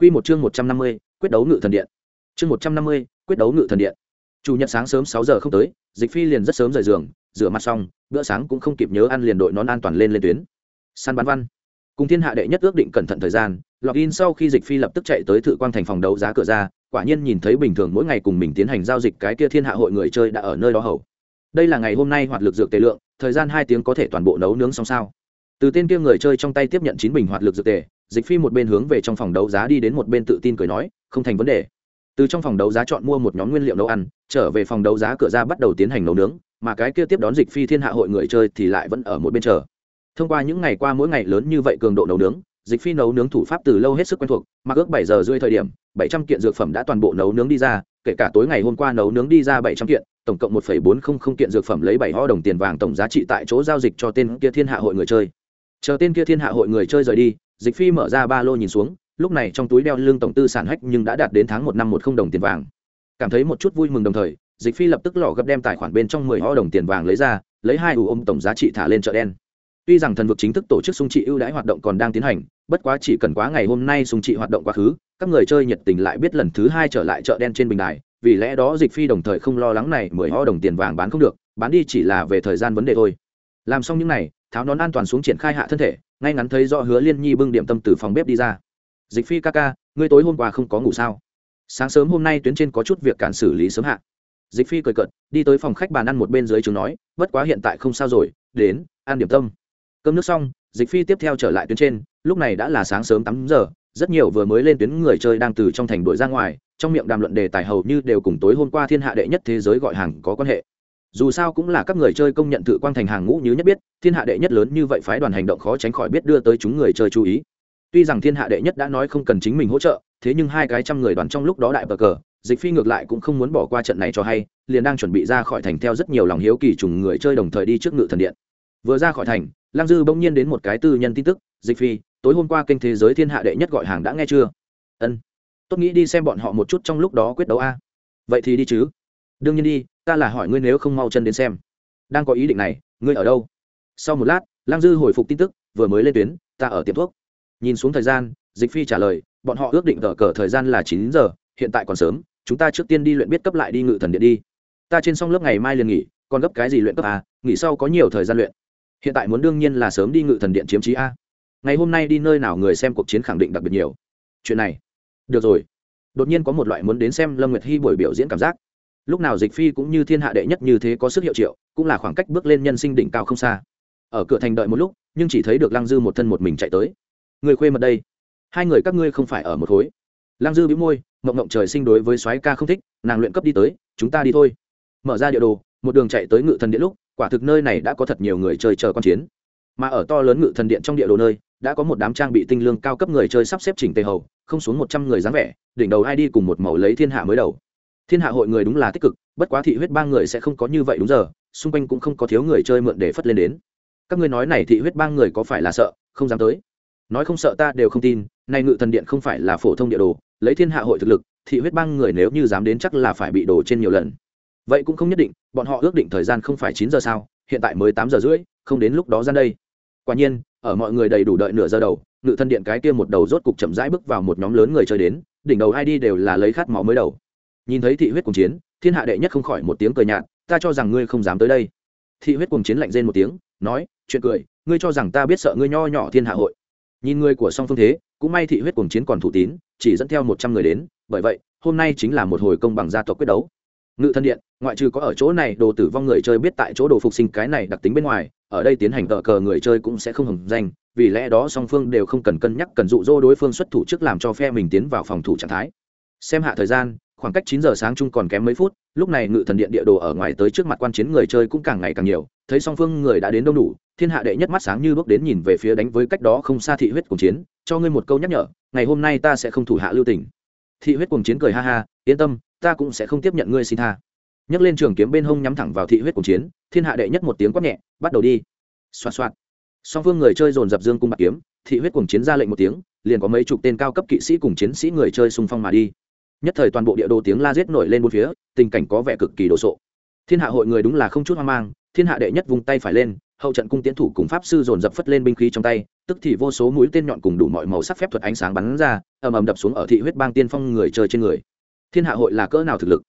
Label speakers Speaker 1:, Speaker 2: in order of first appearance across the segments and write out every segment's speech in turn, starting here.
Speaker 1: Quy một chương 150, quyết đấu ngự thần điện. Chương 150, quyết đấu ngự thần điện. Chủ nhật sáng sớm 6 giờ không tới, Dịch Phi liền rất sớm rời giường, rửa mặt xong, bữa sáng cũng không kịp nhớ ăn liền đội nón an toàn lên lên tuyến. Săn bắn văn. Cùng thiên hạ đệ nhất ước định cẩn thận thời gian, login sau khi Dịch Phi lập tức chạy tới Thự Quang thành phòng đấu giá cửa ra, quả nhiên nhìn thấy bình thường mỗi ngày cùng mình tiến hành giao dịch cái kia thiên hạ hội người chơi đã ở nơi đó hầu. Đây là ngày hôm nay hoạt lực dược tề lượng, thời gian 2 tiếng có thể toàn bộ nấu nướng xong sao? Từ tên kia người chơi trong tay tiếp nhận 9 bình hoạt lực dược tề, dịch phi một bên hướng về trong phòng đấu giá đi đến một bên tự tin cười nói, không thành vấn đề. Từ trong phòng đấu giá chọn mua một nhóm nguyên liệu nấu ăn, trở về phòng đấu giá cửa ra bắt đầu tiến hành nấu nướng, mà cái kia tiếp đón dịch phi thiên hạ hội người chơi thì lại vẫn ở một bên chờ. Thông qua những ngày qua mỗi ngày lớn như vậy cường độ nấu nướng, dịch phi nấu nướng thủ pháp từ lâu hết sức quen thuộc, mà ước bảy giờ rưỡi thời điểm, bảy trăm kiện dược phẩm đã toàn bộ nấu nướng đi ra, kể cả tối ngày hôm qua nấu nướng đi ra bảy trăm kiện, tổng cộng một phẩy bốn không không kiện dược phẩm lấy bảy ho đồng tiền vàng tổng giá trị tại chỗ giao dịch cho tên kia thiên hạ hội người chơi. Chờ tên kia thiên hạ hội người chơi rời đi dịch phi mở ra ba lô nhìn xuống, lúc này trong túi đeo lương tổng tư sản hách nhưng đã đạt đến tháng một năm một không đồng tiền vàng. Cảm thấy một chút vui mừng đồng thời, dịch phi lập tức lọ gấp đem tài khoản bên trong mười ho đồng tiền vàng lấy ra, lấy hai ủ ôm tổng giá trị thả lên chợ đen. Tuy rằng thần vực chính thức tổ chức sung trị ưu đãi hoạt động còn đang tiến hành, bất quá chỉ cần quá ngày hôm nay sung trị hoạt động quá khứ, các người chơi nhiệt tình lại biết lần thứ hai trở lại chợ đen trên bình đài, vì lẽ đó dịch phi đồng thời không lo lắng này mười ho đồng tiền vàng bán không được, bán đi chỉ là về thời gian vấn đề thôi. Làm xong những này, tháo nón an toàn xuống triển khai hạ thân thể ngay ngắn thấy rõ hứa liên nhi bưng điểm tâm từ phòng bếp đi ra. Dịch phi ca ca, ngươi tối hôm qua không có ngủ sao? Sáng sớm hôm nay tuyến trên có chút việc cản xử lý sớm hạ. Dịch phi cười cợt, đi tới phòng khách bàn ăn một bên dưới chúng nói, bất quá hiện tại không sao rồi, đến, ăn điểm tâm. Cơm nước xong, dịch phi tiếp theo trở lại tuyến trên, lúc này đã là sáng sớm tám giờ, rất nhiều vừa mới lên tuyến người chơi đang từ trong thành đội ra ngoài, trong miệng đàm luận đề tài hầu như đều cùng tối hôm qua thiên hạ đệ nhất thế giới gọi hàng có quan hệ dù sao cũng là các người chơi công nhận tự quang thành hàng ngũ như nhất biết, thiên hạ đệ nhất lớn như vậy phái đoàn hành động khó tránh khỏi biết đưa tới chúng người chơi chú ý. Tuy rằng thiên hạ đệ nhất đã nói không cần chính mình hỗ trợ, thế nhưng hai cái trăm người đoàn trong lúc đó đại bờ cờ, dịch phi ngược lại cũng không muốn bỏ qua trận này cho hay, liền đang chuẩn bị ra khỏi thành theo rất nhiều lòng hiếu kỳ trùng người chơi đồng thời đi trước ngự thần điện. Vừa ra khỏi thành lang dư bỗng nhiên đến một cái tư nhân tin tức, dịch phi, tối hôm qua kênh thế giới thiên hạ đệ nhất gọi hàng đã nghe chưa? Ân, tốt nghĩ đi xem bọn họ một chút trong lúc đó quyết đấu a. Vậy thì đi chứ. Đương nhiên đi ta là hỏi ngươi nếu không mau chân đến xem. Đang có ý định này, ngươi ở đâu? Sau một lát lang dư hồi phục tin tức, vừa mới lên tuyến, ta ở tiệm thuốc. Nhìn xuống thời gian, dịch phi trả lời, bọn họ ước định tờ cờ thời gian là chín giờ, hiện tại còn sớm, chúng ta trước tiên đi luyện biết cấp lại đi ngự thần điện đi. Ta trên xong lớp ngày mai liền nghỉ, còn gấp cái gì luyện cấp à nghỉ sau có nhiều thời gian luyện. Hiện tại muốn đương nhiên là sớm đi ngự thần điện chiếm trí a. Ngày hôm nay đi nơi nào người xem cuộc chiến khẳng định đặc biệt nhiều. Chuyện này. Được rồi. Đột nhiên có một loại muốn đến xem lâm nguyệt hy buổi biểu diễn cảm giác lúc nào dịch phi cũng như thiên hạ đệ nhất như thế có sức hiệu triệu, cũng là khoảng cách bước lên nhân sinh đỉnh cao không xa. Ở cửa thành đợi một lúc, nhưng chỉ thấy được lăng dư một thân một mình chạy tới. Người khuê mật đây. Hai người các ngươi không phải ở một khối. Lăng dư bị môi, mộng mộng trời sinh đối với soái ca không thích, nàng luyện cấp đi tới, chúng ta đi thôi. Mở ra địa đồ, một đường chạy tới ngự thần điện lúc, quả thực nơi này đã có thật nhiều người chơi chờ con chiến. Mà ở to lớn ngự thần điện trong địa đồ nơi, đã có một đám trang bị tinh lương cao cấp người chơi sắp xếp chỉnh tề hầu, không xuống một trăm người dáng vẻ, đỉnh đầu ai đi cùng một màu lấy thiên hạ mới đầu thiên hạ hội người đúng là tích cực, bất quá thị huyết ba người sẽ không có như vậy đúng giờ, xung quanh cũng không có thiếu người chơi mượn để phất lên đến. Các ngươi nói này thị huyết ba người có phải là sợ, không dám tới. Nói không sợ ta đều không tin, nay ngự thần điện không phải là phổ thông địa đồ, lấy thiên hạ hội thực lực, thị huyết ba người nếu như dám đến chắc là phải bị đổ trên nhiều lần. Vậy cũng không nhất định, bọn họ ước định thời gian không phải chín giờ sao, hiện tại mới tám giờ rưỡi, không đến lúc đó ra đây. Quả nhiên, ở mọi người đầy đủ đợi nửa giờ đầu, ngự thần điện cái kia một đầu rốt cục chậm rãi bước vào một nhóm lớn người chơi đến, đỉnh đầu ai đi đều là lấy khát máu mới đầu nhìn thấy thị huyết cùng chiến, thiên hạ đệ nhất không khỏi một tiếng cười nhạt, ta cho rằng ngươi không dám tới đây. Thị huyết cùng chiến lạnh rên một tiếng, nói, chuyện cười, ngươi cho rằng ta biết sợ ngươi nho nhỏ thiên hạ hội. Nhìn ngươi của song phương thế, cũng may thị huyết cùng chiến còn thủ tín, chỉ dẫn theo một trăm người đến, bởi vậy, hôm nay chính là một hồi công bằng gia tộc quyết đấu. Ngự thân điện, ngoại trừ có ở chỗ này đồ tử vong người chơi biết tại chỗ đồ phục sinh cái này đặc tính bên ngoài, ở đây tiến hành tờ cờ người chơi cũng sẽ không hồng danh, vì lẽ đó song phương đều không cần cân nhắc cần dụ dỗ đối phương xuất thủ trước làm cho phe mình tiến vào phòng thủ trạng thái. Xem hạ thời gian khoảng cách chín giờ sáng chung còn kém mấy phút, lúc này ngự thần điện địa đồ ở ngoài tới trước mặt quan chiến người chơi cũng càng ngày càng nhiều, thấy song phương người đã đến đông đủ, thiên hạ đệ nhất mắt sáng như bước đến nhìn về phía đánh với cách đó không xa thị huyết cùng chiến, cho ngươi một câu nhắc nhở, ngày hôm nay ta sẽ không thủ hạ lưu tình. Thị huyết cùng chiến cười ha ha, yên tâm, ta cũng sẽ không tiếp nhận ngươi xin tha. Nhấc lên trường kiếm bên hông nhắm thẳng vào thị huyết cùng chiến, thiên hạ đệ nhất một tiếng quát nhẹ, bắt đầu đi. Xoa xoa song phương người chơi dồn dập dương cung bạc kiếm, thị huyết cùng chiến ra lệnh một tiếng, liền có mấy chục tên cao cấp kỵ sĩ cùng chiến sĩ người chơi xung phong mà đi nhất thời toàn bộ địa đồ tiếng la giết nổi lên bốn phía, tình cảnh có vẻ cực kỳ đồ sộ. Thiên hạ hội người đúng là không chút hoang mang, thiên hạ đệ nhất vung tay phải lên, hậu trận cung tiến thủ cùng pháp sư dồn dập phất lên binh khí trong tay, tức thì vô số mũi tên nhọn cùng đủ mọi màu sắc phép thuật ánh sáng bắn ra, ầm ầm đập xuống ở thị huyết bang tiên phong người chơi trên người. Thiên hạ hội là cỡ nào thực lực?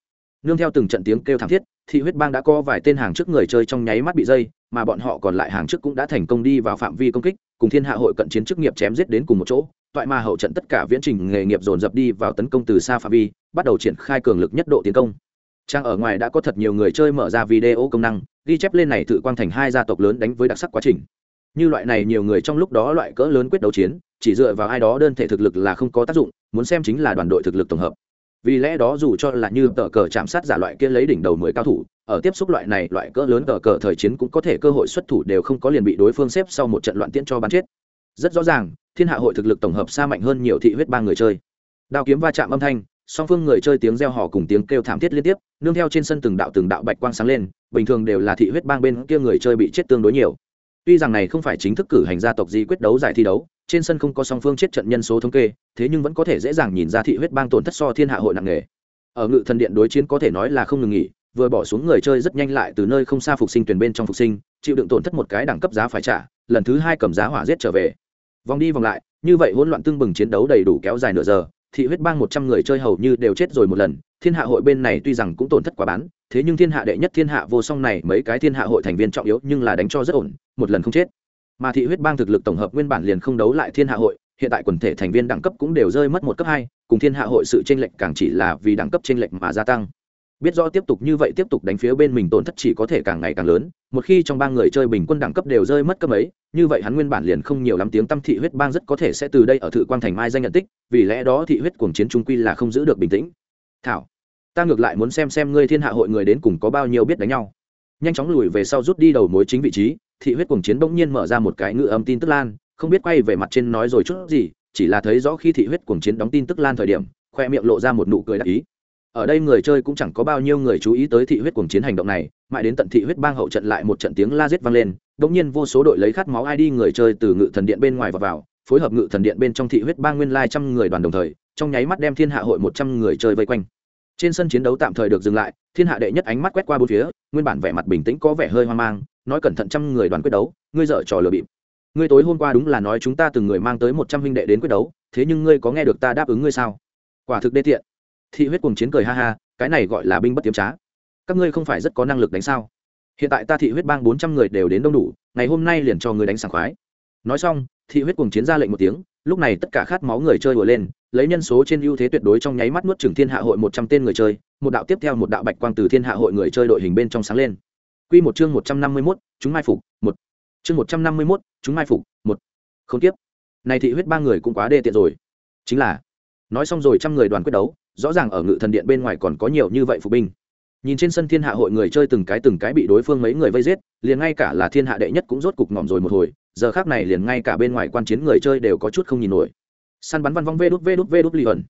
Speaker 1: Nương theo từng trận tiếng kêu thảm thiết, thị huyết bang đã có vài tên hàng trước người chơi trong nháy mắt bị dây, mà bọn họ còn lại hàng trước cũng đã thành công đi vào phạm vi công kích, cùng thiên hạ hội cận chiến chức nghiệp chém giết đến cùng một chỗ toại mà hậu trận tất cả viễn trình nghề nghiệp dồn dập đi vào tấn công từ xa phạm vi, bắt đầu triển khai cường lực nhất độ tiến công. Trang ở ngoài đã có thật nhiều người chơi mở ra video công năng, ghi chép lên này tự quang thành hai gia tộc lớn đánh với đặc sắc quá trình. Như loại này nhiều người trong lúc đó loại cỡ lớn quyết đấu chiến, chỉ dựa vào ai đó đơn thể thực lực là không có tác dụng, muốn xem chính là đoàn đội thực lực tổng hợp. Vì lẽ đó dù cho là như tờ cờ chạm sát giả loại kia lấy đỉnh đầu mười cao thủ, ở tiếp xúc loại này loại cỡ lớn tờ cờ thời chiến cũng có thể cơ hội xuất thủ đều không có liền bị đối phương xếp sau một trận loạn tiễn cho bắn chết. Rất rõ ràng thiên hạ hội thực lực tổng hợp xa mạnh hơn nhiều thị huyết ba người chơi. Đao kiếm va chạm âm thanh, song phương người chơi tiếng reo hò cùng tiếng kêu thảm thiết liên tiếp, nương theo trên sân từng đạo từng đạo bạch quang sáng lên, bình thường đều là thị huyết bang bên kia người chơi bị chết tương đối nhiều. Tuy rằng này không phải chính thức cử hành gia tộc gì quyết đấu giải thi đấu, trên sân không có song phương chết trận nhân số thống kê, thế nhưng vẫn có thể dễ dàng nhìn ra thị huyết bang tổn thất so thiên hạ hội nặng nề. Ở ngự thần điện đối chiến có thể nói là không ngừng nghỉ, vừa bỏ xuống người chơi rất nhanh lại từ nơi không xa phục sinh tuyển bên trong phục sinh, chịu đựng tổn thất một cái đẳng cấp giá phải trả, lần thứ hai cầm giá hỏa giết trở về vòng đi vòng lại, như vậy hỗn loạn tương bừng chiến đấu đầy đủ kéo dài nửa giờ, thị huyết bang một trăm người chơi hầu như đều chết rồi một lần, thiên hạ hội bên này tuy rằng cũng tổn thất quá bán, thế nhưng thiên hạ đệ nhất thiên hạ vô song này mấy cái thiên hạ hội thành viên trọng yếu nhưng là đánh cho rất ổn, một lần không chết. Mà thị huyết bang thực lực tổng hợp nguyên bản liền không đấu lại thiên hạ hội, hiện tại quần thể thành viên đẳng cấp cũng đều rơi mất một cấp hai, cùng thiên hạ hội sự tranh lệch càng chỉ là vì đẳng cấp tranh lệch mà gia tăng. Biết rõ tiếp tục như vậy tiếp tục đánh phía bên mình tổn thất chỉ có thể càng ngày càng lớn một khi trong ba người chơi bình quân đẳng cấp đều rơi mất cấp ấy như vậy hắn nguyên bản liền không nhiều lắm tiếng tâm thị huyết bang rất có thể sẽ từ đây ở thự quang thành mai danh nhận tích, vì lẽ đó thị huyết cuồng chiến trung quy là không giữ được bình tĩnh. Thảo, ta ngược lại muốn xem xem ngươi thiên hạ hội người đến cùng có bao nhiêu biết đánh nhau. Nhanh chóng lùi về sau rút đi đầu mối chính vị trí, thị huyết cuồng chiến bỗng nhiên mở ra một cái ngự âm tin tức lan, không biết quay về mặt trên nói rồi chút gì, chỉ là thấy rõ khi thị huyết cuồng chiến đóng tin tức lan thời điểm, khoe miệng lộ ra một nụ cười đặc ý. Ở đây người chơi cũng chẳng có bao nhiêu người chú ý tới thị huyết cuồng chiến hành động này mãi đến tận thị huyết bang hậu trận lại một trận tiếng la giết vang lên đống nhiên vô số đội lấy khát máu id người chơi từ ngự thần điện bên ngoài và vào, phối hợp ngự thần điện bên trong thị huyết bang nguyên lai trăm người đoàn đồng thời, trong nháy mắt đem thiên hạ hội một trăm người chơi vây quanh. Trên sân chiến đấu tạm thời được dừng lại, thiên hạ đệ nhất ánh mắt quét qua bốn phía, nguyên bản vẻ mặt bình tĩnh có vẻ hơi hoang mang, nói cẩn thận trăm người đoàn quyết đấu, ngươi dở trò lừa bịp. Ngươi tối hôm qua đúng là nói chúng ta từng người mang tới một trăm huynh đệ đến quyết đấu, thế nhưng ngươi có nghe được ta đáp ứng ngươi sao? Quả thực đê tiện. Thị huyết cùng chiến cười ha ha, cái này gọi là binh bất tiếm trá các ngươi không phải rất có năng lực đánh sao? Hiện tại ta thị huyết bang bốn trăm người đều đến đông đủ, ngày hôm nay liền cho người đánh sảng khoái. Nói xong, thị huyết cùng chiến ra lệnh một tiếng, lúc này tất cả khát máu người chơi vừa lên, lấy nhân số trên ưu thế tuyệt đối trong nháy mắt nuốt trừng thiên hạ hội một trăm tên người chơi, một đạo tiếp theo một đạo bạch quang từ thiên hạ hội người chơi đội hình bên trong sáng lên. Q một chương một trăm năm mươi mốt, chúng mai phục, một. Chương một trăm năm mươi mốt, chúng mai phục, một. Không tiếp. Này thị huyết ba người cũng quá đê tiện rồi. Chính là, nói xong rồi trăm người đoàn quyết đấu, rõ ràng ở ngự thần điện bên ngoài còn có nhiều như vậy phục binh nhìn trên sân thiên hạ hội người chơi từng cái từng cái bị đối phương mấy người vây giết, liền ngay cả là thiên hạ đệ nhất cũng rốt cục ngỏm rồi một hồi, giờ khác này liền ngay cả bên ngoài quan chiến người chơi đều có chút không nhìn nổi. Săn bắn văn vong vê đút vê đút vê đút li ẩn.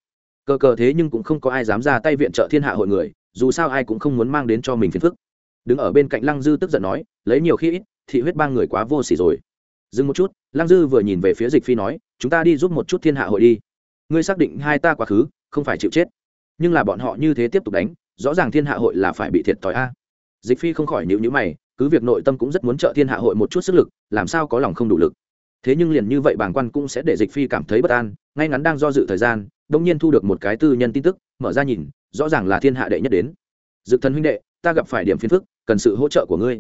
Speaker 1: Cờ cờ thế nhưng cũng không có ai dám ra tay viện trợ thiên hạ hội người, dù sao ai cũng không muốn mang đến cho mình phiền phức. Đứng ở bên cạnh lăng dư tức giận nói, lấy nhiều khi ít, thị huyết ba người quá vô s ỉ rồi. Dừng một chút, lăng dư vừa nhìn về phía dịch phi nói, chúng ta đi giúp một chút thiên hạ hội đi. Ngươi xác định hai ta quá khứ, không phải chịu chết. Nhưng là bọn họ như thế tiếp tục đánh rõ ràng thiên hạ hội là phải bị thiệt thòi a. Dịch phi không khỏi nhịu nhữ mày, cứ việc nội tâm cũng rất muốn trợ thiên hạ hội một chút sức lực, làm sao có lòng không đủ lực. Thế nhưng liền như vậy bàng quan cũng sẽ để dịch phi cảm thấy bất an, ngay ngắn đang do dự thời gian đông nhiên thu được một cái tư nhân tin tức, mở ra nhìn, rõ ràng là thiên hạ đệ nhất đến. Dự thần huynh đệ, ta gặp phải điểm phiền phức, cần sự hỗ trợ của ngươi.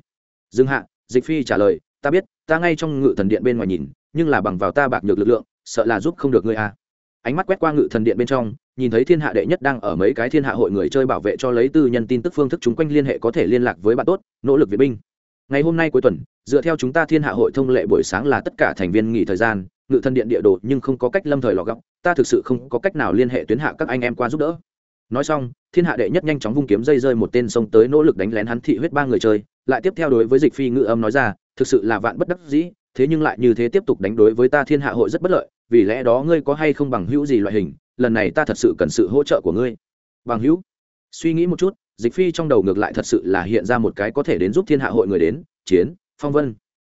Speaker 1: Dương hạ, dịch phi trả lời, ta biết, ta ngay trong ngự thần điện bên ngoài nhìn, nhưng là bằng vào ta bạc nhược lực lượng, sợ là giúp không được ngươi à? Ánh mắt quét qua ngự thần điện bên trong, nhìn thấy thiên hạ đệ nhất đang ở mấy cái thiên hạ hội người chơi bảo vệ cho lấy tư nhân tin tức phương thức chúng quanh liên hệ có thể liên lạc với bạn tốt, nỗ lực viện binh. Ngày hôm nay cuối tuần, dựa theo chúng ta thiên hạ hội thông lệ buổi sáng là tất cả thành viên nghỉ thời gian, ngự thần điện địa đồ nhưng không có cách lâm thời lò góc, ta thực sự không có cách nào liên hệ tuyến hạ các anh em qua giúp đỡ. Nói xong, thiên hạ đệ nhất nhanh chóng vung kiếm dây rơi một tên sông tới nỗ lực đánh lén hắn thị huyết ba người chơi, lại tiếp theo đối với dịch phi ngự âm nói ra, thực sự là vạn bất đắc dĩ thế nhưng lại như thế tiếp tục đánh đối với ta thiên hạ hội rất bất lợi, vì lẽ đó ngươi có hay không bằng hữu gì loại hình, lần này ta thật sự cần sự hỗ trợ của ngươi. Bằng hữu? Suy nghĩ một chút, dịch phi trong đầu ngược lại thật sự là hiện ra một cái có thể đến giúp thiên hạ hội người đến, chiến, phong vân.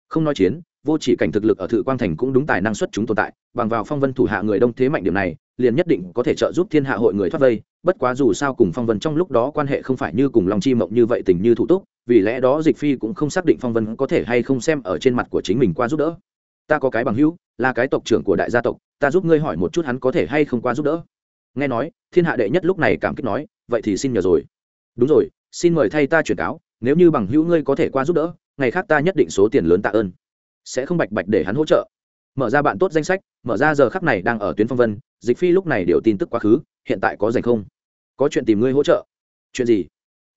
Speaker 1: Không nói chiến vô chỉ cảnh thực lực ở thự quang thành cũng đúng tài năng xuất chúng tồn tại, bằng vào phong vân thủ hạ người đông thế mạnh điểm này, liền nhất định có thể trợ giúp thiên hạ hội người thoát vây. Bất quá dù sao cùng phong vân trong lúc đó quan hệ không phải như cùng lòng chi mộng như vậy tình như thủ túc, vì lẽ đó dịch phi cũng không xác định phong vân có thể hay không xem ở trên mặt của chính mình qua giúp đỡ. Ta có cái bằng hữu, là cái tộc trưởng của đại gia tộc, ta giúp ngươi hỏi một chút hắn có thể hay không qua giúp đỡ. Nghe nói, thiên hạ đệ nhất lúc này cảm kích nói, vậy thì xin nhờ rồi. Đúng rồi, xin mời thay ta truyền cáo, nếu như bằng hữu ngươi có thể qua giúp đỡ, ngày khác ta nhất định số tiền lớn tạ ơn sẽ không bạch bạch để hắn hỗ trợ. Mở ra bạn tốt danh sách, mở ra giờ khắc này đang ở tuyến phong vân, dịch phi lúc này điều tin tức quá khứ, hiện tại có dành không? Có chuyện tìm ngươi hỗ trợ. Chuyện gì?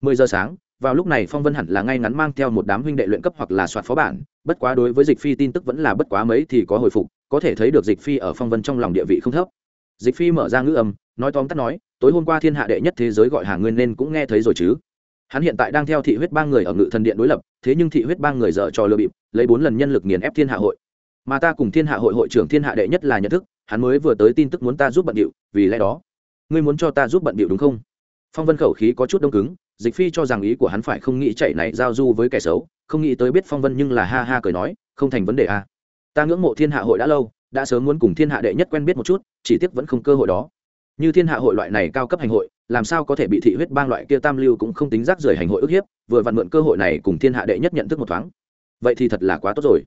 Speaker 1: Mười giờ sáng, vào lúc này phong vân hẳn là ngay ngắn mang theo một đám huynh đệ luyện cấp hoặc là soạt phó bản, bất quá đối với dịch phi tin tức vẫn là bất quá mấy thì có hồi phục, có thể thấy được dịch phi ở phong vân trong lòng địa vị không thấp. Dịch phi mở ra ngữ âm, nói tóm tắt nói, tối hôm qua thiên hạ đệ nhất thế giới gọi hàng nguyên nên cũng nghe thấy rồi chứ hắn hiện tại đang theo thị huyết ba người ở ngự thần điện đối lập, thế nhưng thị huyết ba người dở trò lừa bịp, lấy bốn lần nhân lực nghiền ép thiên hạ hội. Mà ta cùng thiên hạ hội hội trưởng thiên hạ đệ nhất là nhận thức, hắn mới vừa tới tin tức muốn ta giúp bận điệu, vì lẽ đó, ngươi muốn cho ta giúp bận điệu đúng không? Phong vân khẩu khí có chút đông cứng, dịch phi cho rằng ý của hắn phải không nghĩ chạy này giao du với kẻ xấu, không nghĩ tới biết phong vân nhưng là ha ha cười nói, không thành vấn đề à. ta ngưỡng mộ thiên hạ hội đã lâu, đã sớm muốn cùng thiên hạ đệ nhất quen biết một chút, chỉ tiếc vẫn không cơ hội đó như thiên hạ hội loại này cao cấp hành hội, làm sao có thể bị thị huyết bang loại kia tam lưu cũng không tính rác rời hành hội ức hiếp, vừa vặn mượn cơ hội này cùng thiên hạ đệ nhất nhận thức một thoáng. Vậy thì thật là quá tốt rồi.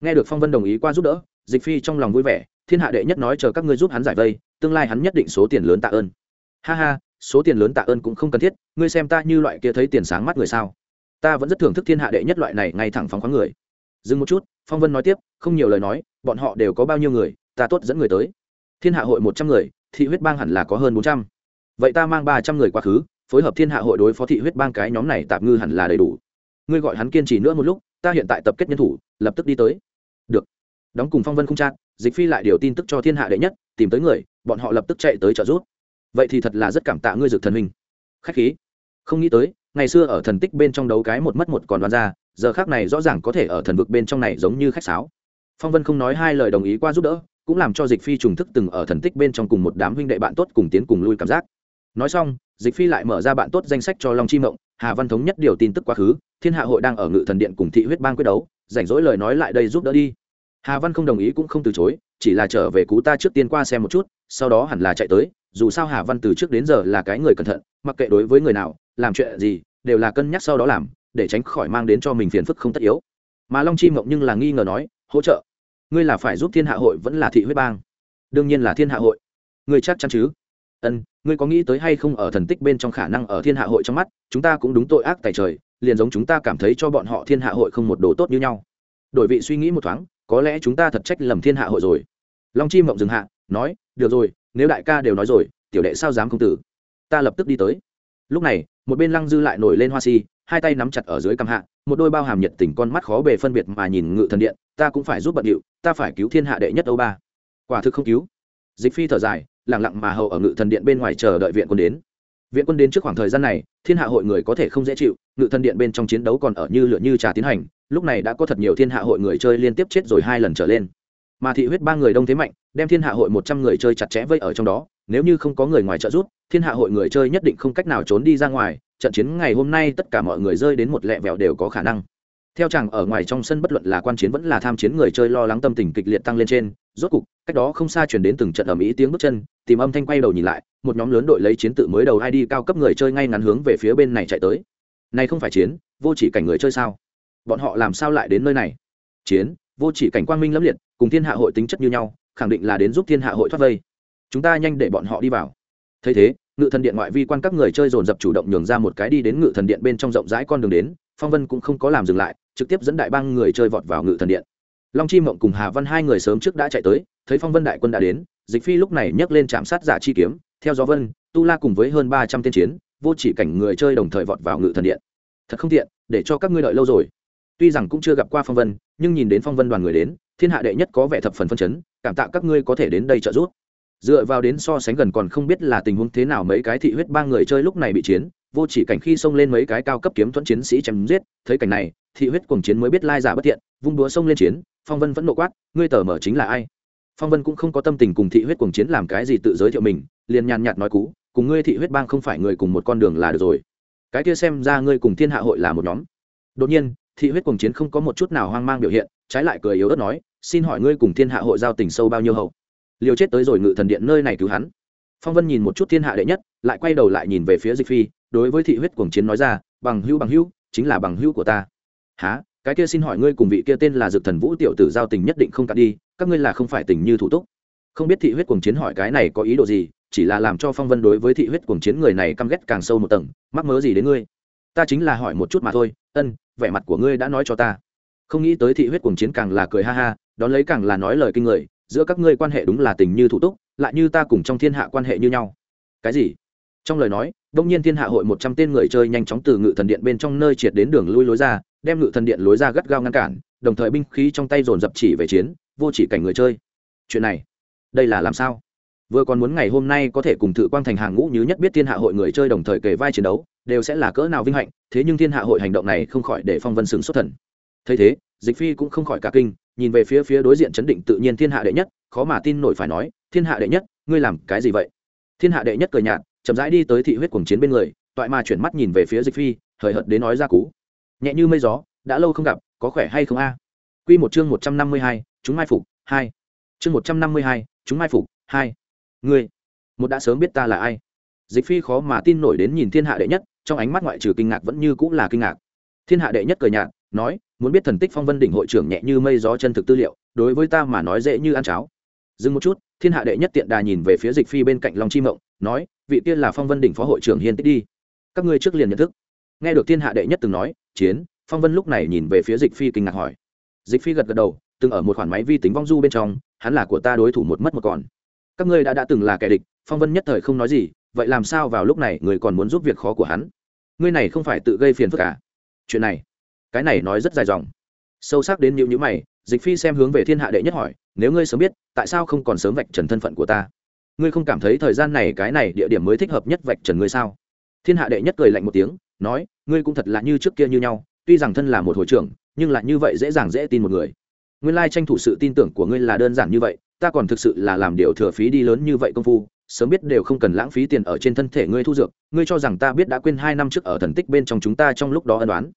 Speaker 1: Nghe được phong vân đồng ý qua giúp đỡ, dịch phi trong lòng vui vẻ, thiên hạ đệ nhất nói chờ các ngươi giúp hắn giải vây, tương lai hắn nhất định số tiền lớn tạ ơn. Ha ha, số tiền lớn tạ ơn cũng không cần thiết, ngươi xem ta như loại kia thấy tiền sáng mắt người sao. Ta vẫn rất thưởng thức thiên hạ đệ nhất loại này ngay thẳng phóng khoáng người. Dừng một chút, phong vân nói tiếp, không nhiều lời nói, bọn họ đều có bao nhiêu người, ta tốt dẫn người tới. Thiên hạ hội một trăm người thị huyết bang hẳn là có hơn bốn trăm. Vậy ta mang ba trăm người quá khứ, phối hợp thiên hạ hội đối phó thị huyết bang cái nhóm này tạm ngư hẳn là đầy đủ. Ngươi gọi hắn kiên trì nữa một lúc, ta hiện tại tập kết nhân thủ, lập tức đi tới. Được. Đóng cùng phong vân không chat dịch phi lại điều tin tức cho thiên hạ đệ nhất, tìm tới người, bọn họ lập tức chạy tới trợ giúp. Vậy thì thật là rất cảm tạ ngươi dược thần hình. khách khí. Không nghĩ tới, ngày xưa ở thần tích bên trong đấu cái một mất một còn đoán ra, giờ khác này rõ ràng có thể ở thần vực bên trong này giống như khách sáo. Phong vân không nói hai lời đồng ý qua giúp đỡ cũng làm cho dịch phi trùng thức từng ở thần tích bên trong cùng một đám huynh đệ bạn tốt cùng tiến cùng lui cảm giác. Nói xong, dịch phi lại mở ra bạn tốt danh sách cho long chi mộng, hà văn thống nhất điều tin tức quá khứ, thiên hạ hội đang ở ngự thần điện cùng thị huyết bang quyết đấu, rảnh rỗi lời nói lại đây giúp đỡ đi. Hà văn không đồng ý cũng không từ chối, chỉ là trở về cú ta trước tiên qua xem một chút, sau đó hẳn là chạy tới, dù sao hà văn từ trước đến giờ là cái người cẩn thận, mặc kệ đối với người nào, làm chuyện gì, đều là cân nhắc sau đó làm, để tránh khỏi mang đến cho mình phiền phức không tất yếu. Mà long chi mộng nhưng là nghi ngờ nói, hỗ trợ ngươi là phải giúp thiên hạ hội vẫn là thị huyết bang? Đương nhiên là thiên hạ hội. Ngươi chắc chắn chứ? Ân, ngươi có nghĩ tới hay không ở thần tích bên trong khả năng ở thiên hạ hội trong mắt, chúng ta cũng đúng tội ác tài trời, liền giống chúng ta cảm thấy cho bọn họ thiên hạ hội không một đồ tốt như nhau. Đổi vị suy nghĩ một thoáng, có lẽ chúng ta thật trách lầm thiên hạ hội rồi. Long chi mộng dừng hạ, nói, được rồi, nếu đại ca đều nói rồi, tiểu đệ sao dám không tử? Ta lập tức đi tới. Lúc này, một bên lăng dư lại nổi lên hoa si hai tay nắm chặt ở dưới cằm hạ, một đôi bao hàm nhiệt tình con mắt khó bề phân biệt mà nhìn ngự thần điện, ta cũng phải giúp bận điệu, ta phải cứu thiên hạ đệ nhất âu ba. Quả thực không cứu. Dịch phi thở dài lẳng lặng mà hậu ở ngự thần điện bên ngoài chờ đợi viện quân đến. Viện quân đến trước khoảng thời gian này, thiên hạ hội người có thể không dễ chịu, ngự thần điện bên trong chiến đấu còn ở như lửa như trà tiến hành, lúc này đã có thật nhiều thiên hạ hội người chơi liên tiếp chết rồi hai lần trở lên. Mà thị huyết ba người đông thế mạnh, đem thiên hạ hội một trăm người chơi chặt chẽ vây ở trong đó, nếu như không có người ngoài trợ giúp, thiên hạ hội người chơi nhất định không cách nào trốn đi ra ngoài trận chiến ngày hôm nay tất cả mọi người rơi đến một lẹ vẹo đều có khả năng. Theo chàng ở ngoài trong sân bất luận là quan chiến vẫn là tham chiến người chơi lo lắng tâm tình kịch liệt tăng lên trên, rốt cục, cách đó không xa chuyển đến từng trận ầm ĩ tiếng bước chân, tìm âm thanh quay đầu nhìn lại, một nhóm lớn đội lấy chiến tự mới đầu id cao cấp người chơi ngay ngắn hướng về phía bên này chạy tới. Này không phải chiến, vô chỉ cảnh người chơi sao? Bọn họ làm sao lại đến nơi này? Chiến, vô chỉ cảnh quang minh lẫm liệt, cùng thiên hạ hội tính chất như nhau, khẳng định là đến giúp thiên hạ hội thoát vây. Chúng ta nhanh để bọn họ đi vào. Thấy thế ngự thần điện ngoại vi quan các người chơi dồn dập chủ động nhường ra một cái đi đến ngự thần điện bên trong rộng rãi con đường đến, phong vân cũng không có làm dừng lại, trực tiếp dẫn đại bang người chơi vọt vào ngự thần điện. Long chi mộng cùng hà văn hai người sớm trước đã chạy tới, thấy phong vân đại quân đã đến, dịch phi lúc này nhấc lên trạm sát giả chi kiếm, theo gió vân, tu la cùng với hơn ba trăm tên chiến, vô chỉ cảnh người chơi đồng thời vọt vào ngự thần điện. Thật không tiện, để cho các ngươi đợi lâu rồi. Tuy rằng cũng chưa gặp qua phong vân, nhưng nhìn đến phong vân đoàn người đến, thiên hạ đệ nhất có vẻ thập phần phân chấn, cảm tạ các ngươi có thể đến đây trợ giúp dựa vào đến so sánh gần còn không biết là tình huống thế nào mấy cái thị huyết ba người chơi lúc này bị chiến, vô chỉ cảnh khi xông lên mấy cái cao cấp kiếm thuẫn chiến sĩ chém giết, thấy cảnh này, thị huyết cuồng chiến mới biết lai giả bất thiện, vung đũa xông lên chiến, phong vân vẫn nộ quát, ngươi tờ mở chính là ai? Phong vân cũng không có tâm tình cùng thị huyết cuồng chiến làm cái gì tự giới thiệu mình, liền nhàn nhạt nói cú, cùng ngươi thị huyết bang không phải người cùng một con đường là được rồi. Cái kia xem ra ngươi cùng thiên hạ hội là một nhóm. Đột nhiên, thị huyết cuồng chiến không có một chút nào hoang mang biểu hiện, trái lại cười yếu ớt nói, xin hỏi ngươi cùng thiên hạ hội giao tình sâu bao nhiêu hậu? Liều chết tới rồi ngự thần điện nơi này cứu hắn. Phong vân nhìn một chút thiên hạ đệ nhất, lại quay đầu lại nhìn về phía dịch phi, đối với thị huyết cuồng chiến nói ra, bằng hữu bằng hữu, chính là bằng hữu của ta. Há cái kia xin hỏi ngươi cùng vị kia tên là dược thần vũ tiểu tử giao tình nhất định không cạn đi, các ngươi là không phải tình như thủ túc? Không biết thị huyết cuồng chiến hỏi cái này có ý đồ gì, chỉ là làm cho phong vân đối với thị huyết cuồng chiến người này căm ghét càng sâu một tầng, mắc mớ gì đến ngươi? Ta chính là hỏi một chút mà thôi, ân, vẻ mặt của ngươi đã nói cho ta. Không nghĩ tới thị huyết cuồng chiến càng là cười ha ha, đón lấy càng là nói lời kinh người giữa các ngươi quan hệ đúng là tình như thủ túc, lại như ta cùng trong thiên hạ quan hệ như nhau. Cái gì? Trong lời nói, đông nhiên thiên hạ hội một trăm tên người chơi nhanh chóng từ ngự thần điện bên trong nơi triệt đến đường lui lối ra, đem ngự thần điện lối ra gắt gao ngăn cản, đồng thời binh khí trong tay dồn dập chỉ về chiến, vô chỉ cảnh người chơi. Chuyện này, đây là làm sao? Vừa còn muốn ngày hôm nay có thể cùng thự quang thành hàng ngũ như nhất biết thiên hạ hội người chơi đồng thời kề vai chiến đấu, đều sẽ là cỡ nào vinh hạnh, thế nhưng thiên hạ hội hành động này không khỏi để phong vân sừng xuất thần. Thấy thế dịch phi cũng không khỏi cả kinh, nhìn về phía phía đối diện chấn định tự nhiên thiên hạ đệ nhất, khó mà tin nổi phải nói, thiên hạ đệ nhất, ngươi làm cái gì vậy? Thiên hạ đệ nhất cười nhạt, chậm rãi đi tới thị huyết cuồng chiến bên người, toại mà chuyển mắt nhìn về phía dịch phi, hời hợt đến nói ra cú. Nhẹ như mây gió, đã lâu không gặp, có khỏe hay không a? À? q một chương một trăm năm mươi hai, chúng mai phục, hai. Chương một trăm năm mươi hai, chúng mai phục, hai. Ngươi, một đã sớm biết ta là ai? Dịch phi khó mà tin nổi đến nhìn thiên hạ đệ nhất, trong ánh mắt ngoại trừ kinh ngạc vẫn như cũng là kinh ngạc. Thiên hạ đệ nhất cười nhạt nói, muốn biết thần tích phong vân đỉnh hội trưởng nhẹ như mây gió chân thực tư liệu, đối với ta mà nói dễ như ăn cháo. Dừng một chút, thiên hạ đệ nhất tiện đà nhìn về phía dịch phi bên cạnh long chi mộng, nói, vị tiên là phong vân đỉnh phó hội trưởng hiên tích đi. Các ngươi trước liền nhận thức. Nghe được thiên hạ đệ nhất từng nói, chiến. Phong vân lúc này nhìn về phía dịch phi kinh ngạc hỏi. Dịch phi gật gật đầu, từng ở một khoản máy vi tính vong du bên trong, hắn là của ta đối thủ một mất một còn. Các ngươi đã đã từng là kẻ địch, phong vân nhất thời không nói gì, vậy làm sao vào lúc này người còn muốn giúp việc khó của hắn? Ngươi này không phải tự gây phiền phức cả à? chuyện này cái này nói rất dài dòng. Sâu sắc đến nhịu nhữ mày, dịch phi xem hướng về thiên hạ đệ nhất hỏi, nếu ngươi sớm biết, tại sao không còn sớm vạch trần thân phận của ta? Ngươi không cảm thấy thời gian này, cái này địa điểm mới thích hợp nhất vạch trần ngươi sao? Thiên hạ đệ nhất cười lạnh một tiếng, nói, ngươi cũng thật là như trước kia như nhau, tuy rằng thân là một hồi trưởng, nhưng lại như vậy dễ dàng dễ tin một người. Nguyên lai tranh thủ sự tin tưởng của ngươi là đơn giản như vậy, ta còn thực sự là làm điều thừa phí đi lớn như vậy công phu, sớm biết đều không cần lãng phí tiền ở trên thân thể ngươi thu dược, ngươi cho rằng ta biết đã quên hai năm trước ở thần tích bên trong chúng ta trong lúc đó ân đoán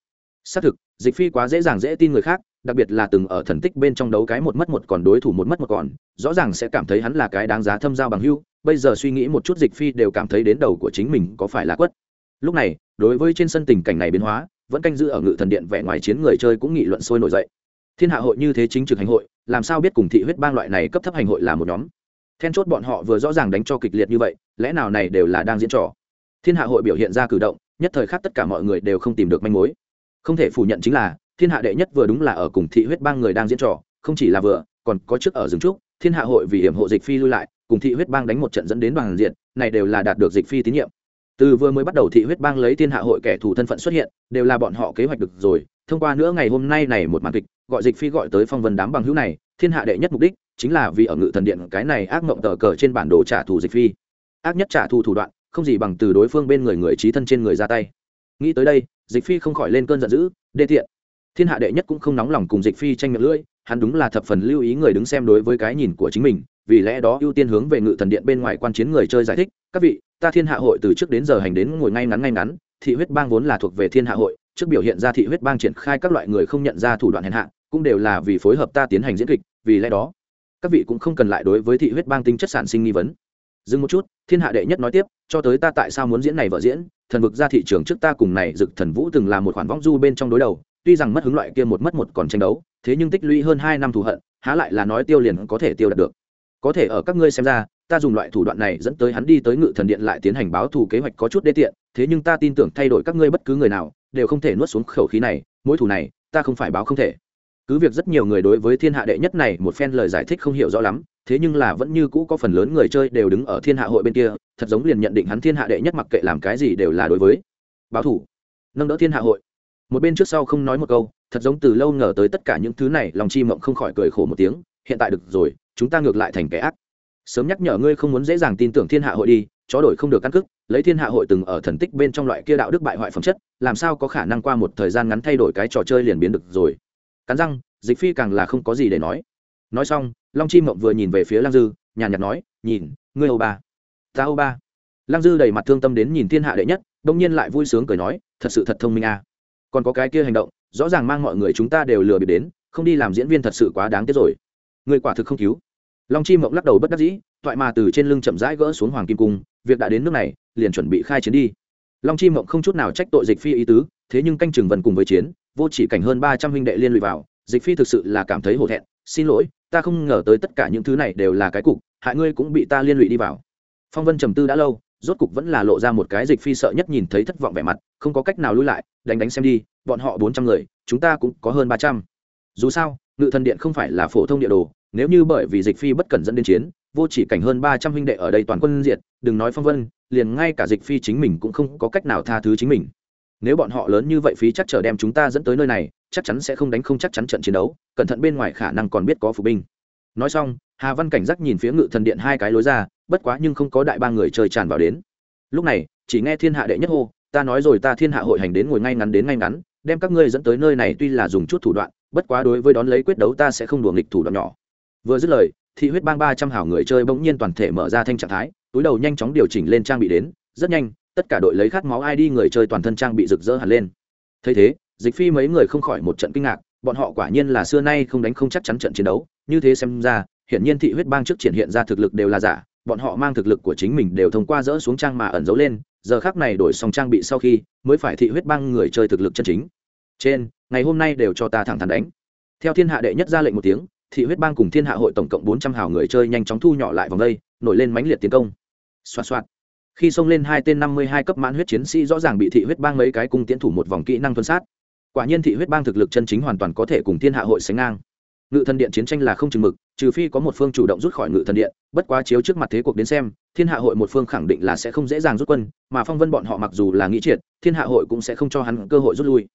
Speaker 1: xác thực, dịch phi quá dễ dàng dễ tin người khác, đặc biệt là từng ở thần tích bên trong đấu cái một mất một còn đối thủ một mất một còn, rõ ràng sẽ cảm thấy hắn là cái đáng giá thâm giao bằng hưu bây giờ suy nghĩ một chút dịch phi đều cảm thấy đến đầu của chính mình có phải là quất. Lúc này, đối với trên sân tình cảnh này biến hóa, vẫn canh giữ ở ngự thần điện vẻ ngoài chiến người chơi cũng nghị luận sôi nổi dậy. Thiên hạ hội như thế chính trực hành hội, làm sao biết cùng thị huyết bang loại này cấp thấp hành hội là một nhóm? Then chốt bọn họ vừa rõ ràng đánh cho kịch liệt như vậy, lẽ nào này đều là đang diễn trò? Thiên hạ hội biểu hiện ra cử động, nhất thời khác tất cả mọi người đều không tìm được manh mối không thể phủ nhận chính là, thiên hạ đệ nhất vừa đúng là ở cùng thị huyết bang người đang diễn trò, không chỉ là vừa, còn có trước ở rừng trúc, thiên hạ hội vì hiểm hộ dịch phi lui lại, cùng thị huyết bang đánh một trận dẫn đến đoàn diện, này đều là đạt được dịch phi tín nhiệm. Từ vừa mới bắt đầu thị huyết bang lấy thiên hạ hội kẻ thù thân phận xuất hiện, đều là bọn họ kế hoạch được rồi, thông qua nữa ngày hôm nay này một màn kịch, gọi dịch phi gọi tới phong vân đám bằng hữu này, thiên hạ đệ nhất mục đích chính là vì ở ngự thần điện cái này ác mộng tờ cờ trên bản đồ trả thù dịch phi. Ác nhất trả thù thủ đoạn, không gì bằng từ đối phương bên người người trí thân trên người ra tay nghĩ tới đây, dịch phi không khỏi lên cơn giận dữ, đê thiện thiên hạ đệ nhất cũng không nóng lòng cùng dịch phi tranh miệng lưỡi, hắn đúng là thập phần lưu ý người đứng xem đối với cái nhìn của chính mình, vì lẽ đó ưu tiên hướng về ngự thần điện bên ngoài quan chiến người chơi giải thích, các vị, ta thiên hạ hội từ trước đến giờ hành đến ngồi ngay ngắn ngay ngắn, thị huyết bang vốn là thuộc về thiên hạ hội, trước biểu hiện ra thị huyết bang triển khai các loại người không nhận ra thủ đoạn hèn hạ, cũng đều là vì phối hợp ta tiến hành diễn kịch, vì lẽ đó, các vị cũng không cần lại đối với thị huyết bang tính chất sản sinh nghi vấn. Dừng một chút, thiên hạ đệ nhất nói tiếp, cho tới ta tại sao muốn diễn này vợ diễn thần vực ra thị trường trước ta cùng này dực thần vũ từng là một khoản vong du bên trong đối đầu, tuy rằng mất hứng loại kia một mất một còn tranh đấu, thế nhưng tích lũy hơn hai năm thù hận, há lại là nói tiêu liền có thể tiêu đạt được. Có thể ở các ngươi xem ra, ta dùng loại thủ đoạn này dẫn tới hắn đi tới ngự thần điện lại tiến hành báo thù kế hoạch có chút đê tiện, thế nhưng ta tin tưởng thay đổi các ngươi bất cứ người nào, đều không thể nuốt xuống khẩu khí này mỗi thủ này, ta không phải báo không thể. Cứ việc rất nhiều người đối với thiên hạ đệ nhất này một phen lời giải thích không hiểu rõ lắm thế nhưng là vẫn như cũ có phần lớn người chơi đều đứng ở thiên hạ hội bên kia, thật giống liền nhận định hắn thiên hạ đệ nhất mặc kệ làm cái gì đều là đối với. Báo thủ. Nâng đỡ thiên hạ hội. Một bên trước sau không nói một câu, thật giống từ lâu ngờ tới tất cả những thứ này, lòng chi mộng không khỏi cười khổ một tiếng, hiện tại được rồi, chúng ta ngược lại thành kẻ ác. Sớm nhắc nhở ngươi không muốn dễ dàng tin tưởng thiên hạ hội đi, chó đổi không được căn cức lấy thiên hạ hội từng ở thần tích bên trong loại kia đạo đức bại hoại phẩm chất, làm sao có khả năng qua một thời gian ngắn thay đổi cái trò chơi liền biến được rồi. Cắn răng, dịch phi càng là không có gì để nói nói xong, long chi mộng vừa nhìn về phía lang dư, nhàn nhạt nói, nhìn, ngươi âu ba. Ta âu ba. Lang dư đầy mặt thương tâm đến nhìn thiên hạ đệ nhất đông nhiên lại vui sướng cười nói, thật sự thật thông minh à. còn có cái kia hành động, rõ ràng mang mọi người chúng ta đều lừa bịp đến, không đi làm diễn viên thật sự quá đáng tiếc rồi. Người quả thực không cứu. Long chi mộng lắc đầu bất đắc dĩ, toại mà từ trên lưng chậm rãi gỡ xuống hoàng kim cung, việc đã đến nước này, liền chuẩn bị khai chiến đi. Long chi mộng không chút nào trách tội dịch phi ý tứ, thế nhưng canh chừng vần cùng với chiến, vô chỉ cảnh hơn ba trăm huynh đệ liên lụy vào, dịch phi thực sự là cảm thấy hổ thẹn xin lỗi, ta không ngờ tới tất cả những thứ này đều là cái cục, hại ngươi cũng bị ta liên lụy đi vào. Phong vân trầm tư đã lâu, rốt cục vẫn là lộ ra một cái dịch phi sợ nhất nhìn thấy thất vọng vẻ mặt, không có cách nào lui lại, đánh đánh xem đi, bọn họ bốn trăm người, chúng ta cũng có hơn ba trăm. Dù sao, ngự thần điện không phải là phổ thông địa đồ, nếu như bởi vì dịch phi bất cẩn dẫn đến chiến, vô chỉ cảnh hơn ba trăm huynh đệ ở đây toàn quân diệt, đừng nói phong vân, liền ngay cả dịch phi chính mình cũng không có cách nào tha thứ chính mình. Nếu bọn họ lớn như vậy phí chắc chở đem chúng ta dẫn tới nơi này chắc chắn sẽ không đánh không chắc chắn trận chiến đấu, cẩn thận bên ngoài khả năng còn biết có phục binh. Nói xong, hà văn cảnh giác nhìn phía ngự thần điện hai cái lối ra, bất quá nhưng không có đại ba người chơi tràn vào đến. Lúc này, chỉ nghe thiên hạ đệ nhất hô, ta nói rồi, ta thiên hạ hội hành đến ngồi ngay ngắn đến ngay ngắn, đem các ngươi dẫn tới nơi này tuy là dùng chút thủ đoạn, bất quá đối với đón lấy quyết đấu ta sẽ không đùa nghịch thủ đoạn nhỏ. Vừa dứt lời thì huyết bang ba trăm hảo người chơi bỗng nhiên toàn thể mở ra thanh trạng thái, túi đầu nhanh chóng điều chỉnh lên trang bị đến, rất nhanh, tất cả đội lấy khát máu id người chơi toàn thân trang bị rực rỡ hẳn lên. Thấy thế dịch phi mấy người không khỏi một trận kinh ngạc, bọn họ quả nhiên là xưa nay không đánh không chắc chắn trận chiến đấu. Như thế xem ra, hiển nhiên thị huyết bang trước triển hiện ra thực lực đều là giả, bọn họ mang thực lực của chính mình đều thông qua dỡ xuống trang mà ẩn giấu lên, giờ khác này đổi xong trang bị sau khi, mới phải thị huyết bang người chơi thực lực chân chính. Trên, ngày hôm nay đều cho ta thẳng thắn đánh. Theo thiên hạ đệ nhất ra lệnh một tiếng, thị huyết bang cùng thiên hạ hội tổng cộng bốn trăm hào người chơi nhanh chóng thu nhỏ lại vòng đây, nổi lên mãnh liệt tiến công. Xoạt xoạt. Khi xông lên hai tên năm mươi hai cấp mãn huyết chiến sĩ rõ ràng bị thị huyết bang mấy cái cung tiến thủ một vòng kỹ năng tuân sát quả nhiên thị huyết bang thực lực chân chính hoàn toàn có thể cùng thiên hạ hội sánh ngang. Ngự thần điện chiến tranh là không chừng mực, trừ phi có một phương chủ động rút khỏi ngự thần điện, bất quá chiếu trước mặt thế cuộc đến xem, thiên hạ hội một phương khẳng định là sẽ không dễ dàng rút quân, mà phong vân bọn họ mặc dù là nghĩ triệt, thiên hạ hội cũng sẽ không cho hắn cơ hội rút lui.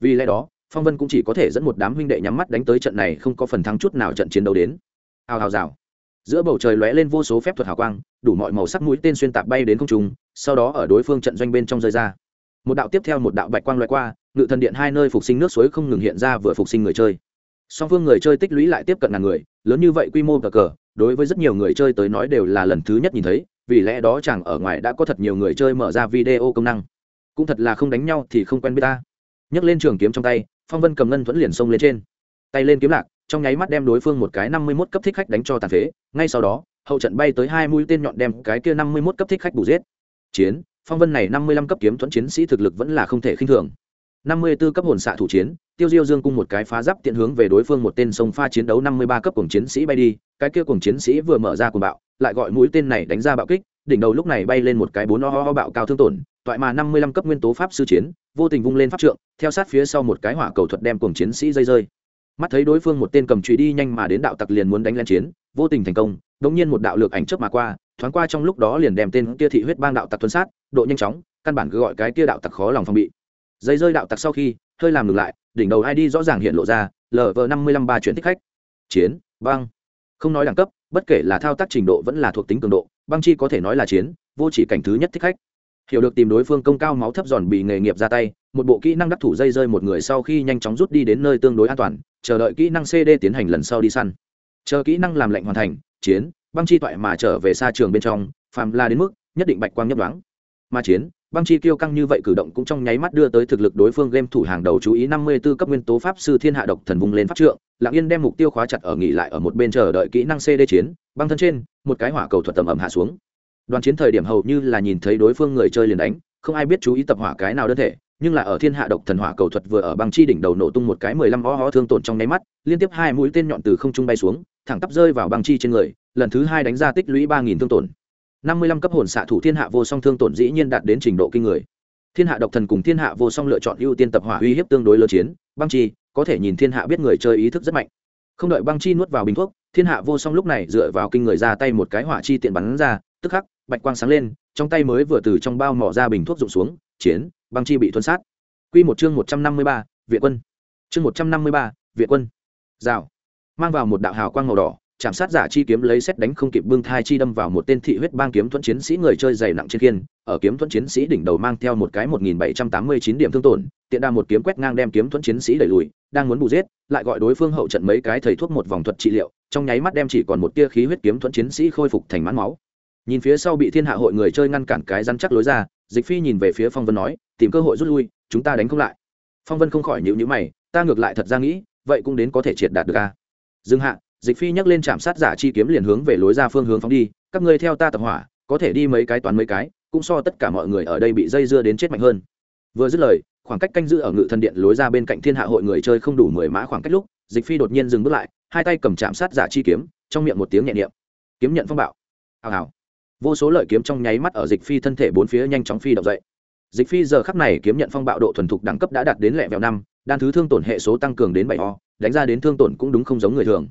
Speaker 1: Vì lẽ đó, phong vân cũng chỉ có thể dẫn một đám huynh đệ nhắm mắt đánh tới trận này không có phần thắng chút nào trận chiến đấu đến. Hào hào rào. Giữa bầu trời lóe lên vô số phép thuật hào quang, đủ mọi màu sắc mũi tên xuyên tạc bay đến không trung, sau đó ở đối phương trận doanh bên trong rơi ra. Một đạo tiếp theo một đạo bạch quang loại qua ngự thần điện hai nơi phục sinh nước suối không ngừng hiện ra vừa phục sinh người chơi. Song phương người chơi tích lũy lại tiếp cận ngàn người, lớn như vậy quy mô cờ cờ, đối với rất nhiều người chơi tới nói đều là lần thứ nhất nhìn thấy, vì lẽ đó chẳng ở ngoài đã có thật nhiều người chơi mở ra video công năng. Cũng thật là không đánh nhau thì không quen biết ta. Nhấc lên trường kiếm trong tay, phong vân cầm ngân thuẫn liền xông lên trên. Tay lên kiếm lạc, trong nháy mắt đem đối phương một cái năm mươi mốt cấp thích khách đánh cho tàn phế, ngay sau đó, hậu trận bay tới hai mũi tên nhọn đem cái kia năm mươi mốt cấp thích khách bù giết. Chiến, phong vân này năm mươi lăm cấp kiếm thuẫn chiến sĩ thực lực vẫn là không thể khinh thường năm mươi 54 cấp hồn xạ thủ chiến, tiêu diêu dương cung một cái phá giáp tiện hướng về đối phương một tên sông pha chiến đấu năm mươi ba cấp cùng chiến sĩ bay đi, cái kia cùng chiến sĩ vừa mở ra cuồng bạo, lại gọi mũi tên này đánh ra bạo kích, đỉnh đầu lúc này bay lên một cái bốn ho ho bạo cao thương tổn, toại mà năm mươi lăm cấp nguyên tố pháp sư chiến, vô tình vung lên pháp trượng, theo sát phía sau một cái hỏa cầu thuật đem cùng chiến sĩ dây rơi. Mắt thấy đối phương một tên cầm chùy đi nhanh mà đến đạo tặc liền muốn đánh lên chiến, vô tình thành công đống nhiên một đạo lược ảnh chớp mà qua, thoáng qua trong lúc đó liền đem tên kia thị huyết bang đạo tặc tuấn sát, độ nhanh chóng, căn bản cứ gọi cái kia đạo tặc khó lòng phòng bị dây rơi đạo tặc sau khi, hơi làm ngừng lại, đỉnh đầu id rõ ràng hiện lộ ra lv năm mươi lăm ba chuyển thích khách. Chiến, băng. Không nói đẳng cấp, bất kể là thao tác trình độ vẫn là thuộc tính cường độ, băng chi có thể nói là chiến, vô chỉ cảnh thứ nhất thích khách. Hiểu được tìm đối phương công cao máu thấp giòn bị nghề nghiệp ra tay, một bộ kỹ năng đắc thủ dây rơi một người sau khi nhanh chóng rút đi đến nơi tương đối an toàn, chờ đợi kỹ năng cd tiến hành lần sau đi săn. Chờ kỹ năng làm lệnh hoàn thành, chiến, băng chi toại mà trở về xa trường bên trong, phàm la đến mức, nhất định bạch quang nhấp đoán mà chiến băng chi kiêu căng như vậy cử động cũng trong nháy mắt đưa tới thực lực đối phương game thủ hàng đầu chú ý năm mươi 54 cấp nguyên tố pháp sư thiên hạ độc thần vùng lên pháp trượng lặng yên đem mục tiêu khóa chặt ở nghỉ lại ở một bên chờ đợi kỹ năng cd chiến, băng thân trên, một cái hỏa cầu thuật tầm ẩm hạ xuống. Đoàn chiến thời điểm hầu như là nhìn thấy đối phương người chơi liền đánh, không ai biết chú ý tập hỏa cái nào đơn thể, nhưng là ở thiên hạ độc thần hỏa cầu thuật vừa ở băng chi đỉnh đầu nổ tung một cái mười lăm ho ho thương tổn trong nháy mắt, liên tiếp hai mũi tên nhọn từ không trung bay xuống, thẳng tắp rơi vào băng chi trên người, lần thứ hai đánh ra tích lũy ba nghìn thương tổn năm mươi lăm cấp hồn xạ thủ thiên hạ vô song thương tổn dĩ nhiên đạt đến trình độ kinh người. Thiên hạ độc thần cùng thiên hạ vô song lựa chọn ưu tiên tập hỏa uy hiếp tương đối lớn chiến, băng chi, có thể nhìn thiên hạ biết người chơi ý thức rất mạnh. Không đợi băng chi nuốt vào bình thuốc, thiên hạ vô song lúc này dựa vào kinh người ra tay một cái hỏa chi tiện bắn ra, tức khắc, bạch quang sáng lên, trong tay mới vừa từ trong bao mỏ ra bình thuốc rụng xuống, chiến, băng chi bị thuân sát. Q một chương một trăm năm mươi ba viện quân. Chương một trăm năm mươi ba viện quân. Rào. Mang vào một đạo hào quang màu đỏ chạm sát giả chi kiếm lấy xét đánh không kịp bưng thai chi đâm vào một tên thị huyết bang kiếm thuẫn chiến sĩ người chơi dày nặng trên kiên ở kiếm thuẫn chiến sĩ đỉnh đầu mang theo một cái một nghìn bảy trăm tám mươi chín điểm thương tổn, tiện đa một kiếm quét ngang đem kiếm thuẫn chiến sĩ đẩy lùi, đang muốn bù giết, lại gọi đối phương hậu trận mấy cái thầy thuốc một vòng thuật trị liệu, trong nháy mắt đem chỉ còn một tia khí huyết kiếm thuẫn chiến sĩ khôi phục thành mãn máu. Nhìn phía sau bị thiên hạ hội người chơi ngăn cản cái răn chắc lối ra, dịch phi nhìn về phía phong vân nói, tìm cơ hội rút lui, chúng ta đánh không lại. Phong vân không khỏi nhịu nhữ mày, ta ngược lại thật ra nghĩ, vậy cũng đến có thể triệt đạt được a. Dừng hạ dịch phi nhắc lên chạm sát giả chi kiếm liền hướng về lối ra phương hướng phóng đi, các ngươi theo ta tập hỏa, có thể đi mấy cái toán mấy cái, cũng so tất cả mọi người ở đây bị dây dưa đến chết mạnh hơn. Vừa dứt lời, khoảng cách canh giữ ở ngự thần điện lối ra bên cạnh thiên hạ hội người chơi không đủ mười mã khoảng cách lúc, dịch phi đột nhiên dừng bước lại, hai tay cầm chạm sát giả chi kiếm, trong miệng một tiếng nhẹ niệm. Kiếm nhận phong bạo. Hào hào. Vô số lợi kiếm trong nháy mắt ở dịch phi thân thể bốn phía nhanh chóng phi động dậy. Dịch phi giờ khắc này kiếm nhận phong bạo độ thuần thục đẳng cấp đã đạt đến lẹ vẹo năm, đan thứ thương tổn hệ số tăng cường đến bảy o, đánh ra đến thương tổn cũng đúng không giống người thường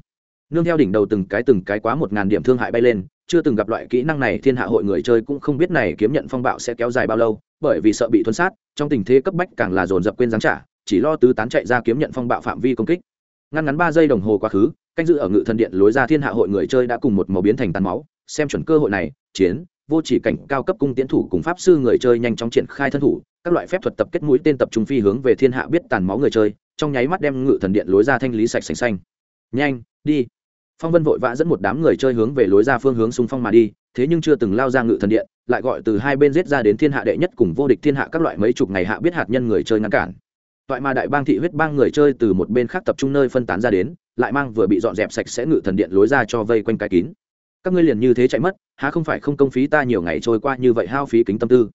Speaker 1: nương theo đỉnh đầu từng cái từng cái quá một ngàn điểm thương hại bay lên, chưa từng gặp loại kỹ năng này thiên hạ hội người chơi cũng không biết này kiếm nhận phong bạo sẽ kéo dài bao lâu, bởi vì sợ bị thuấn sát, trong tình thế cấp bách càng là dồn dập quên giáng trả, chỉ lo tứ tán chạy ra kiếm nhận phong bạo phạm vi công kích. Ngăn ngắn ba giây đồng hồ quá khứ, canh dự ở ngự thần điện lối ra thiên hạ hội người chơi đã cùng một màu biến thành tàn máu, xem chuẩn cơ hội này, chiến, vô chỉ cảnh, cao cấp cung tiến thủ cùng pháp sư người chơi nhanh chóng triển khai thân thủ, các loại phép thuật tập kết mũi tên tập trung phi hướng về thiên hạ biết tàn máu người chơi, trong nháy mắt đem ngự thần điện lối ra thanh lý sạch sành xanh. Nhanh, đi phong vân vội vã dẫn một đám người chơi hướng về lối ra phương hướng xung phong mà đi, thế nhưng chưa từng lao ra ngự thần điện, lại gọi từ hai bên giết ra đến thiên hạ đệ nhất cùng vô địch thiên hạ các loại mấy chục ngày hạ biết hạt nhân người chơi ngăn cản. Toại mà đại bang thị huyết bang người chơi từ một bên khác tập trung nơi phân tán ra đến, lại mang vừa bị dọn dẹp sạch sẽ ngự thần điện lối ra cho vây quanh cái kín. Các ngươi liền như thế chạy mất, há không phải không công phí ta nhiều ngày trôi qua như vậy hao phí kính tâm tư.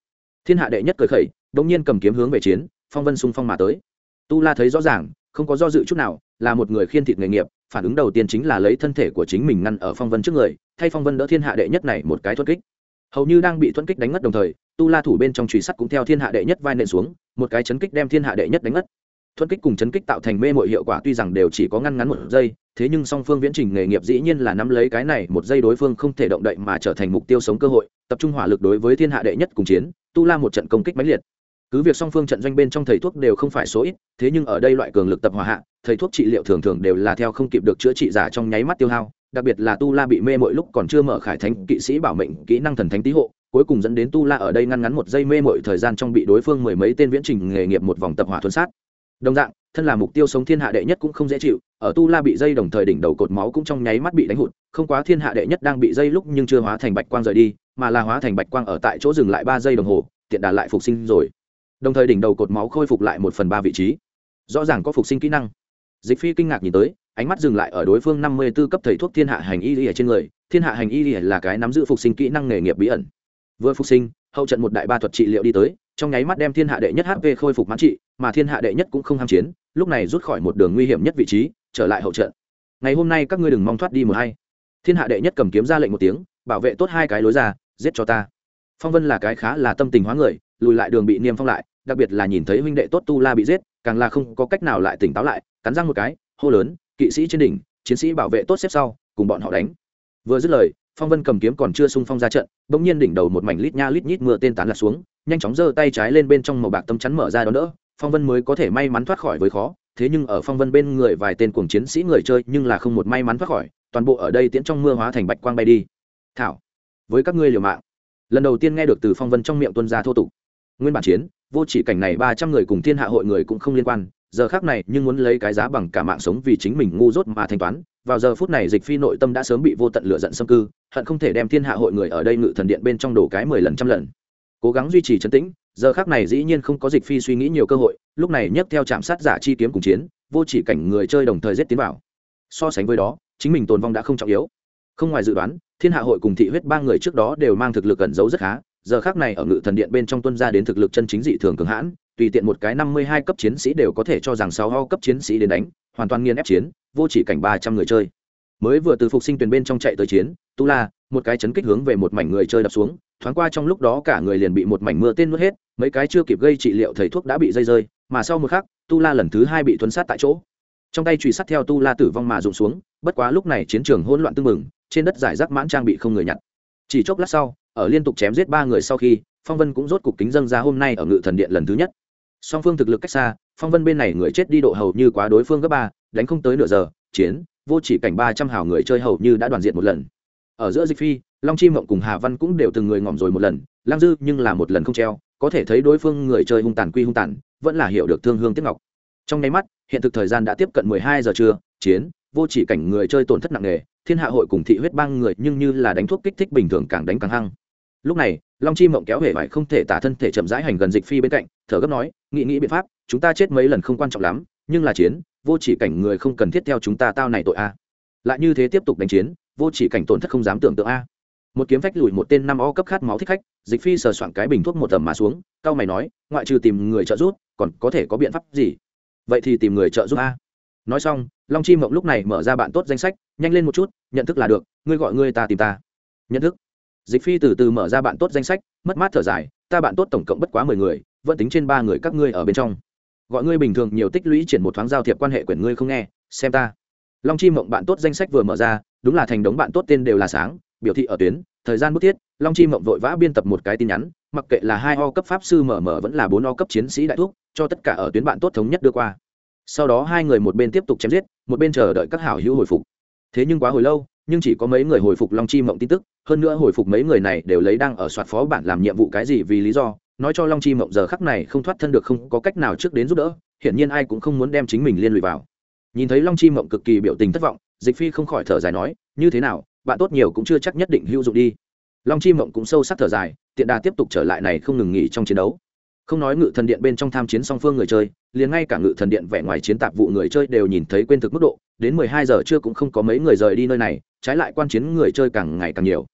Speaker 1: Thiên hạ đệ nhất cười khẩy, đống nhiên cầm kiếm hướng về chiến, phong vân xung phong mà tới. Tu la thấy rõ ràng, không có do dự chút nào, là một người khiên thịt nghề nghiệp phản ứng đầu tiên chính là lấy thân thể của chính mình ngăn ở phong vân trước người, thay phong vân đỡ thiên hạ đệ nhất này một cái thuất kích. Hầu như đang bị thuẫn kích đánh ngất đồng thời, tu la thủ bên trong truy sắt cũng theo thiên hạ đệ nhất vai nện xuống, một cái chấn kích đem thiên hạ đệ nhất đánh ngất. Thuẫn kích cùng chấn kích tạo thành mê mội hiệu quả tuy rằng đều chỉ có ngăn ngắn một giây, thế nhưng song phương viễn trình nghề nghiệp dĩ nhiên là nắm lấy cái này một giây đối phương không thể động đậy mà trở thành mục tiêu sống cơ hội, tập trung hỏa lực đối với thiên hạ đệ nhất cùng chiến, tu la một trận công kích mãnh liệt cứ việc song phương trận doanh bên trong thầy thuốc đều không phải số ít, thế nhưng ở đây loại cường lực tập hòa hạ, thầy thuốc trị liệu thường thường đều là theo không kịp được chữa trị giả trong nháy mắt tiêu hao, đặc biệt là tu la bị mê mỗi lúc còn chưa mở khải thánh kỵ sĩ bảo mệnh kỹ năng thần thánh tý hộ, cuối cùng dẫn đến tu la ở đây ngăn ngắn một giây mê mội thời gian trong bị đối phương mười mấy tên viễn trình nghề nghiệp một vòng tập hỏa thuần sát. Đồng dạng, thân là mục tiêu sống thiên hạ đệ nhất cũng không dễ chịu, ở tu la bị dây đồng thời đỉnh đầu cột máu cũng trong nháy mắt bị đánh hụt, không quá thiên hạ đệ nhất đang bị dây lúc nhưng chưa hóa thành bạch quang rời đi, mà là hóa thành bạch quang ở tại chỗ dừng lại ba giây đồng hồ, tiện đà lại phục sinh rồi đồng thời đỉnh đầu cột máu khôi phục lại một phần ba vị trí. Rõ ràng có phục sinh kỹ năng. Dịch phi kinh ngạc nhìn tới, ánh mắt dừng lại ở đối phương năm mươi b ố cấp thầy thuốc thiên hạ hành y lìa trên người. Thiên hạ hành y là cái nắm giữ phục sinh kỹ năng nghề nghiệp bí ẩn. Vừa phục sinh, hậu trận một đại ba thuật trị liệu đi tới, trong nháy mắt đem thiên hạ đệ nhất hp khôi phục mãn trị, mà thiên hạ đệ nhất cũng không ham chiến, lúc này rút khỏi một đường nguy hiểm nhất vị trí, trở lại hậu trận. Ngày hôm nay các ngươi đừng mong thoát đi một hay. Thiên hạ đệ nhất cầm kiếm ra lệnh một tiếng, bảo vệ tốt hai cái lối ra, giết cho ta. Phong vân là cái khá là tâm tình hóa người, lùi lại đường bị niêm phong lại đặc biệt là nhìn thấy huynh đệ tốt tu la bị giết, càng là không có cách nào lại tỉnh táo lại, cắn răng một cái, hô lớn, kỵ sĩ trên đỉnh, chiến sĩ bảo vệ tốt xếp sau, cùng bọn họ đánh. Vừa dứt lời, phong vân cầm kiếm còn chưa sung phong ra trận, bỗng nhiên đỉnh đầu một mảnh lít nha lít nhít mưa tên tán lạc xuống, nhanh chóng giơ tay trái lên bên trong màu bạc tâm chắn mở ra đó nữa phong vân mới có thể may mắn thoát khỏi với khó, thế nhưng ở phong vân bên người vài tên cuồng chiến sĩ người chơi nhưng là không một may mắn thoát khỏi, toàn bộ ở đây tiễn trong mưa hóa thành bạch quang bay đi. Thảo, với các ngươi liều mạng. Lần đầu tiên nghe được từ phong vân trong miệng tuân ra thô tục nguyên bản chiến, vô chỉ cảnh này ba trăm người cùng thiên hạ hội người cũng không liên quan, giờ khác này nhưng muốn lấy cái giá bằng cả mạng sống vì chính mình ngu dốt mà thanh toán, vào giờ phút này dịch phi nội tâm đã sớm bị vô tận lửa giận xâm cư, hận không thể đem thiên hạ hội người ở đây ngự thần điện bên trong đổ cái mười lần trăm lần. Cố gắng duy trì trấn tĩnh, giờ khác này dĩ nhiên không có dịch phi suy nghĩ nhiều cơ hội, lúc này nhấc theo trạm sát giả chi kiếm cùng chiến, vô chỉ cảnh người chơi đồng thời giết tiến vào. So sánh với đó, chính mình tồn vong đã không trọng yếu. Không ngoài dự đoán, thiên hạ hội cùng thị huyết ba người trước đó đều mang thực lực cẩn giấu rất khá giờ khác này ở ngự thần điện bên trong tuân ra đến thực lực chân chính dị thường cường hãn, tùy tiện một cái năm mươi hai cấp chiến sĩ đều có thể cho rằng sáu ho cấp chiến sĩ đến đánh, hoàn toàn nghiên ép chiến, vô chỉ cảnh ba trăm người chơi. Mới vừa từ phục sinh tuyển bên trong chạy tới chiến, tu la, một cái chấn kích hướng về một mảnh người chơi đập xuống, thoáng qua trong lúc đó cả người liền bị một mảnh mưa tên nuốt hết, mấy cái chưa kịp gây trị liệu thầy thuốc đã bị dây rơi, mà sau một khắc, tu la lần thứ hai bị tuấn sát tại chỗ. Trong tay truy sát theo tu la tử vong mà rụng xuống, bất quá lúc này chiến trường hỗn loạn tưng mừng trên đất giải rác mãn trang bị không người nhặt. Chỉ chốc lát sau ở liên tục chém giết ba người sau khi, phong vân cũng rốt cục kính dâng ra hôm nay ở ngự thần điện lần thứ nhất. Song phương thực lực cách xa, phong vân bên này người chết đi độ hầu như quá đối phương gấp ba, đánh không tới nửa giờ, chiến, vô chỉ cảnh ba trăm hào người chơi hầu như đã đoàn diện một lần. Ở giữa dịch phi, long chi mộng cùng hà văn cũng đều từng người ngỏm rồi một lần lang dư nhưng là một lần không treo, có thể thấy đối phương người chơi hung tàn quy hung tàn, vẫn là hiểu được thương hương tiếp ngọc. Trong nháy mắt, hiện thực thời gian đã tiếp cận mười hai giờ trưa, chiến, vô chỉ cảnh người chơi tổn thất nặng nề, thiên hạ hội cùng thị huyết băng người nhưng như là đánh thuốc kích thích bình thường càng đánh càng hăng lúc này, long chi mộng kéo hề vải không thể tả thân thể chậm rãi hành gần dịch phi bên cạnh, thở gấp nói nghị nghĩ biện pháp, chúng ta chết mấy lần không quan trọng lắm, nhưng là chiến, vô chỉ cảnh người không cần thiết theo chúng ta tao này tội a. Lại như thế tiếp tục đánh chiến, vô chỉ cảnh tổn thất không dám tưởng tượng a. Một kiếm phách lùi một tên năm o cấp khát máu thích khách, dịch phi sờ soạn cái bình thuốc một tầm mà xuống cao mày nói, ngoại trừ tìm người trợ giúp, còn có thể có biện pháp gì? Vậy thì tìm người trợ giúp a. Nói xong, long chi mộng lúc này mở ra bạn tốt danh sách, nhanh lên một chút, nhận thức là được, ngươi gọi ngươi ta tìm ta. Nhận thức? Dịch phi từ từ mở ra bạn tốt danh sách, mất mát thở dài, ta bạn tốt tổng cộng bất quá mười người, vẫn tính trên ba người các ngươi ở bên trong. Gọi ngươi bình thường nhiều tích lũy triển một thoáng giao thiệp quan hệ quyển ngươi không nghe, xem ta. Long chi mộng bạn tốt danh sách vừa mở ra, đúng là thành đống bạn tốt tên đều là sáng, biểu thị ở tuyến, thời gian bức thiết, long chi mộng vội vã biên tập một cái tin nhắn, mặc kệ là hai o cấp pháp sư mở mở vẫn là bốn o cấp chiến sĩ đại thuốc cho tất cả ở tuyến bạn tốt thống nhất đưa qua. Sau đó hai người một bên tiếp tục chém giết, một bên chờ đợi các hảo hữu hồi phục. Thế nhưng quá hồi lâu nhưng chỉ có mấy người hồi phục long chi mộng tin tức, hơn nữa hồi phục mấy người này đều lấy đang ở soạt phó bản làm nhiệm vụ cái gì vì lý do, nói cho long chi mộng giờ khắc này không thoát thân được không có cách nào trước đến giúp đỡ, hiển nhiên ai cũng không muốn đem chính mình liên lụy vào. Nhìn thấy long chi mộng cực kỳ biểu tình thất vọng, dịch phi không khỏi thở dài nói, như thế nào, bạn tốt nhiều cũng chưa chắc nhất định hữu dụng đi. Long chi mộng cũng sâu sắc thở dài, tiện đà tiếp tục trở lại này không ngừng nghỉ trong chiến đấu. Không nói ngự thần điện bên trong tham chiến song phương người chơi, liền ngay cả ngự thần điện vẻ ngoài chiến tạp vụ người chơi đều nhìn thấy quên thực mức độ, đến mười hai giờ trưa cũng không có mấy người rời đi nơi này trái lại quan chiến người chơi càng ngày càng nhiều.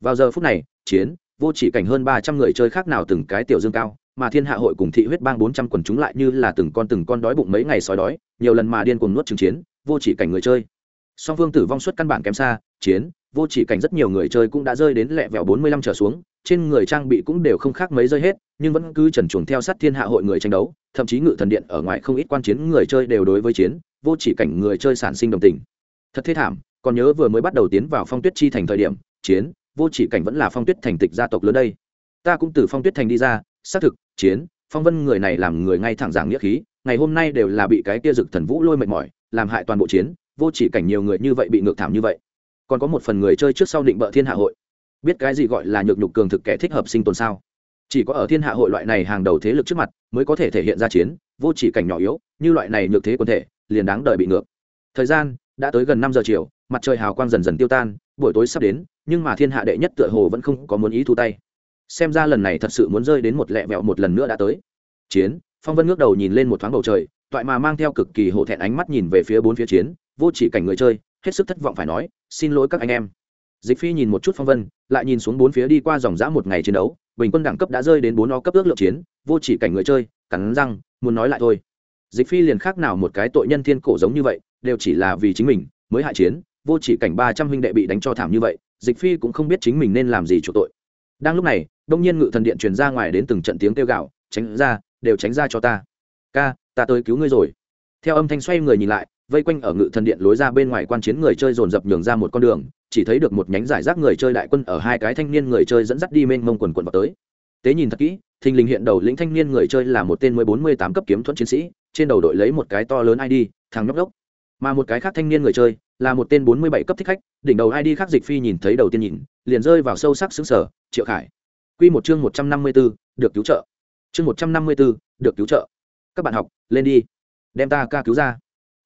Speaker 1: Vào giờ phút này, chiến, vô chỉ cảnh hơn ba trăm người chơi khác nào từng cái tiểu dương cao, mà thiên hạ hội cùng thị huyết bang bốn trăm quần chúng lại như là từng con từng con đói bụng mấy ngày sói đói, nhiều lần mà điên cuồng nuốt chứng chiến, vô chỉ cảnh người chơi. Song phương tử vong suất căn bản kém xa, chiến, vô chỉ cảnh rất nhiều người chơi cũng đã rơi đến lẹ vẹo bốn mươi lăm trở xuống, trên người trang bị cũng đều không khác mấy rơi hết, nhưng vẫn cứ trần chuồng theo sát thiên hạ hội người tranh đấu, thậm chí ngự thần điện ở ngoài không ít quan chiến người chơi đều đối với chiến, vô chỉ cảnh người chơi sản sinh đồng tình. Thật thế thảm còn nhớ vừa mới bắt đầu tiến vào phong tuyết chi thành thời điểm, chiến, vô chỉ cảnh vẫn là phong tuyết thành tịch gia tộc lớn đây. Ta cũng từ phong tuyết thành đi ra, xác thực, chiến, phong vân người này làm người ngay thẳng giảng nghĩa khí, ngày hôm nay đều là bị cái kia dực thần vũ lôi mệt mỏi, làm hại toàn bộ chiến, vô chỉ cảnh nhiều người như vậy bị ngược thảm như vậy. Còn có một phần người chơi trước sau định bợ thiên hạ hội. Biết cái gì gọi là nhược nhục cường thực kẻ thích hợp sinh tồn sao? Chỉ có ở thiên hạ hội loại này hàng đầu thế lực trước mặt, mới có thể thể hiện ra chiến, vô chỉ cảnh nhỏ yếu, như loại này nhược thế quân thể, liền đáng đời bị ngược. Thời gian, đã tới gần năm giờ chiều mặt trời hào quang dần dần tiêu tan, buổi tối sắp đến, nhưng mà thiên hạ đệ nhất tựa hồ vẫn không có muốn ý thu tay. Xem ra lần này thật sự muốn rơi đến một lẹ vẹo một lần nữa đã tới. Chiến, phong vân ngước đầu nhìn lên một thoáng bầu trời, toại mà mang theo cực kỳ hổ thẹn ánh mắt nhìn về phía bốn phía chiến, vô chỉ cảnh người chơi, hết sức thất vọng phải nói, xin lỗi các anh em. Dịch phi nhìn một chút phong vân, lại nhìn xuống bốn phía đi qua dòng dã một ngày chiến đấu, bình quân đẳng cấp đã rơi đến bốn o cấp ước lượng chiến, vô chỉ cảnh người chơi, cắn răng, muốn nói lại thôi. Dịch phi liền khác nào một cái tội nhân thiên cổ giống như vậy, đều chỉ là vì chính mình, mới hại chiến vô chỉ cảnh ba trăm huynh đệ bị đánh cho thảm như vậy, dịch phi cũng không biết chính mình nên làm gì chủ tội. Đang lúc này, đông nhiên ngự thần điện truyền ra ngoài đến từng trận tiếng kêu gạo tránh ra, đều tránh ra cho ta. Ca, ta tới cứu ngươi rồi. Theo âm thanh xoay người nhìn lại, vây quanh ở ngự thần điện lối ra bên ngoài quan chiến người chơi dồn dập nhường ra một con đường, chỉ thấy được một nhánh giải rác người chơi đại quân ở hai cái thanh niên người chơi dẫn dắt đi mênh mông quần quần vào tới. Tế nhìn thật kỹ, thình lình hiện đầu lĩnh thanh niên người chơi là một tên mới bốn mươi tám cấp kiếm thuẫn chiến sĩ, trên đầu đội lấy một cái to lớn id thằng nhóc đốc mà một cái khác thanh niên người chơi, là một tên bốn mươi bảy cấp thích khách, đỉnh đầu id khác dịch phi nhìn thấy đầu tiên nhìn, liền rơi vào sâu sắc xứng sở triệu khải. Q một chương một trăm năm mươi b ố được cứu trợ. Chương một trăm năm mươi b ố được cứu trợ. Các bạn học, lên đi. Đem ta ca cứu ra.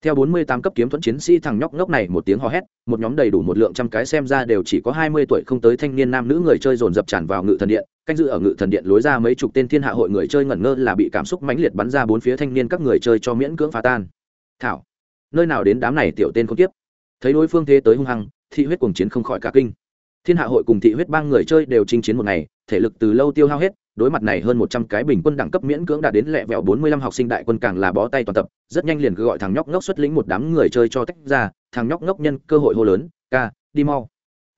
Speaker 1: Theo 48 cấp kiếm thuẫn chiến sĩ thằng nhóc ngốc này một tiếng hò hét, một nhóm đầy đủ một lượng trăm cái xem ra đều chỉ có 20 tuổi không tới thanh niên nam nữ người chơi dồn dập tràn vào ngự thần điện, canh dự ở ngự thần điện lối ra mấy chục tên thiên hạ hội người chơi ngẩn ngơ là bị cảm xúc mãnh liệt bắn ra bốn phía thanh niên các người chơi cho miễn cưỡng phá tan. Thảo nơi nào đến đám này tiểu tên không tiếp. Thấy đối phương thế tới hung hăng, thị huyết cuồng chiến không khỏi cả kinh. Thiên hạ hội cùng thị huyết bang người chơi đều chinh chiến một ngày, thể lực từ lâu tiêu hao hết, đối mặt này hơn một trăm cái bình quân đẳng cấp miễn cưỡng đã đến lẹ vẹo bốn mươi lăm học sinh đại quân càng là bó tay toàn tập, rất nhanh liền cứ gọi thằng nhóc ngốc xuất lĩnh một đám người chơi cho tách ra, thằng nhóc ngốc nhân cơ hội hô lớn, ca, đi mau,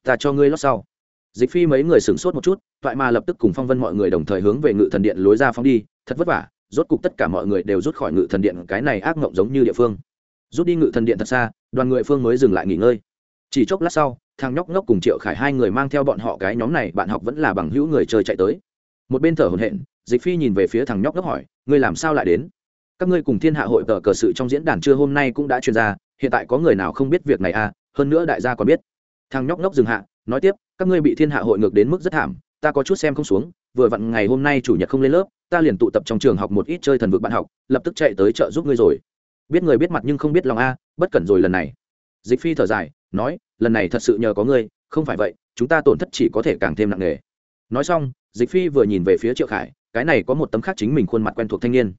Speaker 1: ta cho ngươi lót sau. Dịch phi mấy người sửng sốt một chút, thoại mà lập tức cùng phong vân mọi người đồng thời hướng về ngự thần điện lối ra phóng đi, thật vất vả, rốt cục tất cả mọi người đều rút khỏi ngự thần điện, cái này ác ngộng giống như địa phương rút đi ngự thần điện thật xa, đoàn người phương mới dừng lại nghỉ ngơi. Chỉ chốc lát sau, thằng nhóc ngốc cùng triệu khải hai người mang theo bọn họ cái nhóm này, bạn học vẫn là bằng hữu người chơi chạy tới. Một bên thở hổn hển, dịch phi nhìn về phía thằng nhóc ngốc hỏi, ngươi làm sao lại đến? Các ngươi cùng thiên hạ hội tờ cờ sự trong diễn đàn trưa hôm nay cũng đã truyền ra, hiện tại có người nào không biết việc này à? Hơn nữa đại gia còn biết. Thằng nhóc ngốc dừng hạ, nói tiếp, các ngươi bị thiên hạ hội ngược đến mức rất thảm, ta có chút xem không xuống, vừa vặn ngày hôm nay chủ nhật không lên lớp, ta liền tụ tập trong trường học một ít chơi thần vực bạn học, lập tức chạy tới chợ giúp ngươi rồi biết người biết mặt nhưng không biết lòng a, bất cẩn rồi lần này. Dịch phi thở dài, nói, lần này thật sự nhờ có ngươi, không phải vậy, chúng ta tổn thất chỉ có thể càng thêm nặng nề. Nói xong, dịch phi vừa nhìn về phía triệu khải, cái này có một tấm khác chính mình khuôn mặt quen thuộc thanh niên.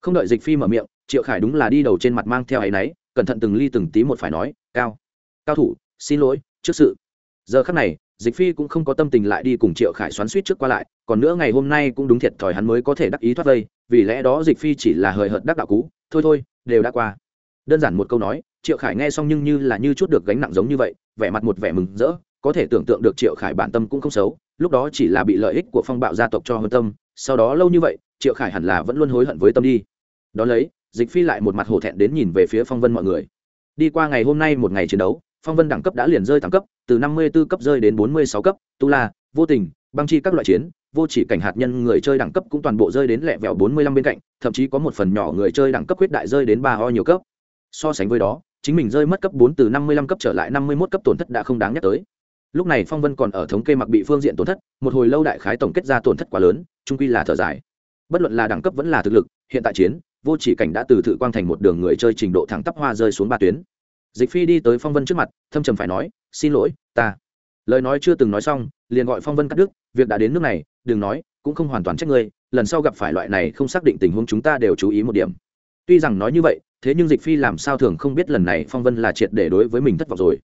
Speaker 1: Không đợi dịch phi mở miệng, triệu khải đúng là đi đầu trên mặt mang theo áy náy cẩn thận từng ly từng tí một phải nói, cao cao thủ, xin lỗi, trước sự. Giờ khắc này, dịch phi cũng không có tâm tình lại đi cùng triệu khải xoắn suýt trước qua lại, còn nữa ngày hôm nay cũng đúng thiệt thòi hắn mới có thể đắc ý thoát vây vì lẽ đó dịch phi chỉ là hời hợt đắc đạo cú, thôi thôi, đều đã qua. Đơn giản một câu nói, triệu khải nghe xong nhưng như là như chút được gánh nặng giống như vậy, vẻ mặt một vẻ mừng rỡ, có thể tưởng tượng được triệu khải bản tâm cũng không xấu, lúc đó chỉ là bị lợi ích của phong bạo gia tộc cho hơn tâm, sau đó lâu như vậy, triệu khải hẳn là vẫn luôn hối hận với tâm đi. Đ ó lấy, dịch phi lại một mặt hổ thẹn đến nhìn về phía phong vân mọi người. Đi qua ngày hôm nay một ngày chiến đấu, phong vân đẳng cấp đã liền rơi thẳng cấp, từ năm mươi b ố cấp rơi đến bốn mươi sáu cấp, tu la, vô tình băng chi các loại chiến, vô chỉ cảnh hạt nhân người chơi đẳng cấp cũng toàn bộ rơi đến lẹ vẹo bốn mươi lăm bên cạnh, thậm chí có một phần nhỏ người chơi đẳng cấp huyết đại rơi đến ba ho nhiều cấp. So sánh với đó, chính mình rơi mất cấp bốn từ năm mươi lăm cấp trở lại năm mươi mốt cấp tổn thất đã không đáng nhắc tới. Lúc này phong vân còn ở thống kê mặc bị phương diện tổn thất, một hồi lâu đại khái tổng kết ra tổn thất quá lớn, trung quy là thở dài. Bất luận là đẳng cấp vẫn là thực lực, hiện tại chiến, vô chỉ cảnh đã từ thự quang thành một đường người chơi trình độ thẳng tắp hoa rơi xuống ba tuyến. Dịch phi đi tới phong vân trước mặt, thâm trầm phải nói, xin lỗi, ta lời nói chưa từng nói xong, liền gọi phong vân cắt đứt, việc đã đến nước này, đừng nói, cũng không hoàn toàn trách ngươi, lần sau gặp phải loại này không xác định tình huống chúng ta đều chú ý một điểm. Tuy rằng nói như vậy, thế nhưng dịch phi làm sao thường không biết lần này phong vân là triệt để đối với mình thất vọng rồi.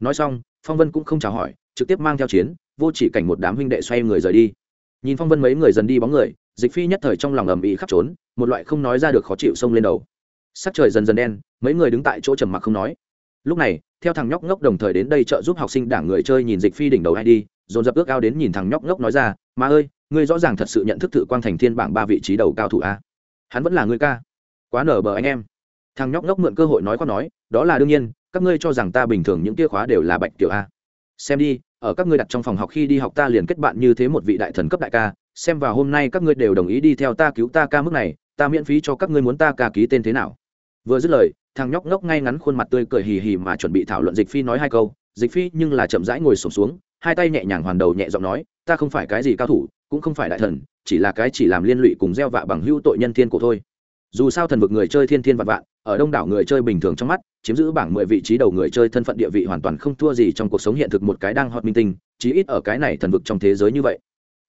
Speaker 1: Nói xong, phong vân cũng không chào hỏi, trực tiếp mang theo chiến, vô chỉ cảnh một đám huynh đệ xoay người rời đi. Nhìn phong vân mấy người dần đi bóng người, dịch phi nhất thời trong lòng ầm ĩ khắp trốn, một loại không nói ra được khó chịu xông lên đầu. Sắc trời dần dần đen, mấy người đứng tại chỗ trầm mặc không nói lúc này, theo thằng nhóc ngốc đồng thời đến đây trợ giúp học sinh đảng người chơi nhìn dịch phi đỉnh đầu hay đi, dồn dập ước ao đến nhìn thằng nhóc ngốc nói ra mà ơi, ngươi rõ ràng thật sự nhận thức thự quang thành thiên bảng ba vị trí đầu cao thủ a? Hắn vẫn là người ca. Quá nở bờ anh em. Thằng nhóc ngốc mượn cơ hội nói có nói, đó là đương nhiên, các ngươi cho rằng ta bình thường những tia khóa đều là bạch tiểu a? Xem đi, ở các ngươi đặt trong phòng học khi đi học ta liền kết bạn như thế một vị đại thần cấp đại ca, xem vào hôm nay các ngươi đều đồng ý đi theo ta cứu ta ca mức này, ta miễn phí cho các ngươi muốn ta ca ký tên thế nào vừa dứt lời, thằng nhóc ngốc ngay ngắn khuôn mặt tươi cười hì hì mà chuẩn bị thảo luận dịch phi nói hai câu. Dịch phi nhưng là chậm rãi ngồi sổm xuống, hai tay nhẹ nhàng hoàn đầu nhẹ giọng nói, ta không phải cái gì cao thủ, cũng không phải đại thần, chỉ là cái chỉ làm liên lụy cùng gieo vạ bằng hữu tội nhân thiên cổ thôi. Dù sao thần vực người chơi thiên thiên vạn vạn, ở đông đảo người chơi bình thường trong mắt, chiếm giữ bảng mười vị trí đầu người chơi thân phận địa vị hoàn toàn không thua gì trong cuộc sống hiện thực một cái đang hot minh tinh, chí ít ở cái này thần vực trong thế giới như vậy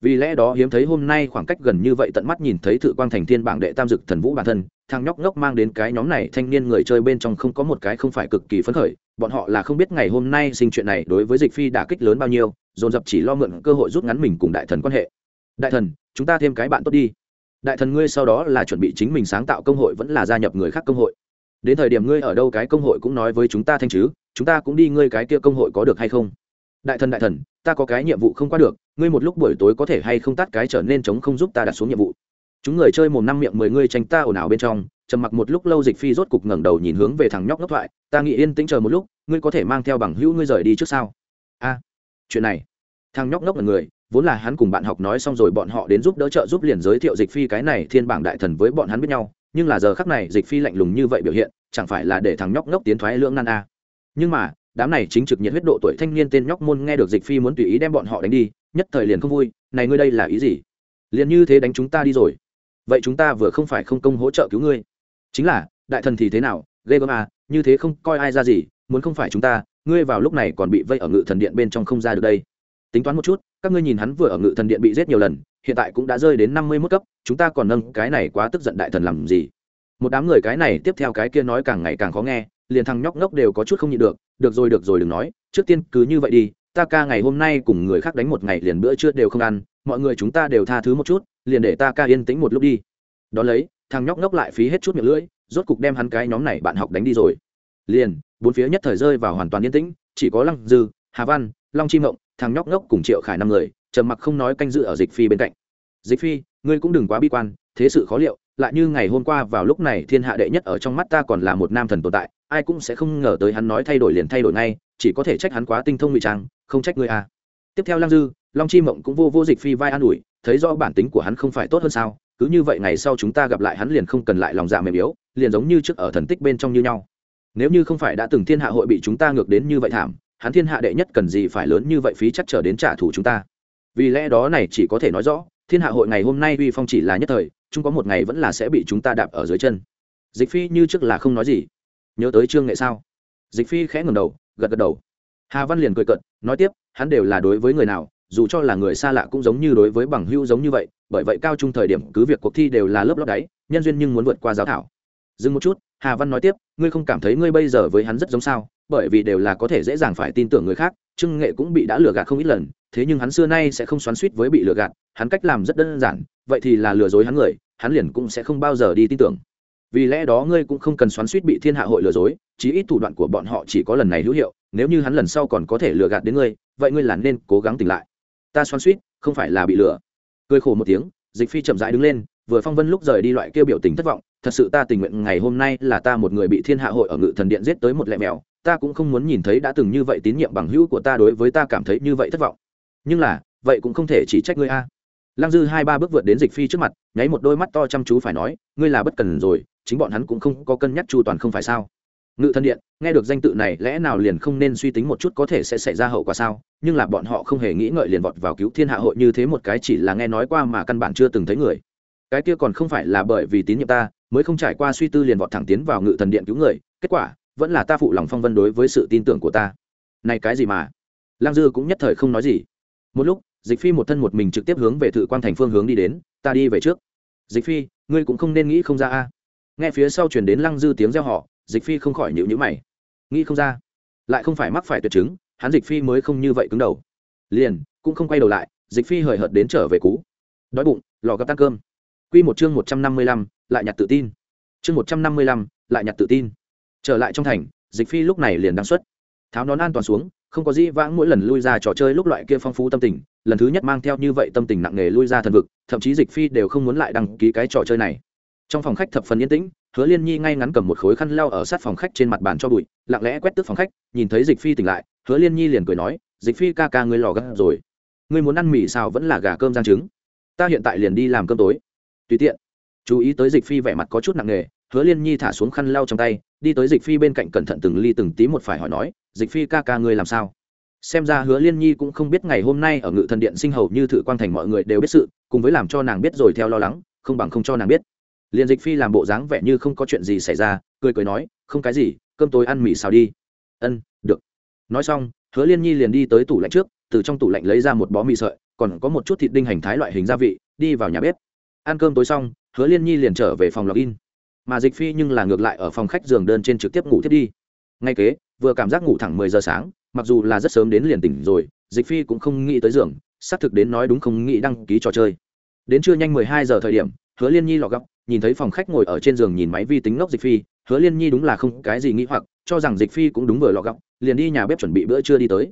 Speaker 1: vì lẽ đó hiếm thấy hôm nay khoảng cách gần như vậy tận mắt nhìn thấy thự quang thành thiên bảng đệ tam dực thần vũ bản thân, thằng nhóc ngốc mang đến cái nhóm này thanh niên người chơi bên trong không có một cái không phải cực kỳ phấn khởi, bọn họ là không biết ngày hôm nay sinh chuyện này đối với dịch phi đả kích lớn bao nhiêu, dồn dập chỉ lo mượn cơ hội rút ngắn mình cùng đại thần quan hệ. Đại thần, chúng ta thêm cái bạn tốt đi. Đại thần ngươi sau đó là chuẩn bị chính mình sáng tạo công hội vẫn là gia nhập người khác công hội. Đến thời điểm ngươi ở đâu cái công hội cũng nói với chúng ta thanh chứ, chúng ta cũng đi ngươi cái kia công hội có được hay không? Đại thần đại thần, ta có cái nhiệm vụ không qua được, ngươi một lúc buổi tối có thể hay không tắt cái trở nên chống không giúp ta đặt xuống nhiệm vụ. Chúng người chơi mồm năm miệng mười ngươi tranh ta ồn ào bên trong, trầm mặc một lúc lâu dịch phi rốt cục ngẩng đầu nhìn hướng về thằng nhóc ngốc thoại, ta nghĩ yên tĩnh chờ một lúc, ngươi có thể mang theo bằng hữu ngươi rời đi trước sao? A, chuyện này. Thằng nhóc ngốc là người, vốn là hắn cùng bạn học nói xong rồi bọn họ đến giúp đỡ trợ giúp liền giới thiệu dịch phi cái này thiên bảng đại thần với bọn hắn biết nhau, nhưng là giờ khắc này dịch phi lạnh lùng như vậy biểu hiện, chẳng phải là để thằng nhóc ngốc tiến thoái lưỡng nan a. Nhưng mà đám này chính trực nhiệt huyết độ tuổi thanh niên tên nhóc môn nghe được dịch phi muốn tùy ý đem bọn họ đánh đi, nhất thời liền không vui, này ngươi đây là ý gì? Liền như thế đánh chúng ta đi rồi. Vậy chúng ta vừa không phải không công hỗ trợ cứu ngươi. Chính là, đại thần thì thế nào, ghê gớm à như thế không coi ai ra gì, muốn không phải chúng ta, ngươi vào lúc này còn bị vây ở ngự thần điện bên trong không ra được đây. Tính toán một chút, các ngươi nhìn hắn vừa ở ngự thần điện bị giết nhiều lần, hiện tại cũng đã rơi đến năm mươi mức cấp, chúng ta còn nâng cái này quá tức giận đại thần làm gì? Một đám người cái này tiếp theo cái kia nói càng ngày càng khó nghe liền thằng nhóc ngốc đều có chút không nhịn được được rồi được rồi, đừng nói, trước tiên cứ như vậy đi, ta ca ngày hôm nay cùng người khác đánh một ngày liền bữa trưa đều không ăn, mọi người chúng ta đều tha thứ một chút, liền để ta ca yên tĩnh một lúc đi. Đón lấy, thằng nhóc ngốc lại phí hết chút miệng lưỡi, rốt cục đem hắn cái nhóm này bạn học đánh đi rồi. Liền, bốn phía nhất thời rơi vào hoàn toàn yên tĩnh, chỉ có lăng dư, hà văn, long chi mộng, thằng nhóc ngốc cùng triệu khải năm người, trầm mặc không nói canh dự ở dịch phi bên cạnh. Dịch phi, ngươi cũng đừng quá bi quan, thế sự khó liệu, lại như ngày hôm qua vào lúc này thiên hạ đệ nhất ở trong mắt ta còn là một nam thần tồn tại ai cũng sẽ không ngờ tới hắn nói thay đổi liền thay đổi ngay, chỉ có thể trách hắn quá tinh thông ngụy trang, không trách người à. tiếp theo lăng dư, long chi mộng cũng vô vô dịch phi vai an ủi, thấy rõ bản tính của hắn không phải tốt hơn sao, cứ như vậy ngày sau chúng ta gặp lại hắn liền không cần lại lòng dạ mềm yếu, liền giống như trước ở thần tích bên trong như nhau. Nếu như không phải đã từng thiên hạ hội bị chúng ta ngược đến như vậy thảm, hắn thiên hạ đệ nhất cần gì phải lớn như vậy phí chắc trở đến trả thù chúng ta? Vì lẽ đó này chỉ có thể nói rõ, thiên hạ hội ngày hôm nay uy phong chỉ là nhất thời chúng có một ngày vẫn là sẽ bị chúng ta đạp ở dưới chân. Dịch phi như trước là không nói gì nhớ tới trương nghệ sao? Dịch phi khẽ ngầm đầu, gật gật đầu. Hà văn liền cười cận nói tiếp, hắn đều là đối với người nào, dù cho là người xa lạ cũng giống như đối với bằng hưu giống như vậy, bởi vậy cao trung thời điểm cứ việc cuộc thi đều là lớp lót đáy, nhân duyên nhưng muốn vượt qua giáo thảo. Dừng một chút, hà văn nói tiếp, ngươi không cảm thấy ngươi bây giờ với hắn rất giống sao, bởi vì đều là có thể dễ dàng phải tin tưởng người khác, trương nghệ cũng bị đã lừa gạt không ít lần, thế nhưng hắn xưa nay sẽ không xoắn suýt với bị lừa gạt, hắn cách làm rất đơn giản, vậy thì là lừa dối hắn người, hắn liền cũng sẽ không bao giờ đi tin tưởng vì lẽ đó ngươi cũng không cần xoắn suýt bị thiên hạ hội lừa dối, chí ít thủ đoạn của bọn họ chỉ có lần này hữu hiệu, nếu như hắn lần sau còn có thể lừa gạt đến ngươi, vậy ngươi là nên cố gắng tỉnh lại. Ta xoắn suýt, không phải là bị lừa. Cười khổ một tiếng, dịch phi chậm rãi đứng lên, vừa phong vân lúc rời đi loại kêu biểu tình thất vọng, thật sự ta tình nguyện ngày hôm nay là ta một người bị thiên hạ hội ở ngự thần điện giết tới một lẹ mèo, ta cũng không muốn nhìn thấy đã từng như vậy tín nhiệm bằng hữu của ta đối với ta cảm thấy như vậy thất vọng. Nhưng là, vậy cũng không thể chỉ trách ngươi a. Lăng dư hai ba bước vượt đến dịch phi trước mặt, nháy một đôi mắt to chăm chú phải nói, ngươi là bất cần rồi chính bọn hắn cũng không có cân nhắc chu toàn không phải sao? Ngự thân điện, nghe được danh tự này, lẽ nào liền không nên suy tính một chút có thể sẽ xảy ra hậu quả sao? Nhưng là bọn họ không hề nghĩ ngợi liền vọt vào cứu thiên hạ hội như thế một cái chỉ là nghe nói qua mà căn bản chưa từng thấy người. Cái kia còn không phải là bởi vì tín nhiệm ta, mới không trải qua suy tư liền vọt thẳng tiến vào ngự thần điện cứu người, kết quả, vẫn là ta phụ lòng phong vân đối với sự tin tưởng của ta. Này cái gì mà? Lang dư cũng nhất thời không nói gì. Một lúc, dịch phi một thân một mình trực tiếp hướng về thự quan thành phương hướng đi đến, ta đi về trước. Dịch phi, ngươi cũng không nên nghĩ không ra a nghe phía sau chuyển đến lăng dư tiếng reo họ dịch phi không khỏi nhịu nhữ mày. Nghĩ không ra, lại không phải mắc phải tuyệt chứng, hắn dịch phi mới không như vậy cứng đầu. Liền, cũng không quay đầu lại, dịch phi hời hợt đến trở về cú đói bụng, lò gấp tăng cơm. Q một chương một trăm năm mươi lăm, lại nhặt tự tin. Chương một trăm năm mươi lăm, lại nhặt tự tin. Trở lại trong thành, dịch phi lúc này liền đăng xuất. Tháo nón an toàn xuống, không có dĩ vãng mỗi lần lui ra trò chơi lúc loại kia phong phú tâm tình, lần thứ nhất mang theo như vậy tâm tình nặng nề lui ra thần vực, thậm chí dịch phi đều không muốn lại đăng ký cái trò chơi này trong phòng khách thập phần yên tĩnh, hứa liên nhi ngay ngắn cầm một khối khăn lau ở sát phòng khách trên mặt bàn cho bụi, lặng lẽ quét tước phòng khách, nhìn thấy dịch phi tỉnh lại, hứa liên nhi liền cười nói, dịch phi ca ca ngươi lò gắt rồi. Ngươi muốn ăn mì xào vẫn là gà cơm giang trứng? Ta hiện tại liền đi làm cơm tối. Tùy tiện. Chú ý tới dịch phi vẻ mặt có chút nặng nề, hứa liên nhi thả xuống khăn lau trong tay, đi tới dịch phi bên cạnh cẩn thận từng ly từng tí một phải hỏi nói, dịch phi ca ca ngươi làm sao? Xem ra hứa liên nhi cũng không biết ngày hôm nay ở ngự thần điện sinh hầu như thự quang thành mọi người đều biết sự, cùng với làm cho nàng biết rồi theo lo lắng, không bằng không cho nàng biết liền dịch phi làm bộ dáng vẻ như không có chuyện gì xảy ra, cười cười nói, không cái gì, cơm tối ăn mì xào đi. Ân, được. Nói xong, hứa liên nhi liền đi tới tủ lạnh trước, từ trong tủ lạnh lấy ra một bó mì sợi, còn có một chút thịt đinh hành thái loại hình gia vị, đi vào nhà bếp. Ăn cơm tối xong, hứa liên nhi liền trở về phòng login mà dịch phi nhưng là ngược lại ở phòng khách giường đơn trên trực tiếp ngủ thiết đi. Ngay kế, vừa cảm giác ngủ thẳng mười giờ sáng, mặc dù là rất sớm đến liền tỉnh rồi, dịch phi cũng không nghĩ tới giường, xác thực đến nói đúng không nghĩ đăng ký trò chơi. Đến trưa nhanh mười hai giờ thời điểm, hứa liên nhi lọc góc nhìn thấy phòng khách ngồi ở trên giường nhìn máy vi tính ngốc dịch phi hứa liên nhi đúng là không cái gì nghĩ hoặc cho rằng dịch phi cũng đúng vừa lọ gọng, liền đi nhà bếp chuẩn bị bữa trưa đi tới.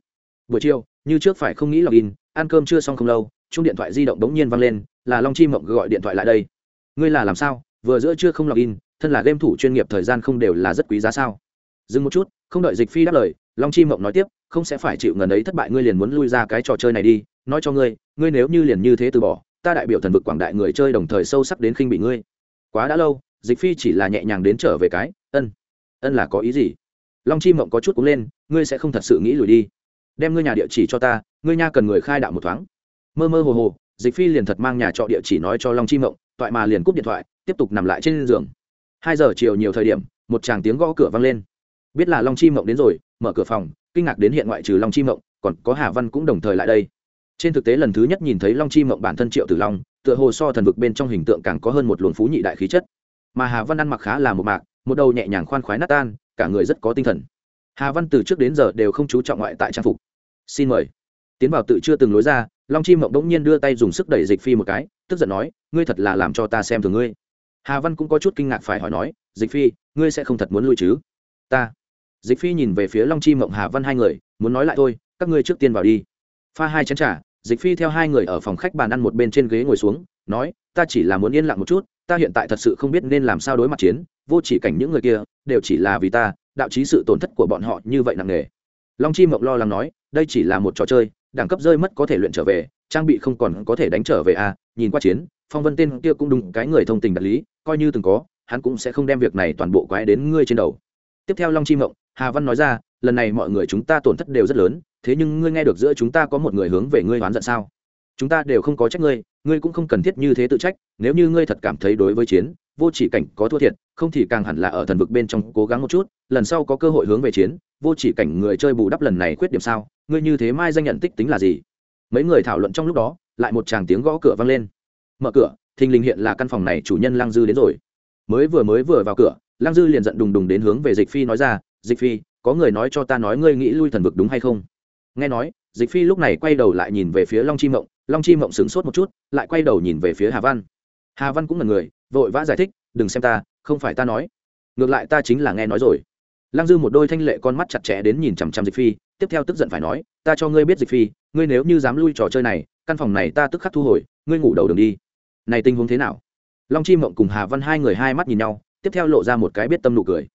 Speaker 1: Buổi chiều như trước phải không nghĩ login ăn cơm chưa xong không lâu chung điện thoại di động đống nhiên văng lên là long chi mộng gọi điện thoại lại đây. Ngươi là làm sao? Vừa giữa chưa không login thân là game thủ chuyên nghiệp thời gian không đều là rất quý giá sao? Dừng một chút không đợi dịch phi đáp lời long chi mộng nói tiếp không sẽ phải chịu ngần ấy thất bại ngươi liền muốn lui ra cái trò chơi này đi nói cho ngươi ngươi nếu như liền như thế từ bỏ ta đại biểu thần vực quảng đại người chơi đồng thời sâu sắc đến khinh bị ngươi quá đã lâu, dịch phi chỉ là nhẹ nhàng đến trở về cái, ân ân là có ý gì? Long chi mộng có chút cúng lên, ngươi sẽ không thật sự nghĩ lùi đi. Đem ngươi nhà địa chỉ cho ta, ngươi nha cần người khai đạo một thoáng. Mơ mơ hồ hồ, dịch phi liền thật mang nhà trọ địa chỉ nói cho long chi mộng, toại mà liền cúp điện thoại, tiếp tục nằm lại trên giường. Hai giờ chiều nhiều thời điểm, một chàng tiếng gõ cửa vang lên. Biết là long chi mộng đến rồi, mở cửa phòng, kinh ngạc đến hiện ngoại trừ long chi mộng, còn có hà văn cũng đồng thời lại đây. Trên thực tế lần thứ nhất nhìn thấy long chi mộng bản thân triệu tử long tựa hồ so thần vực bên trong hình tượng càng có hơn một luồng phú nhị đại khí chất. Mà hà văn ăn mặc khá là một mạc, một đầu nhẹ nhàng khoan khoái nát tan, cả người rất có tinh thần. Hà văn từ trước đến giờ đều không chú trọng ngoại tại trang phục. Xin mời. Tiến vào tự chưa từng lối ra, long chi mộng bỗng nhiên đưa tay dùng sức đẩy dịch phi một cái, tức giận nói, ngươi thật là làm cho ta xem thường ngươi. Hà văn cũng có chút kinh ngạc phải hỏi nói, dịch phi, ngươi sẽ không thật muốn lui chứ? Ta. Dịch phi nhìn về phía long chi mộng hà văn hai người, muốn nói lại thôi, các ngươi trước tiên vào đi. Pha hai chén t r à dịch phi theo hai người ở phòng khách bàn ăn một bên trên ghế ngồi xuống, nói, ta chỉ là muốn yên lặng một chút, ta hiện tại thật sự không biết nên làm sao đối mặt chiến, vô chỉ cảnh những người kia, đều chỉ là vì ta, đạo trí sự tổn thất của bọn họ như vậy nặng nề. Long chi mộng lo lắng nói, đây chỉ là một trò chơi, đẳng cấp rơi mất có thể luyện trở về, trang bị không còn có thể đánh trở về à nhìn qua chiến, phong vân tên kia cũng đúng cái người thông tình đạt lý, coi như từng có, hắn cũng sẽ không đem việc này toàn bộ quái đến ngươi trên đầu. Tiếp theo long chi mộng, hà văn nói ra, lần này mọi người chúng ta tổn thất đều rất lớn thế nhưng ngươi nghe được giữa chúng ta có một người hướng về ngươi oán giận sao? Chúng ta đều không có trách ngươi ngươi cũng không cần thiết như thế tự trách, nếu như ngươi thật cảm thấy đối với chiến, vô chỉ cảnh có thua thiệt, không thì càng hẳn là ở thần vực bên trong cố gắng một chút, lần sau có cơ hội hướng về chiến, vô chỉ cảnh người chơi bù đắp lần này khuyết điểm sao, ngươi như thế mai danh nhận tích tính là gì? Mấy người thảo luận trong lúc đó, lại một chàng tiếng gõ cửa vang lên. Mở cửa, thình lình hiện là căn phòng này chủ nhân lang dư đến rồi. Mới vừa mới vừa vào cửa, lăng dư liền giận đùng đùng đến hướng về dịch phi nói ra, dịch phi, có người nói cho ta nói ngươi nghĩ lui thần vực đúng hay không? Nghe nói, dịch phi lúc này quay đầu lại nhìn về phía long chi mộng, long chi mộng sửng sốt một chút, lại quay đầu nhìn về phía hà văn. Hà văn cũng là người, vội vã giải thích, đừng xem ta, không phải ta nói. Ngược lại ta chính là nghe nói rồi. Lăng dư một đôi thanh lệ con mắt chặt chẽ đến nhìn chằm chằm dịch phi, tiếp theo tức giận phải nói, ta cho ngươi biết dịch phi, ngươi nếu như dám lui trò chơi này, căn phòng này ta tức khắc thu hồi, ngươi ngủ đầu đường đi. Này tình huống thế nào? Long chi mộng cùng hà văn hai người hai mắt nhìn nhau, tiếp theo lộ ra một cái biết tâm nụ cười.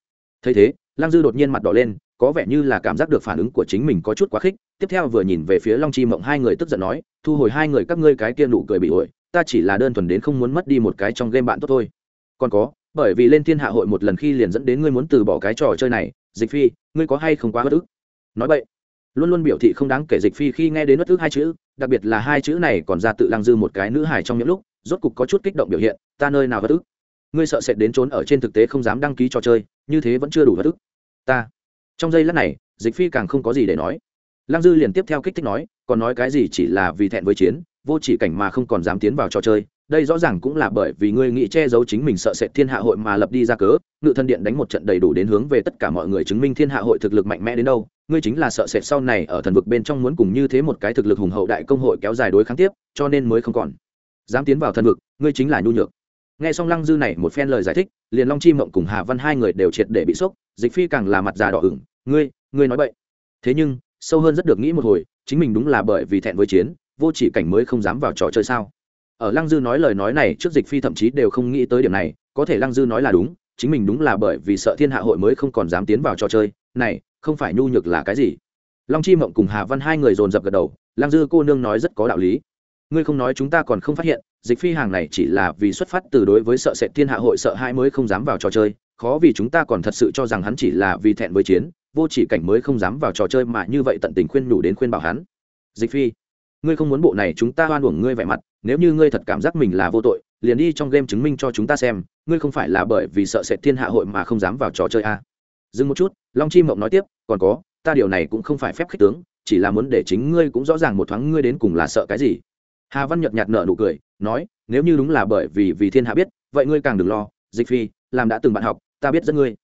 Speaker 1: Thấy thế, lăng dư đột nhiên mặt đỏ lên có vẻ như là cảm giác được phản ứng của chính mình có chút quá khích, tiếp theo vừa nhìn về phía long chi mộng, hai người tức giận nói, thu hồi hai người, các ngươi cái kia nụ cười bị ổi, ta chỉ là đơn thuần đến không muốn mất đi một cái trong game bạn tốt thôi. Còn có, bởi vì lên thiên hạ hội một lần khi liền dẫn đến ngươi muốn từ bỏ cái trò chơi này, dịch phi, ngươi có hay không quá bất ức? Nói vậy, luôn luôn biểu thị không đáng kể dịch phi khi nghe đến bất ức hai chữ, đặc biệt là hai chữ này còn ra tự lăng dư một cái nữ hài trong những lúc, rốt cục có chút kích động biểu hiện, ta nơi nào bất ức? Ngươi sợ sệt đến trốn ở trên thực tế không dám đăng ký trò chơi, như thế vẫn chưa đủ bất ức. Ta trong giây lát này, dịch phi càng không có gì để nói. Lăng dư liền tiếp theo kích thích nói, còn nói cái gì chỉ là vì thẹn với chiến, vô chỉ cảnh mà không còn dám tiến vào trò chơi, đây rõ ràng cũng là bởi vì ngươi nghĩ che giấu chính mình sợ sệt thiên hạ hội mà lập đi ra cớ, ngự thân điện đánh một trận đầy đủ đến hướng về tất cả mọi người chứng minh thiên hạ hội thực lực mạnh mẽ đến đâu, ngươi chính là sợ sệt sau này ở thần vực bên trong muốn cùng như thế một cái thực lực hùng hậu đại công hội kéo dài đối kháng tiếp, cho nên mới không còn. Dám tiến vào thần vực, ngươi chính là nhu nhược nghe xong lăng dư này một phen lời giải thích, liền long chi mộng cùng hà văn hai người đều triệt để bị sốc, dịch phi càng là mặt già đỏ ửng, ngươi ngươi nói vậy thế nhưng, sâu hơn rất được nghĩ một hồi, chính mình đúng là bởi vì thẹn với chiến, vô chỉ cảnh mới không dám vào trò chơi sao? Ở lăng dư nói lời nói này trước dịch phi thậm chí đều không nghĩ tới điểm này, có thể lăng dư nói là đúng, chính mình đúng là bởi vì sợ thiên hạ hội mới không còn dám tiến vào trò chơi, này, không phải nhu nhược là cái gì? Long chi mộng cùng hà văn hai người dồn dập gật đầu, lăng dư cô nương nói rất có đạo lý ngươi không nói chúng ta còn không phát hiện, dịch phi hàng này chỉ là vì xuất phát từ đối với sợ sệt thiên hạ hội sợ hãi mới không dám vào trò chơi, khó vì chúng ta còn thật sự cho rằng hắn chỉ là vì thẹn với chiến, vô chỉ cảnh mới không dám vào trò chơi mà như vậy tận tình khuyên nhủ đến khuyên bảo hắn dịch phi, ngươi không muốn bộ này chúng ta hoan uổng ngươi vẻ mặt, nếu như ngươi thật cảm giác mình là vô tội, liền đi trong game chứng minh cho chúng ta xem, ngươi không phải là bởi vì sợ sệt thiên hạ hội mà không dám vào trò chơi a à. dừng một chút, long chi mộng nói tiếp, còn có, ta điều này cũng không phải phép khích tướng, chỉ là muốn để chính ngươi cũng rõ ràng một thoáng ngươi đến cùng là sợ cái gì hà văn nhợt nhạt nở nụ cười, nói, nếu như đúng là bởi vì vì thiên hạ biết, vậy ngươi càng đừng lo, dịch phi, làm đã từng bạn học, ta biết rất ngươi.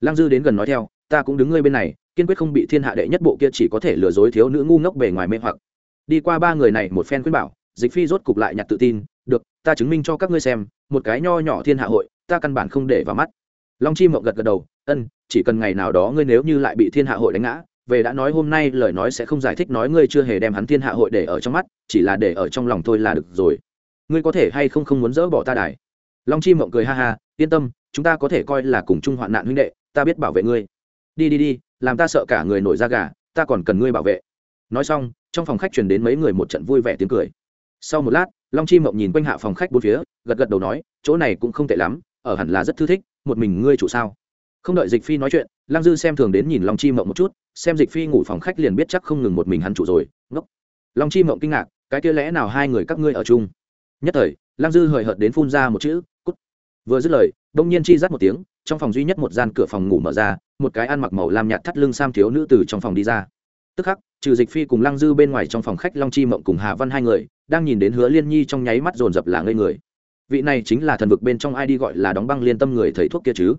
Speaker 1: Lăng dư đến gần nói theo, ta cũng đứng ngươi bên này, kiên quyết không bị thiên hạ đệ nhất bộ kia chỉ có thể lừa dối thiếu nữ ngu ngốc bề ngoài mê hoặc. Đi qua ba người này một phen khuyên bảo, dịch phi rốt cục lại nhặt tự tin, được, ta chứng minh cho các ngươi xem, một cái nho nhỏ thiên hạ hội, ta căn bản không để vào mắt. Long chi mộng gật gật đầu, ân, chỉ cần ngày nào đó ngươi nếu như lại bị thiên hạ hội đánh ngã về đã nói hôm nay lời nói sẽ không giải thích nói ngươi chưa hề đem hắn thiên hạ hội để ở trong mắt, chỉ là để ở trong lòng thôi là được rồi. Ngươi có thể hay không không muốn dỡ bỏ ta đài? Long chi mộng cười ha ha, yên tâm, chúng ta có thể coi là cùng chung hoạn nạn huynh đệ, ta biết bảo vệ ngươi. Đi đi đi, làm ta sợ cả người nổi da gà, ta còn cần ngươi bảo vệ. Nói xong, trong phòng khách truyền đến mấy người một trận vui vẻ tiếng cười. Sau một lát, long chi mộng nhìn quanh hạ phòng khách bốn phía, gật gật đầu nói, chỗ này cũng không tệ lắm, ở hẳn là rất thư thích, một mình ngươi chủ sao? Không đợi dịch phi nói chuyện, lăng dư xem thường đến nhìn long chi mộng một chút, xem dịch phi ngủ phòng khách liền biết chắc không ngừng một mình hắn chủ rồi, ngốc. Long chi mộng kinh ngạc, cái kia lẽ nào hai người các ngươi ở chung? Nhất thời, lăng dư hời hợt đến phun ra một chữ, cút. Vừa dứt lời đông nhiên chi dắt một tiếng, trong phòng duy nhất một gian cửa phòng ngủ mở ra, một cái ăn mặc màu lam nhạt thắt lưng sam thiếu nữ từ trong phòng đi ra. Tức khắc, trừ dịch phi cùng lăng dư bên ngoài trong phòng khách long chi mộng cùng hà văn hai người, đang nhìn đến hứa liên nhi trong nháy mắt dồn dập là ngây người. Vị này chính là thần vực bên trong ai đi gọi là đóng băng liên tâm người thầy thuốc kia chứ?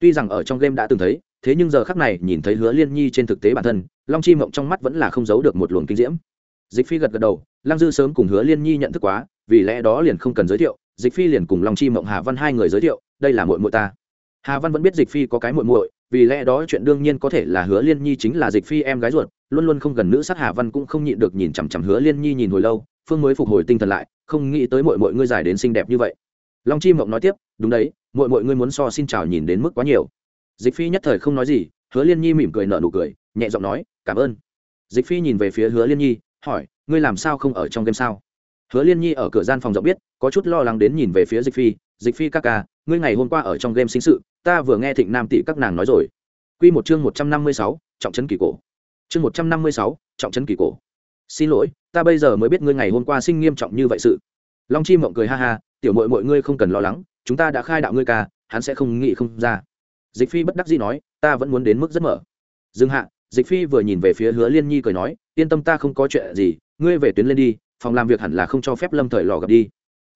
Speaker 1: Tuy rằng ở trong game đã từng thấy, thế nhưng giờ khắc này nhìn thấy hứa liên nhi trên thực tế bản thân, long chi mộng trong mắt vẫn là không giấu được một luồng kinh diễm. Dịch phi gật gật đầu, lăng dư sớm cùng hứa liên nhi nhận thức quá, vì lẽ đó liền không cần giới thiệu, dịch phi liền cùng long chi mộng, hà văn hai người giới thiệu, đây là muội muội ta. Hà văn vẫn biết dịch phi có cái muội muội, vì lẽ đó chuyện đương nhiên có thể là hứa liên nhi chính là dịch phi em gái ruột, luôn luôn không gần nữ sát hà văn cũng không nhịn được nhìn chằm chằm hứa liên nhi nhìn hồi lâu, phương mới phục hồi tinh thần lại, không nghĩ tới muội muội ngươi dài đến xinh đẹp như vậy. Long chi mộng nói tiếp, đúng đấy mọi mọi ngươi muốn so xin chào nhìn đến mức quá nhiều. Dịch phi nhất thời không nói gì, hứa liên nhi mỉm cười nở nụ cười, nhẹ giọng nói, cảm ơn. Dịch phi nhìn về phía hứa liên nhi, hỏi, ngươi làm sao không ở trong game sao? Hứa liên nhi ở cửa gian phòng rộng biết, có chút lo lắng đến nhìn về phía dịch phi dịch phi các ca, ngươi ngày hôm qua ở trong game sinh sự, ta vừa nghe thịnh nam tỷ các nàng nói rồi. Q một chương một trăm năm mươi sáu, trọng trấn kỳ cổ. Chương một trăm năm mươi sáu, trọng trấn kỳ cổ. Xin lỗi, ta bây giờ mới biết ngươi ngày hôm qua sinh nghiêm trọng như vậy sự. Long chi mộng cười ha ha, tiểu mội mọi ngươi không cần lo lắng chúng ta đã khai đạo ngươi ca, hắn sẽ không nghĩ không ra. Dịch phi bất đắc dĩ nói, ta vẫn muốn đến mức rất mở. Dừng hạ, dịch phi vừa nhìn về phía hứa liên nhi cười nói, yên tâm ta không có chuyện gì, ngươi về tuyến lên đi, phòng làm việc hẳn là không cho phép lâm thời lò gặp đi.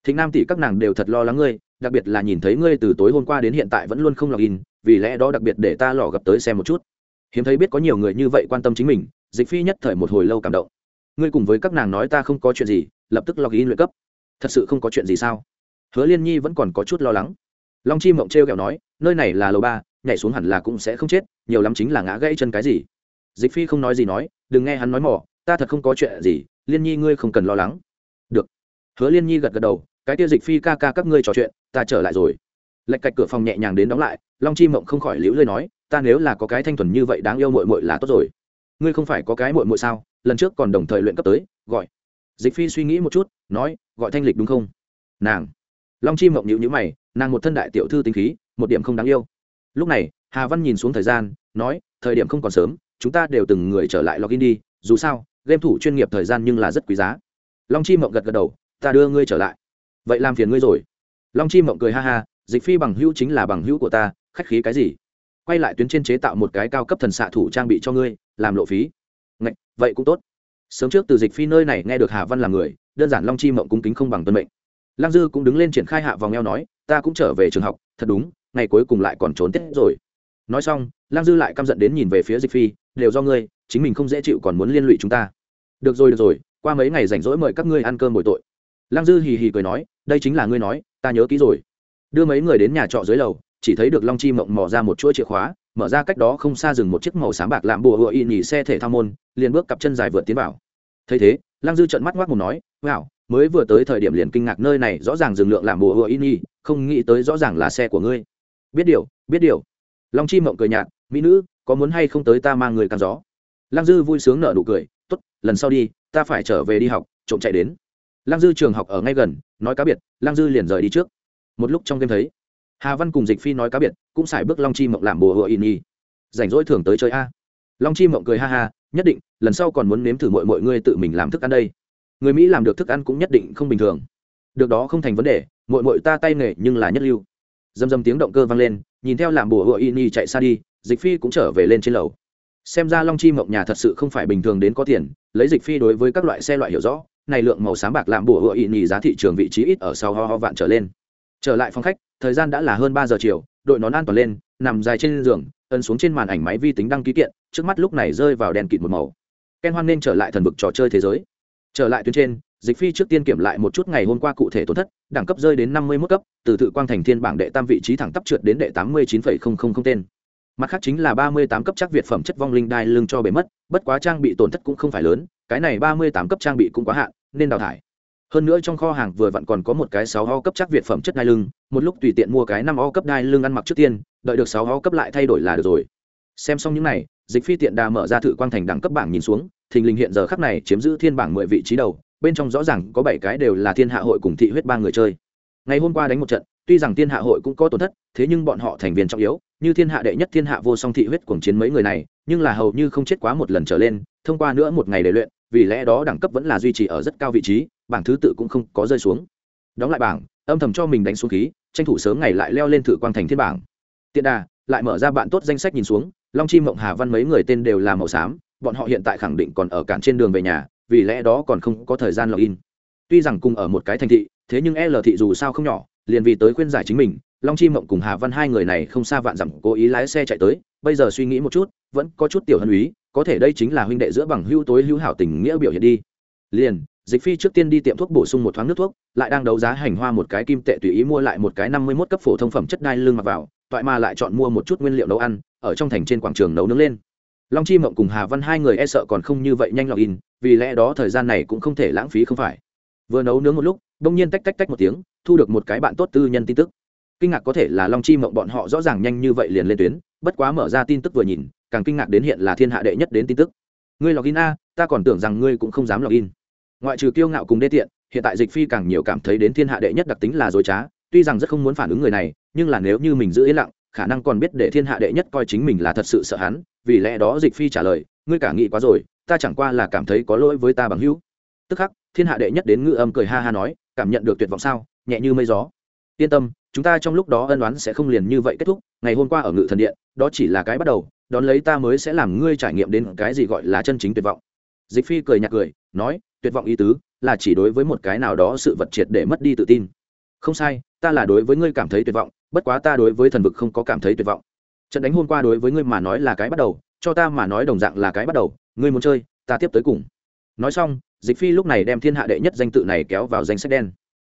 Speaker 1: Thịnh nam tỷ các nàng đều thật lo lắng ngươi, đặc biệt là nhìn thấy ngươi từ tối hôm qua đến hiện tại vẫn luôn không login, vì lẽ đó đặc biệt để ta lò gặp tới xem một chút. Hiếm thấy biết có nhiều người như vậy quan tâm chính mình, dịch phi nhất thời một hồi lâu cảm động. Ngươi cùng với các nàng nói ta không có chuyện gì, lập tức lò in luyện cấp. Thật sự không có chuyện gì sao? Hứa liên nhi vẫn còn có chút lo lắng. Long chi mộng t r e o kẹo nói, nơi này là lầu ba, nhảy xuống hẳn là cũng sẽ không chết, nhiều lắm chính là ngã gãy chân cái gì. Dịch phi không nói gì nói, đừng nghe hắn nói mỏ, ta thật không có chuyện gì, liên nhi ngươi không cần lo lắng. Được. Hứa liên nhi gật gật đầu, cái tiêu dịch phi ca ca các ngươi trò chuyện, ta trở lại rồi. Lệch cạch cửa phòng nhẹ nhàng đến đóng lại, long chi mộng không khỏi liễu lơi nói, ta nếu là có cái thanh thuần như vậy đáng yêu mội mội là tốt rồi. Ngươi không phải có cái mội mội sao? Lần trước còn đồng thời luyện cấp tới, gọi. Dịch phi suy nghĩ một chút, nói, gọi thanh lịch đúng không? Nàng long chi mộng nhịu nhữ mày nàng một thân đại tiểu thư tính khí một điểm không đáng yêu. Lúc này hà văn nhìn xuống thời gian nói thời điểm không còn sớm chúng ta đều từng người trở lại login đi dù sao game thủ chuyên nghiệp thời gian nhưng là rất quý giá. Long chi mộng gật gật đầu ta đưa ngươi trở lại. Vậy làm phiền ngươi rồi. Long chi mộng cười ha ha dịch phi bằng hữu chính là bằng hữu của ta khách khí cái gì? Quay lại tuyến trên chế tạo một cái cao cấp thần xạ thủ trang bị cho ngươi làm lộ phí. Ngạch, vậy cũng tốt. Sớm trước từ dịch phi nơi này nghe được hà văn là người đơn giản long chi mộng cung kính không bằng tuân mệnh lăng dư cũng đứng lên triển khai hạ vòng eo nói, ta cũng trở về trường học, thật đúng, ngày cuối cùng lại còn trốn tết rồi. Nói xong, lăng dư lại căm giận đến nhìn về phía dịch phi, đều do ngươi, chính mình không dễ chịu còn muốn liên lụy chúng ta. Được rồi được rồi, qua mấy ngày rảnh rỗi mời các ngươi ăn cơm bồi tội. Lăng dư hì hì cười nói, đây chính là ngươi nói, ta nhớ kỹ rồi. Đưa mấy người đến nhà trọ dưới lầu, chỉ thấy được long chi mộng mò ra một chuỗi chìa khóa, mở ra cách đó không xa dừng một chiếc màu sáng bạc làm bùa hựa y nhì xe thể thao môn, liền bước cặp chân dài vượt tiến vào. Thấy thế, lăng dư trợn mắt ngoác mồm nói, wow mới vừa tới thời điểm liền kinh ngạc nơi này rõ ràng dừng lượng làm bùa hùa y, không nghĩ tới rõ ràng là xe của ngươi. Biết điều biết điều. Long chi mộng cười nhạt, mỹ nữ, có muốn hay không tới ta mang người càn gió? Lăng dư vui sướng nở nụ cười, tốt, lần sau đi, ta phải trở về đi học, trộm chạy đến. Lăng dư trường học ở ngay gần, nói cá biệt, lăng dư liền rời đi trước. Một lúc trong game thấy, hà văn cùng dịch phi nói cá biệt, cũng xài bước long chi mộng làm bùa hựa in y. Rảnh rỗi thường tới chơi a. Long chi mộng cười ha ha, nhất định, lần sau còn muốn nếm thử mọi mọi ngươi tự mình làm thức ăn đây người mỹ làm được thức ăn cũng nhất định không bình thường. Được đó không thành vấn đề mội mội ta tay nghề nhưng là nhất lưu. Dầm dầm tiếng động cơ vang lên, nhìn theo làm bùa hựa y ni chạy xa đi, dịch phi cũng trở về lên trên lầu. Xem ra long chi mộng nhà thật sự không phải bình thường đến có tiền, lấy dịch phi đối với các loại xe loại hiểu rõ, này lượng màu sáng bạc làm bùa hựa y ni giá thị trường vị trí ít ở sau ho ho vạn trở lên. Trở lại phòng khách, thời gian đã là hơn ba giờ chiều, đội nón an toàn lên, nằm dài trên giường, ấn xuống trên màn ảnh máy vi tính đăng ký kiện, trước mắt lúc này rơi vào đèn kịt một màu. Ken hoan nên trở lại thần vực trò chơi thế giới trở lại tuyến trên, dịch phi trước tiên kiểm lại một chút ngày hôm qua cụ thể tổn thất, đẳng cấp rơi đến năm mươi mức cấp, từ thự quang thành thiên bảng đệ tam vị trí thẳng tắp trượt đến đệ tám mươi chín tên. Mặt khác chính là ba mươi tám cấp chắc việt phẩm chất vong linh đai lưng cho bề mất, bất quá trang bị tổn thất cũng không phải lớn, cái này ba mươi tám cấp trang bị cũng quá hạn, nên đào thải. Hơn nữa trong kho hàng vừa vặn còn có một cái sáu ho cấp chắc việt phẩm chất đai lưng, một lúc tùy tiện mua cái năm ho cấp đai lưng ăn mặc trước tiên, đợi được sáu ho cấp lại thay đổi là được rồi. Xem xong những này, dịch phi tiện đà mở ra thử quang thành đẳng cấp bảng nhìn xuống thình lình hiện giờ khắc này chiếm giữ thiên bảng mười vị trí đầu, bên trong rõ ràng có bảy cái đều là thiên hạ hội cùng thị huyết ba người chơi. Ngày hôm qua đánh một trận, tuy rằng thiên hạ hội cũng có tổn thất, thế nhưng bọn họ thành viên trọng yếu, như thiên hạ đệ nhất, thiên hạ vô song thị huyết cuồng chiến mấy người này, nhưng là hầu như không chết quá một lần trở lên, thông qua nữa một ngày để luyện, vì lẽ đó đẳng cấp vẫn là duy trì ở rất cao vị trí, bảng thứ tự cũng không có rơi xuống. Đóng lại bảng, âm thầm cho mình đánh xuống khí, tranh thủ sớm ngày lại leo lên thử quang thành thiên bảng. Tiện đà, lại mở ra bạn tốt danh sách nhìn xuống, long chi, mộng hà, văn mấy người tên đều là màu xám bọn họ hiện tại khẳng định còn ở cản trên đường về nhà, vì lẽ đó còn không có thời gian login tuy rằng cùng ở một cái thành thị, thế nhưng l thị dù sao không nhỏ, liền vì tới khuyên giải chính mình, long chi mộng cùng hà văn hai người này không xa vạn dặm cố ý lái xe chạy tới, bây giờ suy nghĩ một chút, vẫn có chút tiểu hân úy, có thể đây chính là huynh đệ giữa bằng hữu tối hữu hảo tình nghĩa biểu hiện đi. Liền, dịch phi trước tiên đi tiệm thuốc bổ sung một thoáng nước thuốc, lại đang đấu giá hành hoa một cái kim tệ tùy ý mua lại một cái năm mươi mốt cấp phổ thông phẩm chất đai lưng mặc vào, toại mà lại chọn mua một chút nguyên liệu nấu ăn, ở trong thành trên quảng trường nấu nướng lên long chi mộng cùng hà văn hai người e sợ còn không như vậy nhanh lọc in vì lẽ đó thời gian này cũng không thể lãng phí không phải. Vừa nấu nướng một lúc đông nhiên tách tách tách một tiếng, thu được một cái bạn tốt tư nhân tin tức. Kinh ngạc có thể là long chi mộng bọn họ rõ ràng nhanh như vậy liền lên tuyến, bất quá mở ra tin tức vừa nhìn, càng kinh ngạc đến hiện là thiên hạ đệ nhất đến tin tức. Ngươi login a, ta còn tưởng rằng ngươi cũng không dám login. Ngoại trừ kiêu ngạo cùng đê tiện, hiện tại dịch phi càng nhiều cảm thấy đến thiên hạ đệ nhất đặc tính là dối trá, tuy rằng rất không muốn phản ứng người này, nhưng là nếu như mình giữ yên lặng khả năng còn biết để thiên hạ đệ nhất coi chính mình là thật sự sợ hắn, vì lẽ đó dịch phi trả lời, ngươi cả nghĩ quá rồi, ta chẳng qua là cảm thấy có lỗi với ta bằng hữu. Tức khắc, thiên hạ đệ nhất đến ngữ âm cười ha ha nói, cảm nhận được tuyệt vọng sao, nhẹ như mây gió. Yên tâm, chúng ta trong lúc đó ân oán sẽ không liền như vậy kết thúc, ngày hôm qua ở ngự thần điện, đó chỉ là cái bắt đầu, đón lấy ta mới sẽ làm ngươi trải nghiệm đến cái gì gọi là chân chính tuyệt vọng. Dịch phi cười nhạt cười, nói, tuyệt vọng ý tứ là chỉ đối với một cái nào đó sự vật triệt để mất đi tự tin không sai, ta là đối với ngươi cảm thấy tuyệt vọng, bất quá ta đối với thần vực không có cảm thấy tuyệt vọng. Trận đánh hôm qua đối với ngươi mà nói là cái bắt đầu, cho ta mà nói đồng dạng là cái bắt đầu, ngươi muốn chơi, ta tiếp tới cùng. Nói xong, dịch phi lúc này đem thiên hạ đệ nhất danh tự này kéo vào danh sách đen.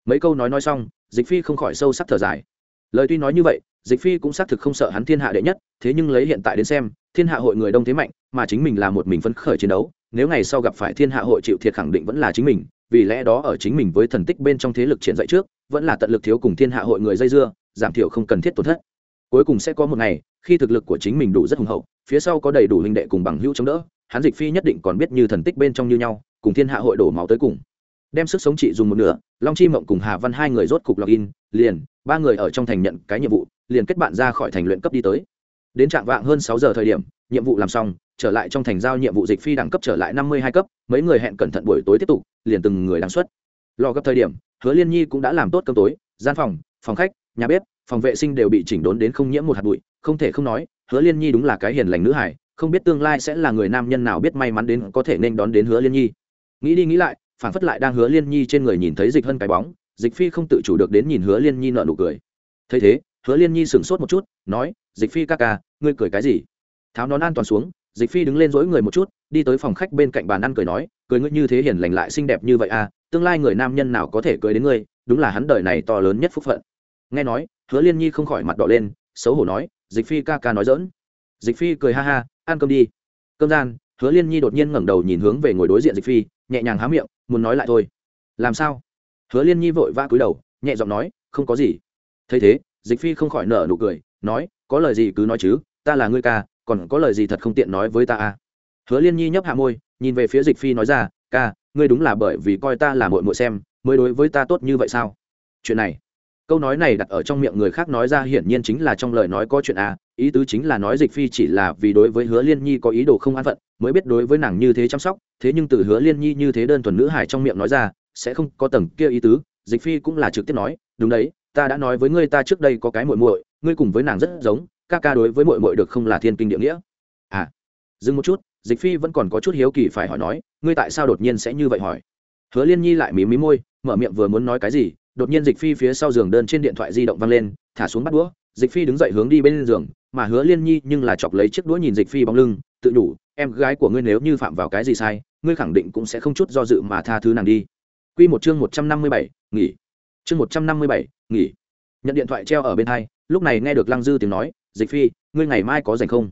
Speaker 1: Mấy câu nói nói xong, dịch phi không khỏi sâu sắc thở dài. Lời tuy nói như vậy, dịch phi cũng xác thực không sợ hắn thiên hạ đệ nhất, thế nhưng lấy hiện tại đến xem, thiên hạ hội người đông thế mạnh, mà chính mình là một mình phấn khởi chiến đấu, nếu ngày sau gặp phải thiên hạ hội chịu thiệt khẳng định vẫn là chính mình vì lẽ đó ở chính mình với thần tích bên trong thế lực triển dậy trước, vẫn là tận lực thiếu cùng thiên hạ hội người dây dưa, giảm thiểu không cần thiết tổn thất. Cuối cùng sẽ có một ngày, khi thực lực của chính mình đủ rất hùng hậu, phía sau có đầy đủ huynh đệ cùng bằng hữu chống đỡ hắn dịch phi nhất định còn biết như thần tích bên trong như nhau, cùng thiên hạ hội đổ máu tới cùng. Đem sức sống trị dùng một nửa, long chi mộng cùng hà văn hai người rốt cục login liền, ba người ở trong thành nhận cái nhiệm vụ, liền kết bạn ra khỏi thành luyện cấp đi tới. Đến trạng vạng hơn sáu giờ thời điểm, nhiệm vụ làm xong trở lại trong thành giao nhiệm vụ dịch phi đẳng cấp trở lại năm mươi hai cấp, mấy người hẹn cẩn thận buổi tối tiếp tục, liền từng người đáng xuất. Lo gấp thời điểm, hứa liên nhi cũng đã làm tốt cơm tối, gian phòng phòng khách, nhà bếp, phòng vệ sinh đều bị chỉnh đốn đến không nhiễm một hạt bụi, không thể không nói, hứa liên nhi đúng là cái hiền lành nữ hải không biết tương lai sẽ là người nam nhân nào biết may mắn đến có thể nên đón đến hứa liên nhi. Nghĩ đi nghĩ lại, phản phất lại đang hứa liên nhi trên người nhìn thấy dịch hơn cái bóng, dịch phi không tự chủ được đến nhìn hứa liên nhi nợ nụ cười. Thấy thế, hứa liên nhi sửng sốt một chút, nói, dịch phi ca ca, ngươi cười cái gì? Tháo nón an toàn xuống dịch phi đứng lên dỗi người một chút, đi tới phòng khách bên cạnh bàn ăn cười nói, cười ngươi như thế hiền lành lại xinh đẹp như vậy à tương lai người nam nhân nào có thể cười đến ngươi, đúng là hắn đời này to lớn nhất phúc phận. Nghe nói, hứa liên nhi không khỏi mặt đỏ lên, xấu hổ nói, dịch phi ca ca nói dỡn dịch phi cười ha ha, ăn cơm đi. Cơm gian, hứa liên nhi đột nhiên ngẩng đầu nhìn hướng về ngồi đối diện dịch phi, nhẹ nhàng há miệng, muốn nói lại thôi. Làm sao? Hứa liên nhi vội vã cúi đầu, nhẹ giọng nói, không có gì. Thấy thế, dịch phi không khỏi nở nụ cười, nói, có lời gì cứ nói chứ, ta là ngươi ca còn có lời gì thật không tiện nói với ta à? Hứa liên nhi nhấp hạ môi, nhìn về phía dịch phi nói ra, ca, ngươi đúng là bởi vì coi ta là mội mội xem, mới đối với ta tốt như vậy sao? Chuyện này, câu nói này đặt ở trong miệng người khác nói ra hiển nhiên chính là trong lời nói có chuyện à ý tứ chính là nói dịch phi chỉ là vì đối với hứa liên nhi có ý đồ không an phận, mới biết đối với nàng như thế chăm sóc, thế nhưng từ hứa liên nhi như thế đơn thuần nữ hải trong miệng nói ra, sẽ không có tầng kia ý tứ, dịch phi cũng là trực tiếp nói, đúng đấy, ta đã nói với ngươi ta trước đây có cái muội muội, ngươi cùng với nàng rất giống ca ca đối với muội muội được không là thiên kinh địa nghĩa à dừng một chút dịch phi vẫn còn có chút hiếu kỳ phải hỏi nói ngươi tại sao đột nhiên sẽ như vậy hỏi hứa liên nhi lại mí mí môi mở miệng vừa muốn nói cái gì đột nhiên dịch phi phía sau giường đơn trên điện thoại di động văng lên thả xuống bắt đũa dịch phi đứng dậy hướng đi bên giường mà hứa liên nhi nhưng là chọc lấy chiếc đũa nhìn dịch phi bóng lưng tự đủ em gái của ngươi nếu như phạm vào cái gì sai ngươi khẳng định cũng sẽ không chút do dự mà tha thứ nàng đi Quy một chương một trăm năm mươi bảy, nghỉ. Chương một trăm năm mươi bảy, nghỉ. Nhận điện thoại treo ở bên hai, lúc này nghe được Lăng Dư tiếng nói, "Dịch Phi, ngươi ngày mai có rảnh không?"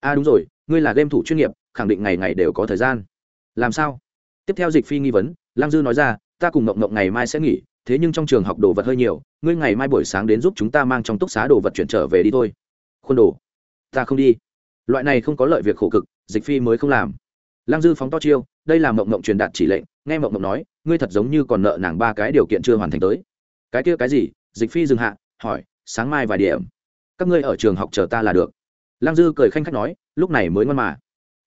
Speaker 1: "A à đúng rồi, ngươi là game thủ chuyên nghiệp, khẳng định ngày ngày đều có thời gian." "Làm sao?" Tiếp theo Dịch Phi nghi vấn, Lăng Dư nói ra, "Ta cùng Ngộng Ngộng ngày mai sẽ nghỉ, thế nhưng trong trường học đồ vật hơi nhiều, ngươi ngày mai buổi sáng đến giúp chúng ta mang trong túc xá đồ vật chuyển trở về đi thôi." "Khuôn đồ." "Ta không đi." Loại này không có lợi việc khổ cực, Dịch Phi mới không làm. Lăng Dư phóng to chiêu, đây là Mộng Mộng truyền đạt chỉ lệnh, nghe Mộng Mộng nói, ngươi thật giống như còn nợ nàng ba cái điều kiện chưa hoàn thành tới cái kia cái gì dịch phi dừng hạ hỏi sáng mai vài điểm các ngươi ở trường học chờ ta là được. Lăng dư cười khanh khách nói, lúc này mới ngon mà.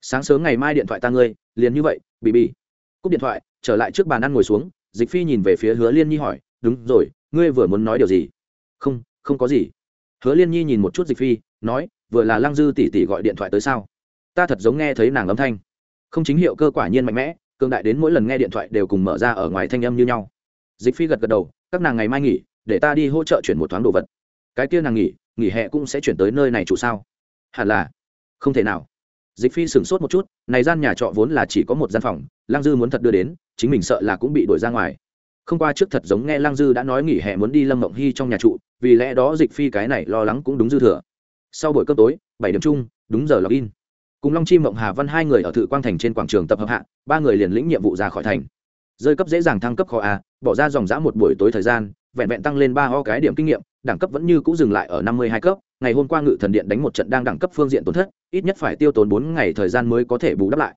Speaker 1: Sáng sớm ngày mai điện thoại ta ngươi, liền như vậy bị bị cúp điện thoại, trở lại trước bàn ăn ngồi xuống, dịch phi nhìn về phía hứa liên nhi hỏi, đúng rồi, ngươi vừa muốn nói điều gì? Không không có gì. Hứa liên nhi nhìn một chút dịch phi, nói, vừa là lăng dư tỉ tỉ gọi điện thoại tới sao? Ta thật giống nghe thấy nàng âm thanh. Không chính hiệu cơ quả nhiên mạnh mẽ, cường đại đến mỗi lần nghe điện thoại đều cùng mở ra ở ngoài thanh âm như nhau. Dịch phi gật gật đầu, các nàng ngày mai nghỉ, để ta đi hỗ trợ chuyển một thoáng đồ vật. Cái kia nàng nghỉ nghỉ hè cũng sẽ chuyển tới nơi này chủ sao? Hẳn là. Không thể nào. Dịch phi sửng sốt một chút, này gian nhà trọ vốn là chỉ có một gian phòng lang dư muốn thật đưa đến, chính mình sợ là cũng bị đuổi ra ngoài. Không qua trước thật giống nghe lang dư đã nói nghỉ hè muốn đi lâm mộng hy trong nhà trụ, vì lẽ đó dịch phi cái này lo lắng cũng đúng dư thừa. Sau buổi cơm tối, bảy điểm chung, đúng giờ login cùng long chi, mộng hà văn hai người ở thự quang thành trên quảng trường tập hợp hạ, ba người liền lĩnh nhiệm vụ ra khỏi thành. Rơi cấp dễ dàng thăng cấp kho a, bỏ ra dòng giã một buổi tối thời gian, vẹn vẹn tăng lên ba ho cái điểm kinh nghiệm đẳng cấp vẫn như cũ dừng lại ở năm mươi hai cấp, ngày hôm qua ngự thần điện đánh một trận đang đẳng cấp phương diện tổn thất, ít nhất phải tiêu tốn bốn ngày thời gian mới có thể bù đắp lại.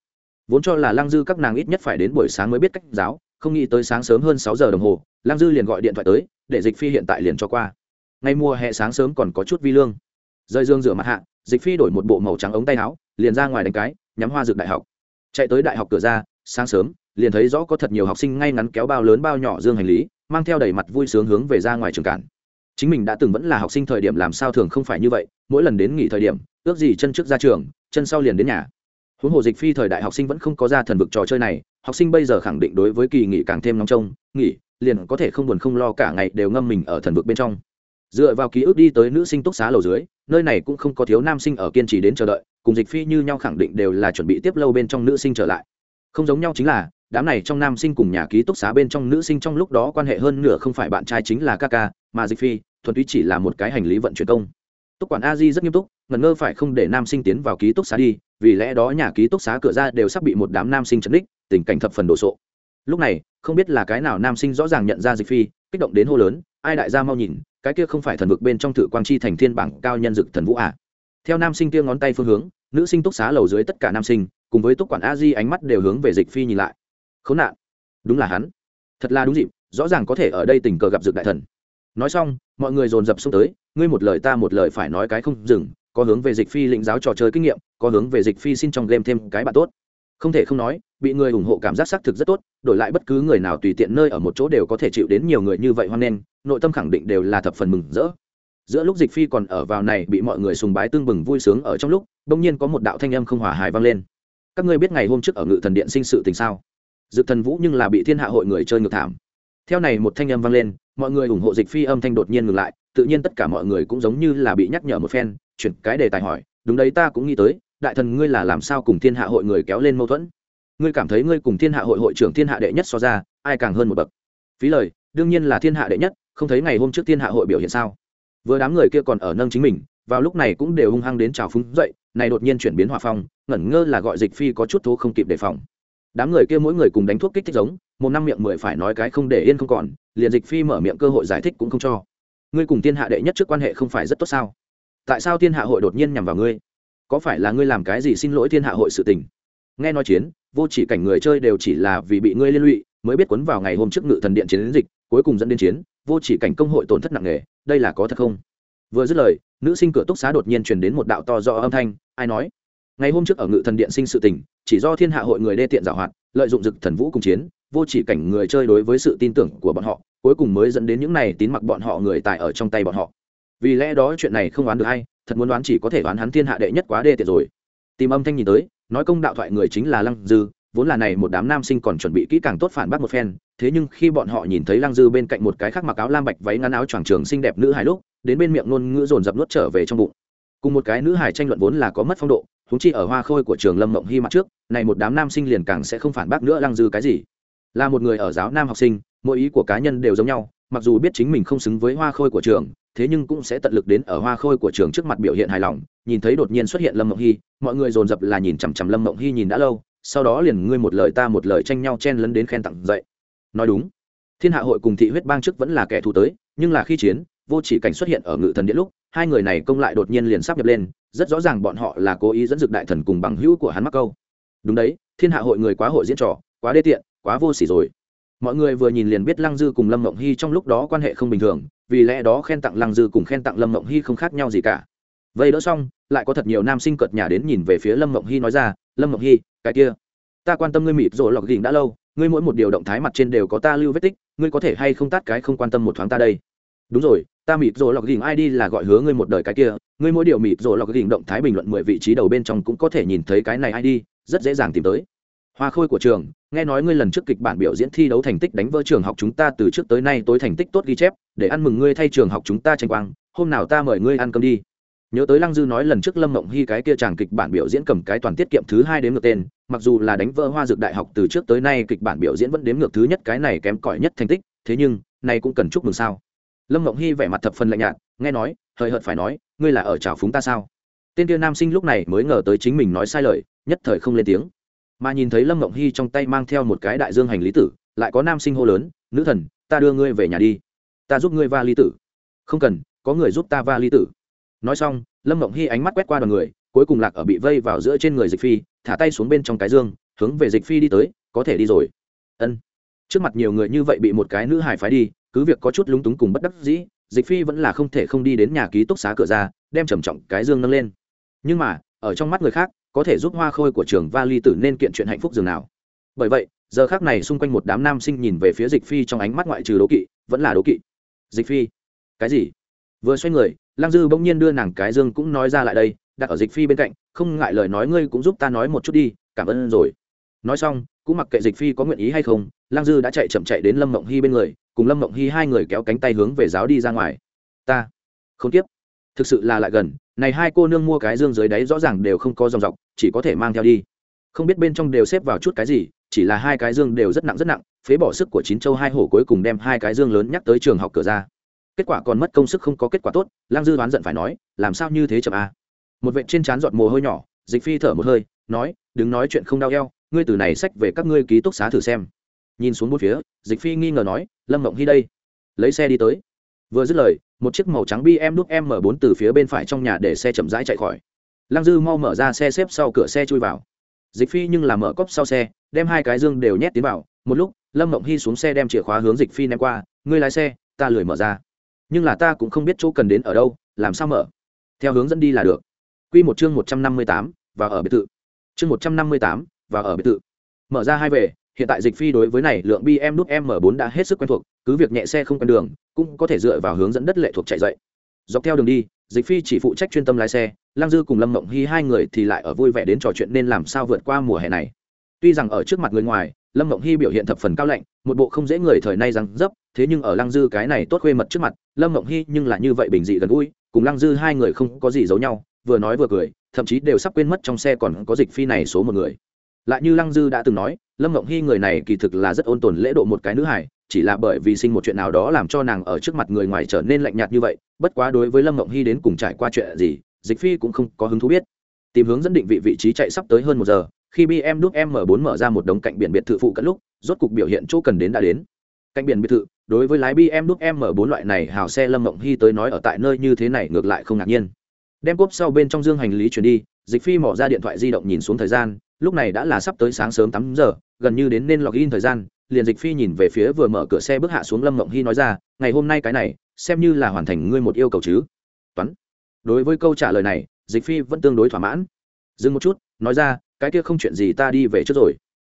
Speaker 1: Vốn cho là lăng dư các nàng ít nhất phải đến buổi sáng mới biết cách giáo, không nghĩ tới sáng sớm hơn sáu giờ đồng hồ, lăng dư liền gọi điện thoại tới, để dịch phi hiện tại liền cho qua. Ngày mùa hè sáng sớm còn có chút vi lương. Rơi dương rửa mặt hạ, dịch phi đổi một bộ màu trắng ống tay áo, liền ra ngoài đánh cái, nhắm hoa dược đại học. Chạy tới đại học cửa ra, sáng sớm, liền thấy rõ có thật nhiều học sinh ngay ngắn kéo bao lớn bao nhỏ dương hành lý, mang theo đầy mặt vui sướng hướng về ra ngoài trường cản chính mình đã từng vẫn là học sinh thời điểm làm sao thường không phải như vậy, mỗi lần đến nghỉ thời điểm, ước gì chân trước ra trường, chân sau liền đến nhà. Huống hồ dịch phi thời đại học sinh vẫn không có ra thần vực trò chơi này, học sinh bây giờ khẳng định đối với kỳ nghỉ càng thêm nóng trông, nghỉ, liền có thể không buồn không lo cả ngày đều ngâm mình ở thần vực bên trong. Dựa vào ký ức đi tới nữ sinh túc xá lầu dưới, nơi này cũng không có thiếu nam sinh ở kiên trì đến chờ đợi, cùng dịch phi như nhau khẳng định đều là chuẩn bị tiếp lâu bên trong nữ sinh trở lại. Không giống nhau chính là, đám này trong nam sinh cùng nhà ký túc xá bên trong nữ sinh trong lúc đó quan hệ hơn nửa không phải bạn trai chính là ca ca mà dịch phi thuần túy chỉ là một cái hành lý vận chuyển công. Túc quản a di rất nghiêm túc, ngẩn ngơ phải không để nam sinh tiến vào ký túc xá đi, vì lẽ đó nhà ký túc xá cửa ra đều sắp bị một đám nam sinh chấn đích tình cảnh thập phần đồ sộ. Lúc này, không biết là cái nào nam sinh rõ ràng nhận ra dịch phi, kích động đến hô lớn, ai đại gia mau nhìn, cái kia không phải thần vực bên trong thử quang chi thành thiên bảng cao nhân dực thần vũ à. theo nam sinh kia ngón tay phương hướng, nữ sinh túc xá lầu dưới tất cả nam sinh, cùng với túc quản a di ánh mắt đều hướng về dịch phi nhìn lại. Khốn nạn, đúng là hắn. Thật là đúng dịp, rõ ràng có thể ở đây tình cờ gặp dực đại thần nói xong, mọi người dồn dập xông tới, ngươi một lời ta một lời phải nói cái không dừng, có hướng về dịch phi lĩnh giáo trò chơi kinh nghiệm, có hướng về dịch phi xin trong game thêm cái bạn tốt. Không thể không nói, bị người ủng hộ cảm giác xác thực rất tốt, đổi lại bất cứ người nào tùy tiện nơi ở một chỗ đều có thể chịu đến nhiều người như vậy hoan nghênh, nội tâm khẳng định đều là thập phần mừng rỡ. Giữa lúc dịch phi còn ở vào này bị mọi người sùng bái tương bừng vui sướng ở trong lúc, bỗng nhiên có một đạo thanh âm không hòa hài vang lên. Các ngươi biết ngày hôm trước ở ngự thần điện sinh sự tình sao? Dực thần vũ nhưng là bị thiên hạ hội người chơi ngược thảm theo này một thanh âm vang lên, mọi người ủng hộ dịch phi âm thanh đột nhiên ngừng lại, tự nhiên tất cả mọi người cũng giống như là bị nhắc nhở một phen, chuyển cái đề tài hỏi, đúng đấy, ta cũng nghĩ tới, đại thần ngươi là làm sao cùng thiên hạ hội người kéo lên mâu thuẫn? Ngươi cảm thấy ngươi cùng thiên hạ hội hội trưởng thiên hạ đệ nhất so ra, ai càng hơn một bậc? Phí lời, đương nhiên là thiên hạ đệ nhất, không thấy ngày hôm trước thiên hạ hội biểu hiện sao? Vừa đám người kia còn ở nâng chính mình, vào lúc này cũng đều hung hăng đến trào phúng dậy, này đột nhiên chuyển biến hòa phong, ngẩn ngơ là gọi dịch phi có chút thố không kịp đề phòng. Đám người kia mỗi người cùng đánh thuốc kích thích giống một năm miệng mười phải nói cái không để yên không còn, liền dịch phi mở miệng cơ hội giải thích cũng không cho. Ngươi cùng thiên hạ đệ nhất trước quan hệ không phải rất tốt sao? Tại sao thiên hạ hội đột nhiên nhằm vào ngươi? Có phải là ngươi làm cái gì xin lỗi thiên hạ hội sự tình? Nghe nói chiến, vô chỉ cảnh người chơi đều chỉ là vì bị ngươi liên lụy, mới biết quấn vào ngày hôm trước ngự thần điện chiến dịch, cuối cùng dẫn đến chiến, vô chỉ cảnh công hội tổn thất nặng nề, đây là có thật không? Vừa dứt lời, nữ sinh cửa túc xá đột nhiên truyền đến một đạo to do âm thanh, ai nói? Ngày hôm trước ở ngự thần điện sinh sự tình, chỉ do thiên hạ hội người đê tiện giảo hoạt, lợi dụng dực thần vũ cùng chiến vô chỉ cảnh người chơi đối với sự tin tưởng của bọn họ, cuối cùng mới dẫn đến những này tín mặc bọn họ người tài ở trong tay bọn họ. Vì lẽ đó chuyện này không đoán được hay thật muốn đoán chỉ có thể đoán hắn thiên hạ đệ nhất quá đê tiện rồi. Tìm âm thanh nhìn tới, nói công đạo thoại người chính là lăng dư, vốn là này một đám nam sinh còn chuẩn bị kỹ càng tốt phản bác một phen, thế nhưng khi bọn họ nhìn thấy lăng dư bên cạnh một cái khác mặc áo lam bạch váy ngắn áo choàng trường xinh đẹp nữ hài lúc, đến bên miệng ngôn ngữ dồn dập nuốt trở về trong bụng. Cùng một cái nữ hài tranh luận vốn là có mất phong độ húng chi ở hoa khôi của trường lâm mộng hy mặt trước, này một đám nam sinh liền càng sẽ không phản bác nữa lăng dư cái gì là một người ở giáo nam học sinh, mỗi ý của cá nhân đều giống nhau, mặc dù biết chính mình không xứng với hoa khôi của trường, thế nhưng cũng sẽ tận lực đến ở hoa khôi của trường trước mặt biểu hiện hài lòng, nhìn thấy đột nhiên xuất hiện lâm mộng hy, mọi người dồn dập là nhìn chằm chằm lâm mộng hy nhìn đã lâu, sau đó liền ngươi một lời ta một lời tranh nhau chen lấn đến khen tặng dậy. Nói đúng, thiên hạ hội cùng thị huyết bang trước vẫn là kẻ thù tới, nhưng là khi chiến, vô chỉ cảnh xuất hiện ở ngự thần điện lúc, hai người này công lại đột nhiên liền sắp nhập lên, rất rõ ràng bọn họ là cố ý dẫn dực đại thần cùng bằng hữu của hắn mắc câu. Đúng đấy, thiên hạ hội người quá hội diễn trò, quá đê tiện quá vô sỉ rồi. Mọi người vừa nhìn liền biết lăng dư cùng lâm mộng hy trong lúc đó quan hệ không bình thường, vì lẽ đó khen tặng lăng dư cùng khen tặng lâm mộng hy không khác nhau gì cả. Vây đỡ xong, lại có thật nhiều nam sinh cợt nhà đến nhìn về phía lâm mộng hy nói ra, lâm mộng hy, cái kia, ta quan tâm ngươi mịt rồi lọc gỉnh đã lâu, ngươi mỗi một điều động thái mặt trên đều có ta lưu vết tích, ngươi có thể hay không tát cái không quan tâm một thoáng ta đây? Đúng rồi, ta mịt rồi lọc gỉnh id là gọi hứa ngươi một đời cái kia, ngươi mỗi điều mịt rồi lọc gỉnh động thái bình luận mười vị trí đầu bên trong cũng có thể nhìn thấy cái này id rất dễ dàng tìm tới. Hoa khôi của trường nghe nói ngươi lần trước kịch bản biểu diễn thi đấu thành tích đánh vỡ trường học chúng ta từ trước tới nay tối thành tích tốt ghi chép, để ăn mừng ngươi thay trường học chúng ta tranh quang, hôm nào ta mời ngươi ăn cơm đi. Nhớ tới lăng dư nói lần trước lâm mộng hy cái kia chàng kịch bản biểu diễn cầm cái toàn tiết kiệm thứ hai đến ngược tên, mặc dù là đánh vỡ hoa dược đại học từ trước tới nay kịch bản biểu diễn vẫn đếm ngược thứ nhất cái này kém cỏi nhất thành tích, thế nhưng này cũng cần chúc mừng sao? Lâm mộng hy vẻ mặt thập phần lạnh nhạt, nghe nói, hời hợt phải nói, ngươi là ở trào phúng ta sao? Tên kia nam sinh lúc này mới ngờ tới chính mình nói sai lời, nhất thời không lên tiếng mà nhìn thấy lâm ngộng hy trong tay mang theo một cái đại dương hành lý tử, lại có nam sinh hô lớn, nữ thần, ta đưa ngươi về nhà đi. Ta giúp ngươi va ly tử. Không cần, có người giúp ta va ly tử. Nói xong, lâm ngộng hy ánh mắt quét qua đoàn người, cuối cùng lạc ở bị vây vào giữa trên người dịch phi, thả tay xuống bên trong cái dương, hướng về dịch phi đi tới, có thể đi rồi. Ân. Trước mặt nhiều người như vậy bị một cái nữ hải phái đi, cứ việc có chút lúng túng cùng bất đắc dĩ, dịch phi vẫn là không thể không đi đến nhà ký túc xá cửa ra, đem trầm trọng cái dương nâng lên. Nhưng mà, ở trong mắt người khác có thể giúp hoa khôi của trường vali tử nên kiện chuyện hạnh phúc dường nào. Bởi vậy, giờ khác này xung quanh một đám nam sinh nhìn về phía dịch phi trong ánh mắt ngoại trừ đố kỵ, vẫn là đố kỵ. Dịch phi, cái gì? Vừa xoay người lang dư bỗng nhiên đưa nàng cái dương cũng nói ra lại đây, đặt ở dịch phi bên cạnh, không ngại lời nói ngươi cũng giúp ta nói một chút đi, cảm ơn rồi. Nói xong, cũng mặc kệ dịch phi có nguyện ý hay không lang dư đã chạy chậm chạy đến lâm mộng hy bên người, cùng lâm mộng hy hai người kéo cánh tay hướng về giáo đi ra ngoài. Ta không tiếp thực sự là lại gần này hai cô nương mua cái dương dưới đáy rõ ràng đều không có dòng dọc, chỉ có thể mang theo đi. Không biết bên trong đều xếp vào chút cái gì, chỉ là hai cái dương đều rất nặng rất nặng, phế bỏ sức của chín châu hai hổ cuối cùng đem hai cái dương lớn nhắc tới trường học cửa ra. Kết quả còn mất công sức không có kết quả tốt, lang dư đoán giận phải nói, làm sao như thế chậm a? Một vệ trên trán giọt mồ hôi nhỏ, dịch phi thở một hơi, nói, đừng nói chuyện không đau eo, ngươi từ này sách về các ngươi ký túc xá thử xem. Nhìn xuống bốn phía, dịch phi nghi ngờ nói, lâm mộng hy đây. Lấy xe đi tới. Vừa dứt lời một chiếc màu trắng bm đúc m 4 từ phía bên phải trong nhà để xe chậm rãi chạy khỏi. Lăng dư mau mở ra xe xếp sau cửa xe chui vào. Dịch phi nhưng làm mở cốc sau xe, đem hai cái dương đều nhét tiến vào. Một lúc, lâm mộng hy xuống xe đem chìa khóa hướng dịch phi ném qua, ngươi lái xe, ta lười mở ra. Nhưng là ta cũng không biết chỗ cần đến ở đâu, làm sao mở? Theo hướng dẫn đi là được. Q một chương một trăm năm mươi tám, và ở biệt thự. Chương một trăm năm mươi tám, và ở biệt thự. Mở ra hai về, hiện tại dịch phi đối với này lượng bm nút m 4 đã hết sức quen thuộc, cứ việc nhẹ xe không quen đường cũng có thể dựa vào hướng dẫn đất lệ thuộc chạy dậy. Dọc theo đường đi, dịch phi chỉ phụ trách chuyên tâm lái xe, lăng dư cùng lâm mộng hy hai người thì lại ở vui vẻ đến trò chuyện nên làm sao vượt qua mùa hè này. Tuy rằng ở trước mặt người ngoài, lâm mộng hy biểu hiện thập phần cao lạnh, một bộ không dễ người thời nay rằng dấp, thế nhưng ở lăng dư cái này tốt khuê mật trước mặt, lâm mộng hy nhưng là như vậy bình dị gần gũi, cùng lăng dư hai người không có gì giấu nhau, vừa nói vừa cười, thậm chí đều sắp quên mất trong xe còn có dịch phi này số một người. Lại như lăng dư đã từng nói, lâm mộng hy người này kỳ thực là rất ôn tồn lễ độ một cái nữ hải chỉ là bởi vì sinh một chuyện nào đó làm cho nàng ở trước mặt người ngoài trở nên lạnh nhạt như vậy, bất quá đối với lâm mộng hy đến cùng trải qua chuyện gì, dịch phi cũng không có hứng thú biết. Tìm hướng dẫn định vị vị trí chạy sắp tới hơn một giờ, khi bm đúc m 4 mở ra một đống cạnh biển biệt thự phụ cận lúc, rốt cục biểu hiện chỗ cần đến đã đến. Cạnh biển biệt thự, đối với lái bm đúc m 4 loại này hào xe lâm mộng hy tới nói ở tại nơi như thế này ngược lại không ngạc nhiên. Đem cốp sau bên trong dương hành lý chuyển đi, dịch phi mỏ ra điện thoại di động nhìn xuống thời gian, lúc này đã là sắp tới sáng sớm tám giờ, gần như đến nên login thời gian liền dịch phi nhìn về phía vừa mở cửa xe bước hạ xuống lâm mộng hy nói ra, ngày hôm nay cái này, xem như là hoàn thành ngươi một yêu cầu chứ. Toán. Đối với câu trả lời này, dịch phi vẫn tương đối thỏa mãn. Dừng một chút, nói ra, cái kia không chuyện gì ta đi về trước rồi.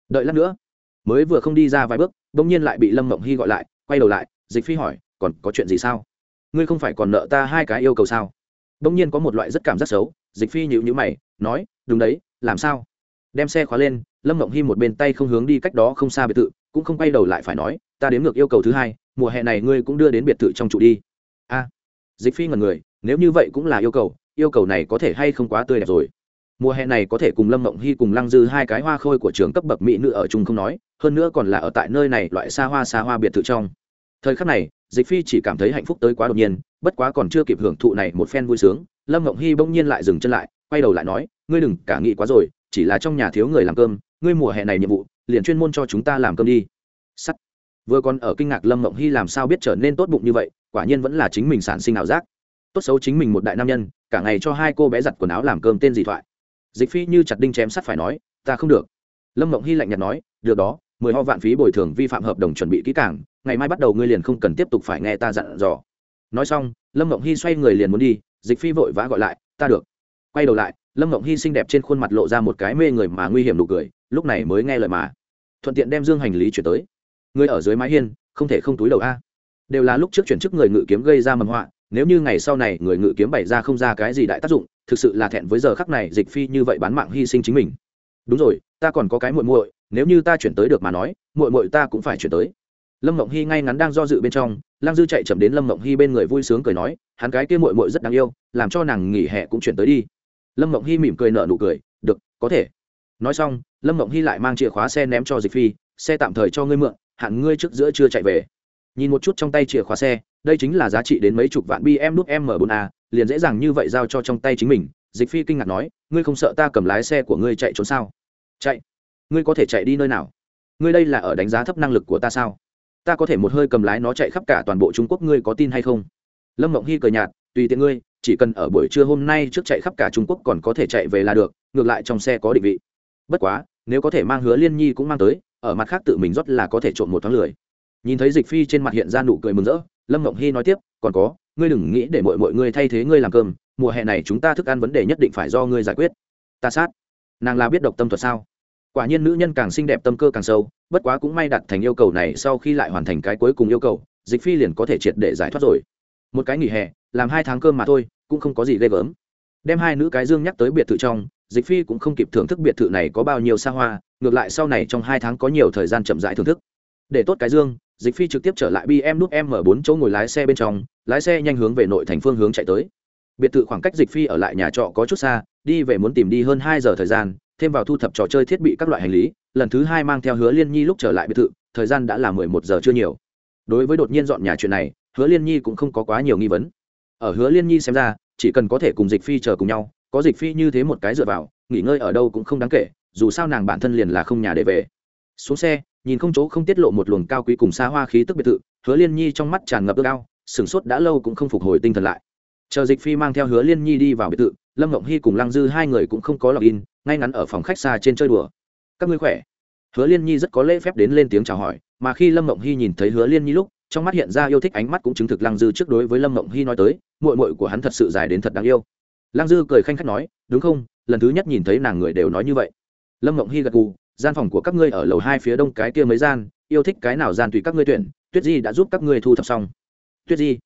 Speaker 1: Đợi lát nữa. Mới vừa không đi ra vài bước, bỗng nhiên lại bị lâm mộng hy gọi lại, quay đầu lại, dịch phi hỏi, còn có chuyện gì sao? Ngươi không phải còn nợ ta hai cái yêu cầu sao? Bỗng nhiên có một loại rất cảm giác xấu, dịch phi nhịu nhữ mày, nói, đúng đấy, làm sao? Đem xe khóa lên, lâm mộng hy một bên tay không hướng đi cách đó không xa biệt thự cũng không quay đầu lại phải nói, ta đến ngược yêu cầu thứ hai, mùa hè này ngươi cũng đưa đến biệt thự trong trụ đi. A. Dịch phi ngần người, nếu như vậy cũng là yêu cầu yêu cầu này có thể hay không quá tươi đẹp rồi? Mùa hè này có thể cùng lâm mộng hy cùng lăng dư hai cái hoa khôi của trường cấp bậc mỹ nữ ở chung không nói, hơn nữa còn là ở tại nơi này loại xa hoa xa hoa biệt thự trong. Thời khắc này, dịch phi chỉ cảm thấy hạnh phúc tới quá đột nhiên, bất quá còn chưa kịp hưởng thụ này một phen vui sướng, lâm mộng hy bỗng nhiên lại dừng chân lại, quay đầu lại nói, ngươi đừng cả nghĩ quá rồi, chỉ là trong nhà thiếu người làm cơm, ngươi mùa hè này nhiệm vụ liền chuyên môn cho chúng ta làm cơm đi. Sắt. Vừa còn ở kinh ngạc lâm mộng hy làm sao biết trở nên tốt bụng như vậy quả nhiên vẫn là chính mình sản sinh ảo giác. Tốt xấu chính mình một đại nam nhân cả ngày cho hai cô bé giặt quần áo làm cơm tên gì thoại. Dịch phi như chặt đinh chém sắt phải nói ta không được. Lâm mộng hy lạnh nhạt nói được đó mười ho vạn phí bồi thường vi phạm hợp đồng chuẩn bị kỹ càng, ngày mai bắt đầu ngươi liền không cần tiếp tục phải nghe ta dặn dò. Nói xong lâm mộng hy xoay người liền muốn đi dịch phi vội vã gọi lại ta được. Quay đầu lại lâm mộng hy xinh đẹp trên khuôn mặt lộ ra một cái mê người mà nguy hiểm nụ cười lúc này mới nghe lời mà. Thuận tiện đem dương hành lý chuyển tới. Người ở dưới mái hiên, không thể không túi đầu a. Đều là lúc trước chuyển chức người ngự kiếm gây ra mầm họa, nếu như ngày sau này người ngự kiếm bày ra không ra cái gì đại tác dụng, thực sự là thẹn với giờ khắc này dịch phi như vậy bán mạng hy sinh chính mình. Đúng rồi, ta còn có cái muội muội, nếu như ta chuyển tới được mà nói, muội muội ta cũng phải chuyển tới. Lâm mộng hy ngay ngắn đang do dự bên trong lang dư chạy chậm đến lâm mộng hy bên người vui sướng cười nói, hắn cái kia muội muội rất đáng yêu, làm cho nàng nghỉ hè cũng chuyển tới đi. Lâm mộng hy mỉm cười nở nụ cười, được, có thể. Nói xong lâm mộng hy lại mang chìa khóa xe ném cho dịch phi, xe tạm thời cho ngươi mượn hạn ngươi trước giữa chưa chạy về. Nhìn một chút trong tay chìa khóa xe, đây chính là giá trị đến mấy chục vạn bm nút m bốn a, liền dễ dàng như vậy giao cho trong tay chính mình. Dịch phi kinh ngạc nói, ngươi không sợ ta cầm lái xe của ngươi chạy trốn sao? Chạy. Ngươi có thể chạy đi nơi nào? Ngươi đây là ở đánh giá thấp năng lực của ta sao? Ta có thể một hơi cầm lái nó chạy khắp cả toàn bộ trung quốc, ngươi có tin hay không? Lâm mộng hy cười nhạt, tùy tiện ngươi, chỉ cần ở buổi trưa hôm nay trước chạy khắp cả trung quốc còn có thể chạy về là được, ngược lại trong xe có định vị. Bất quá nếu có thể mang hứa liên nhi cũng mang tới, ở mặt khác tự mình rót là có thể trộn một thoáng lười. Nhìn thấy dịch phi trên mặt hiện ra nụ cười mừng rỡ, lâm mộng hy nói tiếp, còn có, ngươi đừng nghĩ để mọi mọi ngươi thay thế ngươi làm cơm, mùa hè này chúng ta thức ăn vấn đề nhất định phải do ngươi giải quyết. Ta sát. Nàng là biết độc tâm thuật sao? Quả nhiên nữ nhân càng xinh đẹp tâm cơ càng sâu, bất quá cũng may đặt thành yêu cầu này sau khi lại hoàn thành cái cuối cùng yêu cầu, dịch phi liền có thể triệt để giải thoát rồi. Một cái nghỉ hè, làm hai tháng cơm mà thôi, cũng không có gì ghê gớm. Đem hai nữ cái dương nhắc tới biệt thự trong dịch phi cũng không kịp thưởng thức biệt thự này có bao nhiêu xa hoa, ngược lại sau này trong hai tháng có nhiều thời gian chậm rãi thưởng thức. Để tốt cái dương, dịch phi trực tiếp trở lại bm núp m bốn chỗ ngồi lái xe bên trong, lái xe nhanh hướng về nội thành phương hướng chạy tới. Biệt thự khoảng cách dịch phi ở lại nhà trọ có chút xa, đi về muốn tìm đi hơn hai giờ thời gian, thêm vào thu thập trò chơi thiết bị các loại hành lý, lần thứ hai mang theo hứa liên nhi lúc trở lại biệt thự, thời gian đã là mười một giờ chưa nhiều. Đối với đột nhiên dọn nhà chuyện này, hứa liên nhi cũng không có quá nhiều nghi vấn. Ở hứa liên nhi xem ra, chỉ cần có thể cùng dịch phi chờ cùng nhau có dịch phi như thế một cái dựa vào, nghỉ ngơi ở đâu cũng không đáng kể, dù sao nàng bản thân liền là không nhà để về. Xuống xe, nhìn không chỗ không tiết lộ một luồng cao quý cùng xa hoa khí tức biệt thự, hứa liên nhi trong mắt tràn ngập ước ao, sửng sốt đã lâu cũng không phục hồi tinh thần lại. Chờ dịch phi mang theo hứa liên nhi đi vào biệt thự, lâm ngộng hy cùng lăng dư hai người cũng không có lọc in, ngay ngắn ở phòng khách xa trên chơi đùa. Các ngươi khỏe? Hứa liên nhi rất có lễ phép đến lên tiếng chào hỏi, mà khi lâm ngộng hy nhìn thấy hứa liên nhi lúc, trong mắt hiện ra yêu thích ánh mắt cũng chứng thực lăng dư trước đối với lâm ngộng hy nói tới mội mội của hắn thật sự dài đến thật đáng yêu lăng dư cười khanh khách nói, đúng không? Lần thứ nhất nhìn thấy nàng người đều nói như vậy. Lâm Mộng hy gật gù, gian phòng của các ngươi ở lầu hai phía đông cái kia mấy gian, yêu thích cái nào gian tùy các ngươi tuyển, tuyết di đã giúp các ngươi thu thập xong. Tuyết di?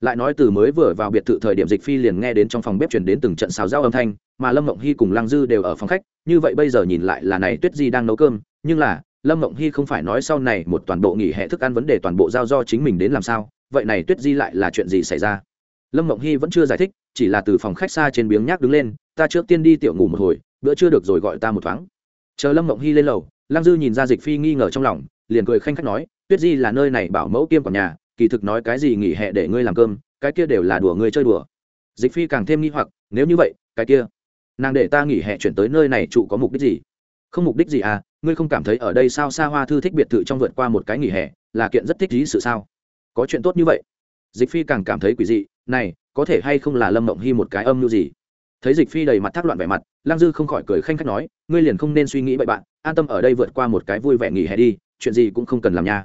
Speaker 1: Lại nói từ mới vừa vào biệt thự thời điểm dịch phi liền nghe đến trong phòng bếp chuyển đến từng trận xào rau âm thanh, mà lâm mộng hy cùng lăng dư đều ở phòng khách, như vậy bây giờ nhìn lại là này tuyết di đang nấu cơm, nhưng là, lâm mộng hy không phải nói sau này một toàn bộ nghỉ hè thức ăn vấn đề toàn bộ giao do chính mình đến làm sao, vậy này tuyết di lại là chuyện gì xảy ra? Lâm mộng hy vẫn chưa giải thích, chỉ là từ phòng khách xa trên biếng nhác đứng lên, ta trước tiên đi tiểu ngủ một hồi, bữa chưa được rồi gọi ta một thoáng. Chờ lâm mộng hy lên lầu, lăng dư nhìn ra dịch phi nghi ngờ trong lòng, liền cười khanh khách nói, tuyết di là nơi này bảo mẫu kiêm còn nhà, kỳ thực nói cái gì nghỉ hè để ngươi làm cơm, cái kia đều là đùa ngươi chơi đùa. Dịch phi càng thêm nghi hoặc, nếu như vậy, cái kia, nàng để ta nghỉ hè chuyển tới nơi này trụ có mục đích gì? Không mục đích gì à ngươi không cảm thấy ở đây sao xa hoa thư thích biệt thự trong vượt qua một cái nghỉ hè, là kiện rất thích lý sự sao? Có chuyện tốt như vậy dịch phi càng cảm thấy quỷ dị, này, có thể hay không là lâm mộng hy một cái âm mưu gì? Thấy dịch phi đầy mặt thác loạn vẻ mặt lang dư không khỏi cười khanh khách nói, ngươi liền không nên suy nghĩ bậy bạn, an tâm ở đây vượt qua một cái vui vẻ nghỉ hè đi, chuyện gì cũng không cần làm nha.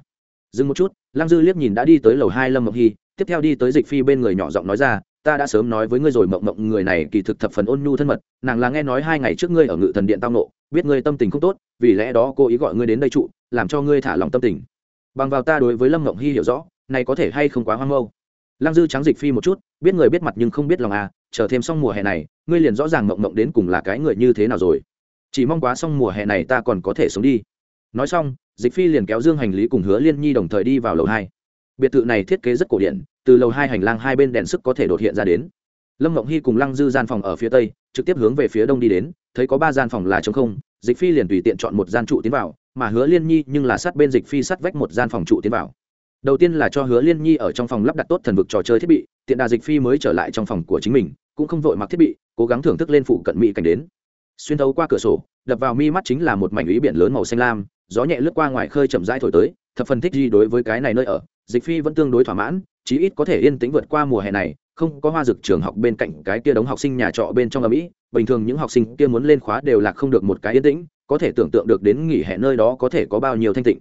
Speaker 1: Dừng một chút lang dư liếc nhìn đã đi tới lầu hai lâm mộng hy, tiếp theo đi tới dịch phi bên người nhỏ giọng nói ra, ta đã sớm nói với ngươi rồi mộng mộng, người này kỳ thực thập phần ôn nhu thân mật, nàng là nghe nói hai ngày trước ngươi ở ngự thần điện tao nộ biết ngươi tâm tình không tốt, vì lẽ đó cô ý gọi ngươi đến đây trụ, làm cho ngươi thả lòng tâm tình. Bằng vào ta đối với lâm mộng hy hiểu rõ, này có thể hay không quá hoang mâu lăng dư trắng dịch phi một chút, biết người biết mặt nhưng không biết lòng à chờ thêm xong mùa hè này, ngươi liền rõ ràng mộng mộng đến cùng là cái người như thế nào rồi. Chỉ mong quá xong mùa hè này ta còn có thể sống đi. Nói xong, dịch phi liền kéo dương hành lý cùng hứa liên nhi đồng thời đi vào lầu hai. Biệt thự này thiết kế rất cổ điển, từ lầu hai hành lang hai bên đèn sức có thể đột hiện ra đến. Lâm mộng hy cùng lăng dư gian phòng ở phía tây, trực tiếp hướng về phía đông đi đến, thấy có ba gian phòng là t không, dịch phi liền tùy tiện chọn một gian trụ tiến vào, mà hứa liên nhi nhưng là sát bên dịch phi sát vách một gian phòng trụ tiến vào đầu tiên là cho hứa liên nhi ở trong phòng lắp đặt tốt thần vực trò chơi thiết bị, tiện đà dịch phi mới trở lại trong phòng của chính mình, cũng không vội mặc thiết bị, cố gắng thưởng thức lên phụ cận mỹ cảnh đến. Xuyên thấu qua cửa sổ, đập vào mi mắt chính là một mảnh ý biển lớn màu xanh lam, gió nhẹ lướt qua ngoài khơi chậm rãi thổi tới, thập phần thích gì đối với cái này nơi ở, dịch phi vẫn tương đối thỏa mãn, chí ít có thể yên tĩnh vượt qua mùa hè này, không có hoa dược trường học bên cạnh cái kia đống học sinh nhà trọ bên trong ở mỹ bình thường những học sinh kia muốn lên khóa đều là không được một cái yên tĩnh, có thể tưởng tượng được đến nghỉ hè nơi đó có thể có bao nhiêu thanh tịnh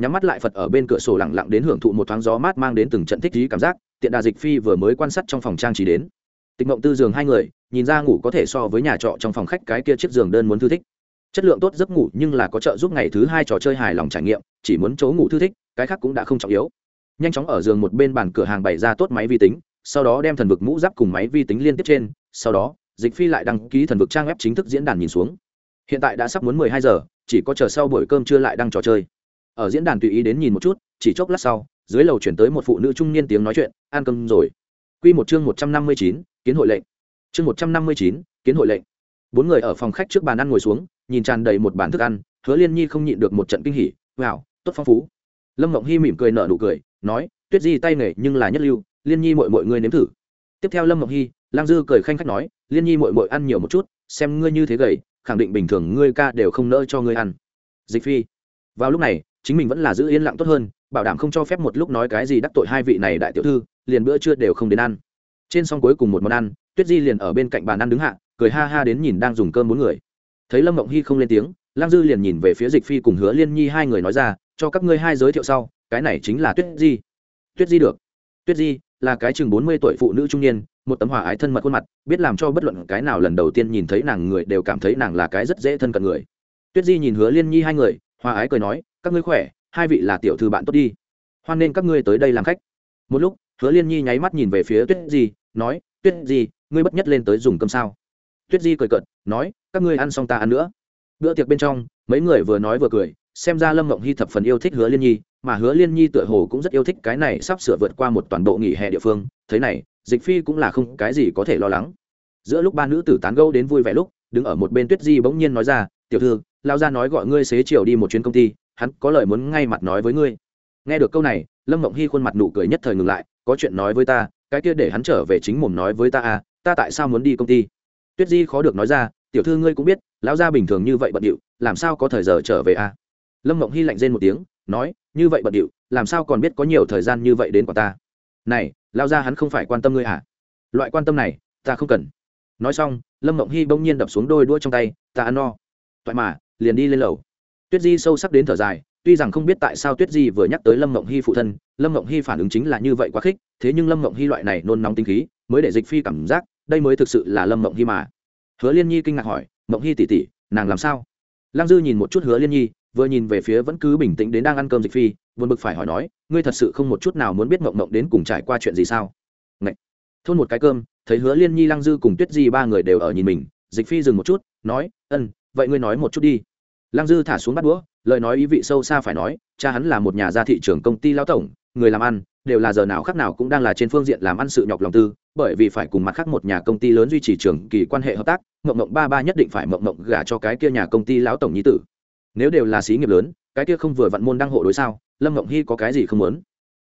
Speaker 1: nhắm mắt lại phật ở bên cửa sổ lặng lặng đến hưởng thụ một thoáng gió mát mang đến từng trận thích trí cảm giác, tiện đà dịch phi vừa mới quan sát trong phòng trang trí đến. Tịch mộng tư giường hai người, nhìn ra ngủ có thể so với nhà trọ trong phòng khách cái kia chiếc giường đơn muốn thư thích. Chất lượng tốt giấc ngủ nhưng là có trợ giúp ngày thứ hai trò chơi hài lòng trải nghiệm, chỉ muốn chỗ ngủ thư thích, cái khác cũng đã không trọng yếu. Nhanh chóng ở giường một bên bàn cửa hàng bày ra tốt máy vi tính, sau đó đem thần vực mũ giáp cùng máy vi tính liên tiếp trên, sau đó, dịch phi lại đăng ký thần vực trang web chính thức diễn đàn nhìn xuống. Hiện tại đã sắp muốn mười hai giờ, chỉ có chờ sau buổi cơm trưa lại đăng trò chơi ở diễn đàn tùy ý đến nhìn một chút, chỉ chốc lát sau, dưới lầu chuyển tới một phụ nữ trung niên tiếng nói chuyện, ăn cơm rồi. Q một chương một trăm năm mươi chín, kiến hội lệnh. Chương một trăm năm mươi chín, kiến hội lệnh. Bốn người ở phòng khách trước bàn ăn ngồi xuống, nhìn tràn đầy một bàn thức ăn, hứa liên nhi không nhịn được một trận kinh hỉ, wow, tốt phong phú. Lâm mộng hy mỉm cười nở nụ cười, nói, tuyết di tay nghề nhưng là nhất lưu, liên nhi mọi mọi người nếm thử. Tiếp theo lâm mộng hy, lang dư cười khanh khách nói, liên nhi mọi mọi ăn nhiều một chút, xem ngươi như thế gầy, khẳng định bình thường ngươi ca đều không nỡ cho ngươi ăn. Dịch phi. Vào lúc này chính mình vẫn là giữ yên lặng tốt hơn, bảo đảm không cho phép một lúc nói cái gì đắc tội hai vị này đại tiểu thư, liền bữa trưa đều không đến ăn. Trên xong cuối cùng một món ăn, tuyết di liền ở bên cạnh bàn ăn đứng hạ, cười ha ha đến nhìn đang dùng cơm bốn người. Thấy lâm mộng hy không lên tiếng lang dư liền nhìn về phía dịch phi cùng hứa liên nhi hai người nói ra, cho các ngươi hai giới thiệu sau, cái này chính là tuyết di. Tuyết di được. Tuyết di, là cái chừng bốn mươi tuổi phụ nữ trung niên, một tấm hòa ái thân mật khuôn mặt, biết làm cho bất luận cái nào lần đầu tiên nhìn thấy nàng người đều cảm thấy nàng là cái rất dễ thân cận người. Tuyết di nhìn hứa liên nhi hai người hòa ái cười nói, các ngươi khỏe, hai vị là tiểu thư bạn tốt đi. Hoan nên các ngươi tới đây làm khách. Một lúc, hứa liên nhi nháy mắt nhìn về phía tuyết di, nói, tuyết di, ngươi bất nhất lên tới dùng cơm sao? Tuyết di cười cợt, nói, các ngươi ăn xong ta ăn nữa. Bữa tiệc bên trong, mấy người vừa nói vừa cười, xem ra lâm mộng hy thập phần yêu thích hứa liên nhi, mà hứa liên nhi tựa hồ cũng rất yêu thích cái này sắp sửa vượt qua một toàn bộ nghỉ hè địa phương, thế này, dịch phi cũng là không cái gì có thể lo lắng. Giữa lúc ba nữ tử tán gẫu đến vui vẻ lúc, đứng ở một bên tuyết di bỗng nhiên nói ra, tiểu thư lao ra nói gọi ngươi xế chiều đi một chuyến công ty, hắn có lời muốn ngay mặt nói với ngươi. Nghe được câu này, lâm mộng hy khuôn mặt nụ cười nhất thời ngừng lại, có chuyện nói với ta, cái kia để hắn trở về chính mồm nói với ta à ta tại sao muốn đi công ty? Tuyết di khó được nói ra, tiểu thư ngươi cũng biết, lão gia bình thường như vậy bận điệu, làm sao có thời giờ trở về à? Lâm mộng hy lạnh rên một tiếng, nói, như vậy bận điệu, làm sao còn biết có nhiều thời gian như vậy đến quả ta? Này, lão gia hắn không phải quan tâm ngươi à? Loại quan tâm này, ta không cần. Nói xong, lâm mộng hy bỗng nhiên đập xuống đôi đuôi trong tay, ta ăn no. Toại mà liền đi lên lầu. Tuyết di sâu sắc đến thở dài, tuy rằng không biết tại sao tuyết di vừa nhắc tới lâm mộng hy phụ thân, lâm mộng hy phản ứng chính là như vậy quá khích, thế nhưng lâm mộng hy loại này nôn nóng tinh khí, mới để dịch phi cảm giác, đây mới thực sự là lâm mộng hy mà. Hứa liên nhi kinh ngạc hỏi mộng hy tỉ tỉ nàng làm sao? Lăng dư nhìn một chút hứa liên nhi, vừa nhìn về phía vẫn cứ bình tĩnh đến đang ăn cơm dịch phi vượt bực phải hỏi nói, ngươi thật sự không một chút nào muốn biết mộng mộng đến cùng trải qua chuyện gì sao? Ngậy! thôn một cái cơm, thấy hứa liên nhi, lăng dư cùng tuyết di ba người đều ở nhìn mình, dịch phi dừng một chút, nói ân vậy ngươi nói một chút đi lăng dư thả xuống bắt đũa, lời nói ý vị sâu xa phải nói, cha hắn là một nhà gia thị trường công ty lao tổng, người làm ăn, đều là giờ nào khác nào cũng đang là trên phương diện làm ăn sự nhọc lòng tư, bởi vì phải cùng mặt khác một nhà công ty lớn duy trì trường kỳ quan hệ hợp tác mộng mộng ba ba nhất định phải mộng mộng gả cho cái kia nhà công ty lão tổng nhi tử. Nếu đều là xí nghiệp lớn, cái kia không vừa vặn môn đăng hộ đối sao, lâm mộng hy có cái gì không muốn?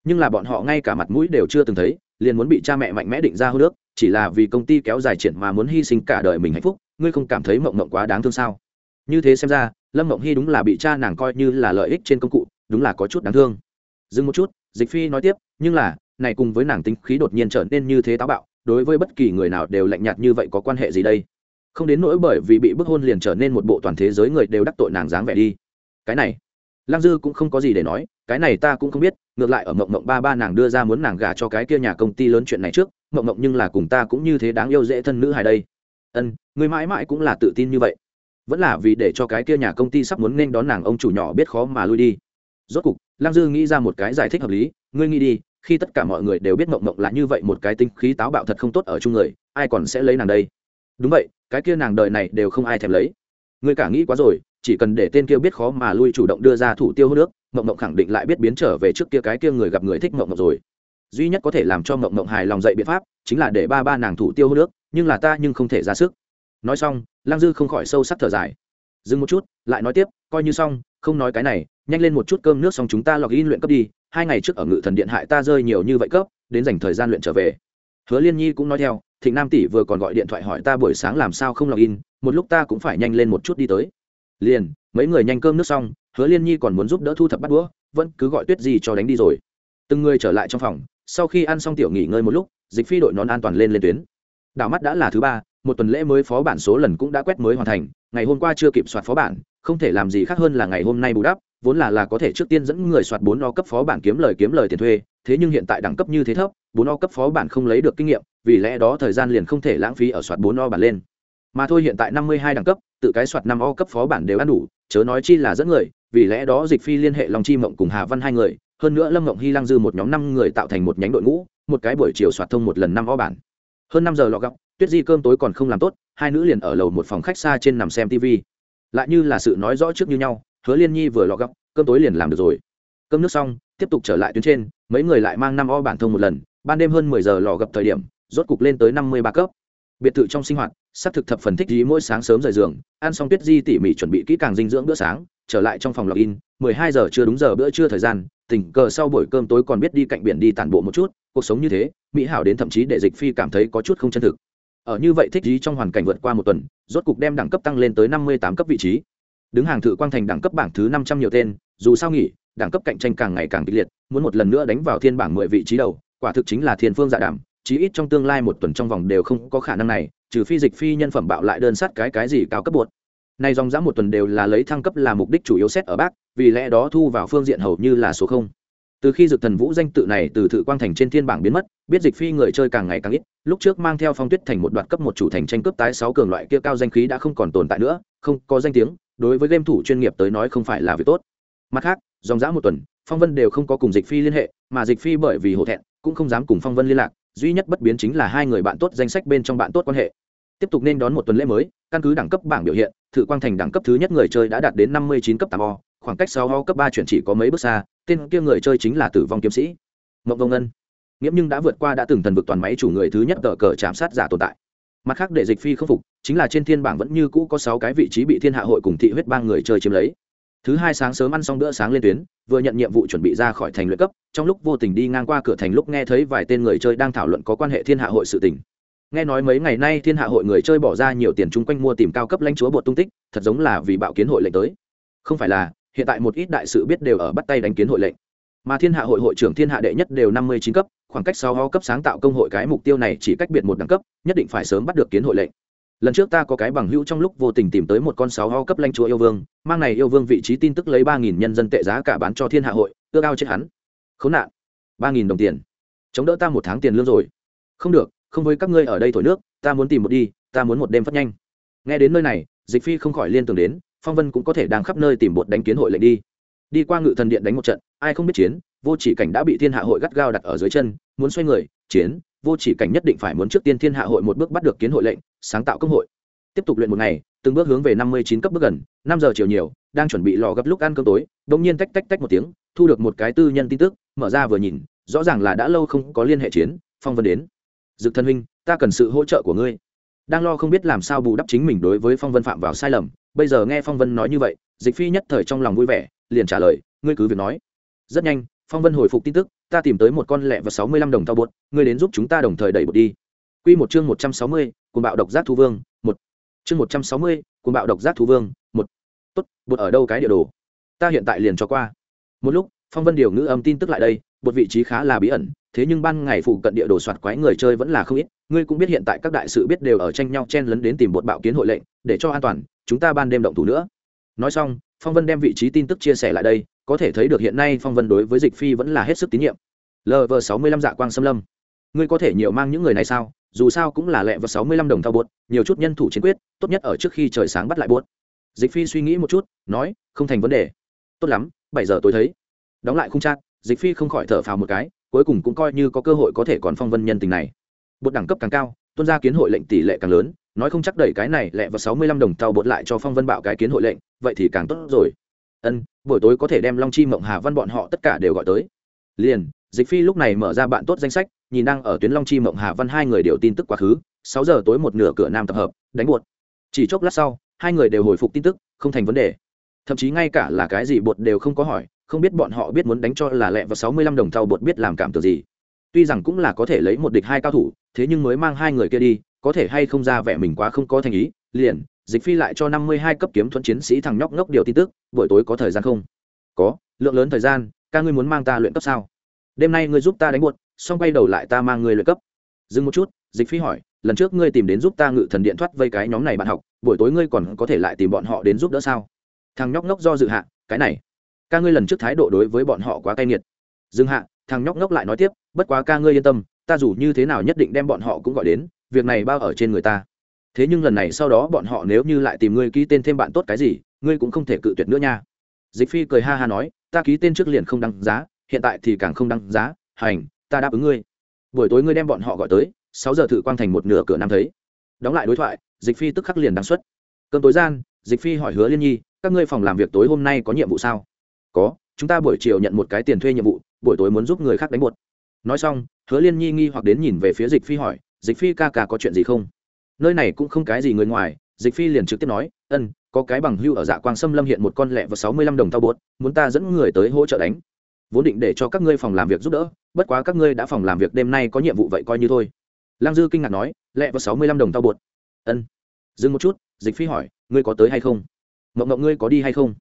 Speaker 1: Nhưng là bọn họ ngay cả mặt mũi đều chưa từng thấy, liền muốn bị cha mẹ mạnh mẽ định ra hô nước, chỉ là vì công ty kéo dài triển mà muốn hy sinh cả đời mình hạnh phúc, ngươi không cảm thấy mộng mộng quá đáng thương sao? Như thế xem ra lâm mộng hy đúng là bị cha nàng coi như là lợi ích trên công cụ, đúng là có chút đáng thương. Dừng một chút, dịch phi nói tiếp, nhưng là, này cùng với nàng tính khí đột nhiên trở nên như thế táo bạo, đối với bất kỳ người nào đều lạnh nhạt như vậy có quan hệ gì đây? Không đến nỗi bởi vì bị bức hôn liền trở nên một bộ toàn thế giới người đều đắc tội nàng dáng vẻ đi. Cái này, lăng dư cũng không có gì để nói, cái này ta cũng không biết, ngược lại ở mộng mộng ba ba nàng đưa ra muốn nàng gả cho cái kia nhà công ty lớn chuyện này trước, mộng mộng nhưng là cùng ta cũng như thế đáng yêu dễ thân nữ hài đây. Ân, người mãi mãi cũng là tự tin như vậy vẫn là vì để cho cái kia nhà công ty sắp muốn nên đón nàng ông chủ nhỏ biết khó mà lui đi. Rốt cục, lăng dư nghĩ ra một cái giải thích hợp lý, ngươi nghĩ đi, khi tất cả mọi người đều biết mộng mộng là như vậy một cái tinh khí táo bạo thật không tốt ở chung người, ai còn sẽ lấy nàng đây? Đúng vậy, cái kia nàng đời này đều không ai thèm lấy. Ngươi cả nghĩ quá rồi, chỉ cần để tên kia biết khó mà lui chủ động đưa ra thủ tiêu hô nước mộng mộng khẳng định lại biết biến trở về trước kia cái kia người gặp người thích mộng mộng rồi. Duy nhất có thể làm cho mộng mộng hài lòng dậy biện pháp, chính là để ba ba nàng thủ tiêu hô nước, nhưng là ta nhưng không thể ra sức nói xong, lăng dư không khỏi sâu sắc thở dài. Dừng một chút, lại nói tiếp, coi như xong, không nói cái này, nhanh lên một chút cơm nước xong chúng ta log in luyện cấp đi, hai ngày trước ở ngự thần điện hại ta rơi nhiều như vậy cấp, đến dành thời gian luyện trở về. Hứa liên nhi cũng nói theo, thịnh nam tỷ vừa còn gọi điện thoại hỏi ta buổi sáng làm sao không log in, một lúc ta cũng phải nhanh lên một chút đi tới. Liền, mấy người nhanh cơm nước xong, hứa liên nhi còn muốn giúp đỡ thu thập bắt đũa, vẫn cứ gọi tuyết gì cho đánh đi rồi. Từng người trở lại trong phòng, sau khi ăn xong tiểu nghỉ ngơi một lúc, dịch phi đội nón an toàn lên lên tuyến. Đảo mắt đã là thứ ba một tuần lễ mới phó bản số lần cũng đã quét mới hoàn thành, ngày hôm qua chưa kịp soạt phó bản, không thể làm gì khác hơn là ngày hôm nay bù đắp, vốn là là có thể trước tiên dẫn người soạt bốn o cấp phó bản kiếm lời kiếm lời tiền thuê, thế nhưng hiện tại đẳng cấp như thế thấp, bốn o cấp phó bản không lấy được kinh nghiệm, vì lẽ đó thời gian liền không thể lãng phí ở soạt bốn o bản lên. Mà thôi hiện tại năm mươi hai đẳng cấp, tự cái soạt năm o cấp phó bản đều ăn đủ, chớ nói chi là dẫn người, vì lẽ đó dịch phi liên hệ long chi mộng cùng hà văn hai người, hơn nữa lâm mộng hy lăng dư một nhóm năm người tạo thành một nhánh đội ngũ, một cái buổi chiều soạt thông một lần năm o bản. Hơn năm giờ lọ gọc tuyết di cơm tối còn không làm tốt, hai nữ liền ở lầu một phòng khách xa trên nằm xem tv lại như là sự nói rõ trước như nhau, hứa liên nhi vừa lọ gọc cơm tối liền làm được rồi. Cơm nước xong, tiếp tục trở lại tuyến trên, mấy người lại mang năm o bản thông một lần, ban đêm hơn mười giờ lò gặp thời điểm, rốt cục lên tới năm mươi ba cấp. Biệt thự trong sinh hoạt xác thực thập phần thích gì mỗi sáng sớm rời giường, ăn xong tuyết di tỉ mỉ chuẩn bị kỹ càng dinh dưỡng bữa sáng, trở lại trong phòng login, mười hai giờ chưa đúng giờ bữa trưa thời gian, tình cờ sau buổi cơm tối còn biết đi cạnh biển đi tản bộ một chút, cuộc sống như thế, mỹ hảo đến thậm chí để dịch phi cảm thấy có chút không chân thực ở như vậy thích trí trong hoàn cảnh vượt qua một tuần, rốt cục đem đẳng cấp tăng lên tới năm mươi tám cấp vị trí. Đứng hàng thự quang thành đẳng cấp bảng thứ năm trăm nhiều tên, dù sao nghỉ, đẳng cấp cạnh tranh càng ngày càng kịch liệt, muốn một lần nữa đánh vào thiên bảng mười vị trí đầu, quả thực chính là thiên phương dạ đảm, chí ít trong tương lai một tuần trong vòng đều không có khả năng này, trừ phi dịch phi nhân phẩm bạo lại đơn sát cái cái gì cao cấp bột nay dòng dã một tuần đều là lấy thăng cấp là mục đích chủ yếu xét ở bác, vì lẽ đó thu vào phương diện hầu như là số không từ khi dược thần vũ danh tự này từ thự quang thành trên thiên bảng biến mất, biết dịch phi người chơi càng ngày càng ít. Lúc trước mang theo phong tuyết thành một đoạt cấp một chủ thành tranh cướp tái sáu cường loại kia cao danh khí đã không còn tồn tại nữa, không có danh tiếng, đối với game thủ chuyên nghiệp tới nói không phải là việc tốt. Mặt khác, dòng dã một tuần, phong vân đều không có cùng dịch phi liên hệ, mà dịch phi bởi vì hổ thẹn, cũng không dám cùng phong vân liên lạc, duy nhất bất biến chính là hai người bạn tốt danh sách bên trong bạn tốt quan hệ. Tiếp tục nên đón một tuần lễ mới, căn cứ đẳng cấp bảng biểu hiện, thự quang thành đẳng cấp thứ nhất người chơi đã đạt đến năm mươi chín cấp tám o khoảng cách sáu ho cấp ba chuyển chỉ có mấy bước xa, tên kia người chơi chính là tử vong kiếm sĩ. Mộng vông ngân. Nghiễm nhưng đã vượt qua đã từng thần vực toàn máy chủ người thứ nhất tờ cờ chạm sát giả tồn tại. Mặt khác, để dịch phi không phục, chính là trên thiên bảng vẫn như cũ có sáu cái vị trí bị thiên hạ hội cùng thị huyết bang người chơi chiếm lấy. Thứ hai sáng sớm ăn xong bữa sáng lên tuyến, vừa nhận nhiệm vụ chuẩn bị ra khỏi thành luyện cấp, trong lúc vô tình đi ngang qua cửa thành lúc nghe thấy vài tên người chơi đang thảo luận có quan hệ thiên hạ hội sự tình. Nghe nói mấy ngày nay thiên hạ hội người chơi bỏ ra nhiều tiền chung quanh mua tìm cao cấp lãnh chúa bột tung tích, thật giống là vì bạo kiến hội lệnh tới. Không phải là hiện tại một ít đại sự biết đều ở bắt tay đánh kiến hội lệnh. Mà thiên hạ hội hội trưởng thiên hạ đệ nhất đều năm mươi chín cấp, khoảng cách sáu ho cấp sáng tạo công hội cái mục tiêu này chỉ cách biệt một đẳng cấp, nhất định phải sớm bắt được kiến hội lệnh. Lần trước ta có cái bằng hữu trong lúc vô tình tìm tới một con sáu ho cấp lanh chúa yêu vương, mang này yêu vương vị trí tin tức lấy ba nghìn nhân dân tệ giá cả bán cho thiên hạ hội, ước ao chết hắn. Khốn nạn. Ba nghìn đồng tiền. Chống đỡ ta một tháng tiền lương rồi. Không được, không với các ngươi ở đây thổi nước, ta muốn tìm một đi, ta muốn một đêm phát nhanh. Nghe đến nơi này, dịch phi không khỏi liên tưởng đến phong vân cũng có thể đang khắp nơi tìm bột đánh kiến hội lệnh đi. Đi qua ngự thần điện đánh một trận, ai không biết chiến, vô chỉ cảnh đã bị thiên hạ hội gắt gao đặt ở dưới chân, muốn xoay người, chiến, vô chỉ cảnh nhất định phải muốn trước tiên thiên hạ hội một bước bắt được kiến hội lệnh, sáng tạo công hội. Tiếp tục luyện một ngày, từng bước hướng về năm mươi chín cấp bước gần, năm giờ chiều nhiều, đang chuẩn bị lò gấp lúc ăn cơm tối đ ỗ n g nhiên tách tách tách một tiếng, thu được một cái tư nhân tin tức, mở ra vừa nhìn, rõ ràng là đã lâu không có liên hệ chiến, phong vân đến. Dực thân huynh, ta cần sự hỗ trợ của ngươi đang lo không biết làm sao bù đắp chính mình đối với phong vân phạm vào sai lầm, bây giờ nghe phong vân nói như vậy, dịch phi nhất thời trong lòng vui vẻ, liền trả lời, ngươi cứ việc nói. Rất nhanh, phong vân hồi phục tin tức, ta tìm tới một con lẹ và sáu mươi lăm đồng tao bột, ngươi đến giúp chúng ta đồng thời đẩy bột đi. Q một chương một trăm sáu mươi cùng bạo độc giác thu vương, một. Chương một trăm sáu mươi cùng bạo độc giác thu vương, một. Tốt, bột ở đâu cái địa đồ? Ta hiện tại liền cho qua. Một lúc, phong vân điều ngữ âm tin tức lại đây một vị trí khá là bí ẩn, thế nhưng ban ngày phụ cận địa đồ soạt quái người chơi vẫn là không ít. Ngươi cũng biết hiện tại các đại sự biết đều ở tranh nhau chen lấn đến tìm bột bạo kiến hội lệnh, để cho an toàn, chúng ta ban đêm động thủ nữa. Nói xong, phong vân đem vị trí tin tức chia sẻ lại đây, có thể thấy được hiện nay phong vân đối với dịch phi vẫn là hết sức tín nhiệm. Lv sáu mươi lăm dạ quang xâm lâm. Ngươi có thể nhiều mang những người này sao? Dù sao cũng là lẹ và sáu mươi lăm đồng thao bột, nhiều chút nhân thủ chiến quyết, tốt nhất ở trước khi trời sáng bắt lại bột. Dịch phi suy nghĩ một chút, nói, không thành vấn đề. Tốt lắm, bảy giờ tối thấy. Đóng lại khung trang dịch phi không khỏi thở phào một cái, cuối cùng cũng coi như có cơ hội có thể còn phong vân nhân tình này. Bột đẳng cấp càng cao, tuân ra kiến hội lệnh tỷ lệ càng lớn, nói không chắc đẩy cái này lẹ vào sáu mươi lăm đồng tàu bột lại cho phong vân bạo cái kiến hội lệnh, vậy thì càng tốt rồi. Ân, buổi tối có thể đem long chi, mộng hà, văn bọn họ tất cả đều gọi tới. Liền, dịch phi lúc này mở ra bạn tốt danh sách, nhìn đang ở tuyến long chi, mộng hà, văn hai người đều tin tức quá khứ, sáu giờ tối một nửa cửa nam tập hợp, đánh bột. Chỉ chốc lát sau, hai người đều hồi phục tin tức, không thành vấn đề. Thậm chí ngay cả là cái gì bột đều không có hỏi không biết bọn họ biết muốn đánh cho là lẹ và sáu mươi lăm đồng thau bột biết làm cảm tưởng gì. Tuy rằng cũng là có thể lấy một địch hai cao thủ, thế nhưng mới mang hai người kia đi, có thể hay không ra vẻ mình quá không có thành ý, liền, dịch phi lại cho năm mươi hai cấp kiếm thuẫn chiến sĩ thằng nhóc ngốc điều tin tức, buổi tối có thời gian không? Có, lượng lớn thời gian, ca ngươi muốn mang ta luyện cấp sao? Đêm nay ngươi giúp ta đánh buột, xong quay đầu lại ta mang ngươi luyện cấp. Dừng một chút, dịch phi hỏi, lần trước ngươi tìm đến giúp ta ngự thần điện thoát vây cái nhóm này bạn học, buổi tối ngươi còn có thể lại tìm bọn họ đến giúp đỡ sao? Thằng nhóc ngốc do dự hạ, cái này ca ngươi lần trước thái độ đối với bọn họ quá cay nghiệt. Dừng hạ, thằng nhóc ngốc lại nói tiếp, bất quá ca ngươi yên tâm, ta dù như thế nào nhất định đem bọn họ cũng gọi đến, việc này bao ở trên người ta. Thế nhưng lần này sau đó bọn họ nếu như lại tìm ngươi ký tên thêm bạn tốt cái gì, ngươi cũng không thể cự tuyệt nữa nha. Dịch phi cười ha ha nói, ta ký tên trước liền không đăng giá, hiện tại thì càng không đăng giá, hành, ta đáp ứng ngươi. Buổi tối ngươi đem bọn họ gọi tới, sáu giờ thử quang thành một nửa cửa năm thấy. Đóng lại đối thoại, dịch phi tức khắc liền đăng xuất. Cơn tối gian, dịch phi hỏi hứa liên nhi, các ngươi phòng làm việc tối hôm nay có nhiệm vụ sao? Có, chúng ta buổi chiều nhận một cái tiền thuê nhiệm vụ, buổi tối muốn giúp người khác đánh bột. Nói xong, hứa liên nhi nghi hoặc đến nhìn về phía dịch phi hỏi, dịch phi ca ca có chuyện gì không? Nơi này cũng không cái gì người ngoài, dịch phi liền trực tiếp nói, ân, có cái bằng hưu ở dạ quang sâm lâm hiện một con lẹ và sáu mươi lăm đồng tao bột, muốn ta dẫn người tới hỗ trợ đánh. Vốn định để cho các ngươi phòng làm việc giúp đỡ, bất quá các ngươi đã phòng làm việc đêm nay có nhiệm vụ vậy coi như thôi. Lang dư kinh ngạc nói, lẹ và sáu mươi lăm đồng tao bột. Ân. Dừng một chút, dịch phi hỏi, ngươi có tới hay không? Mộng mộng, ngươi có đi hay không?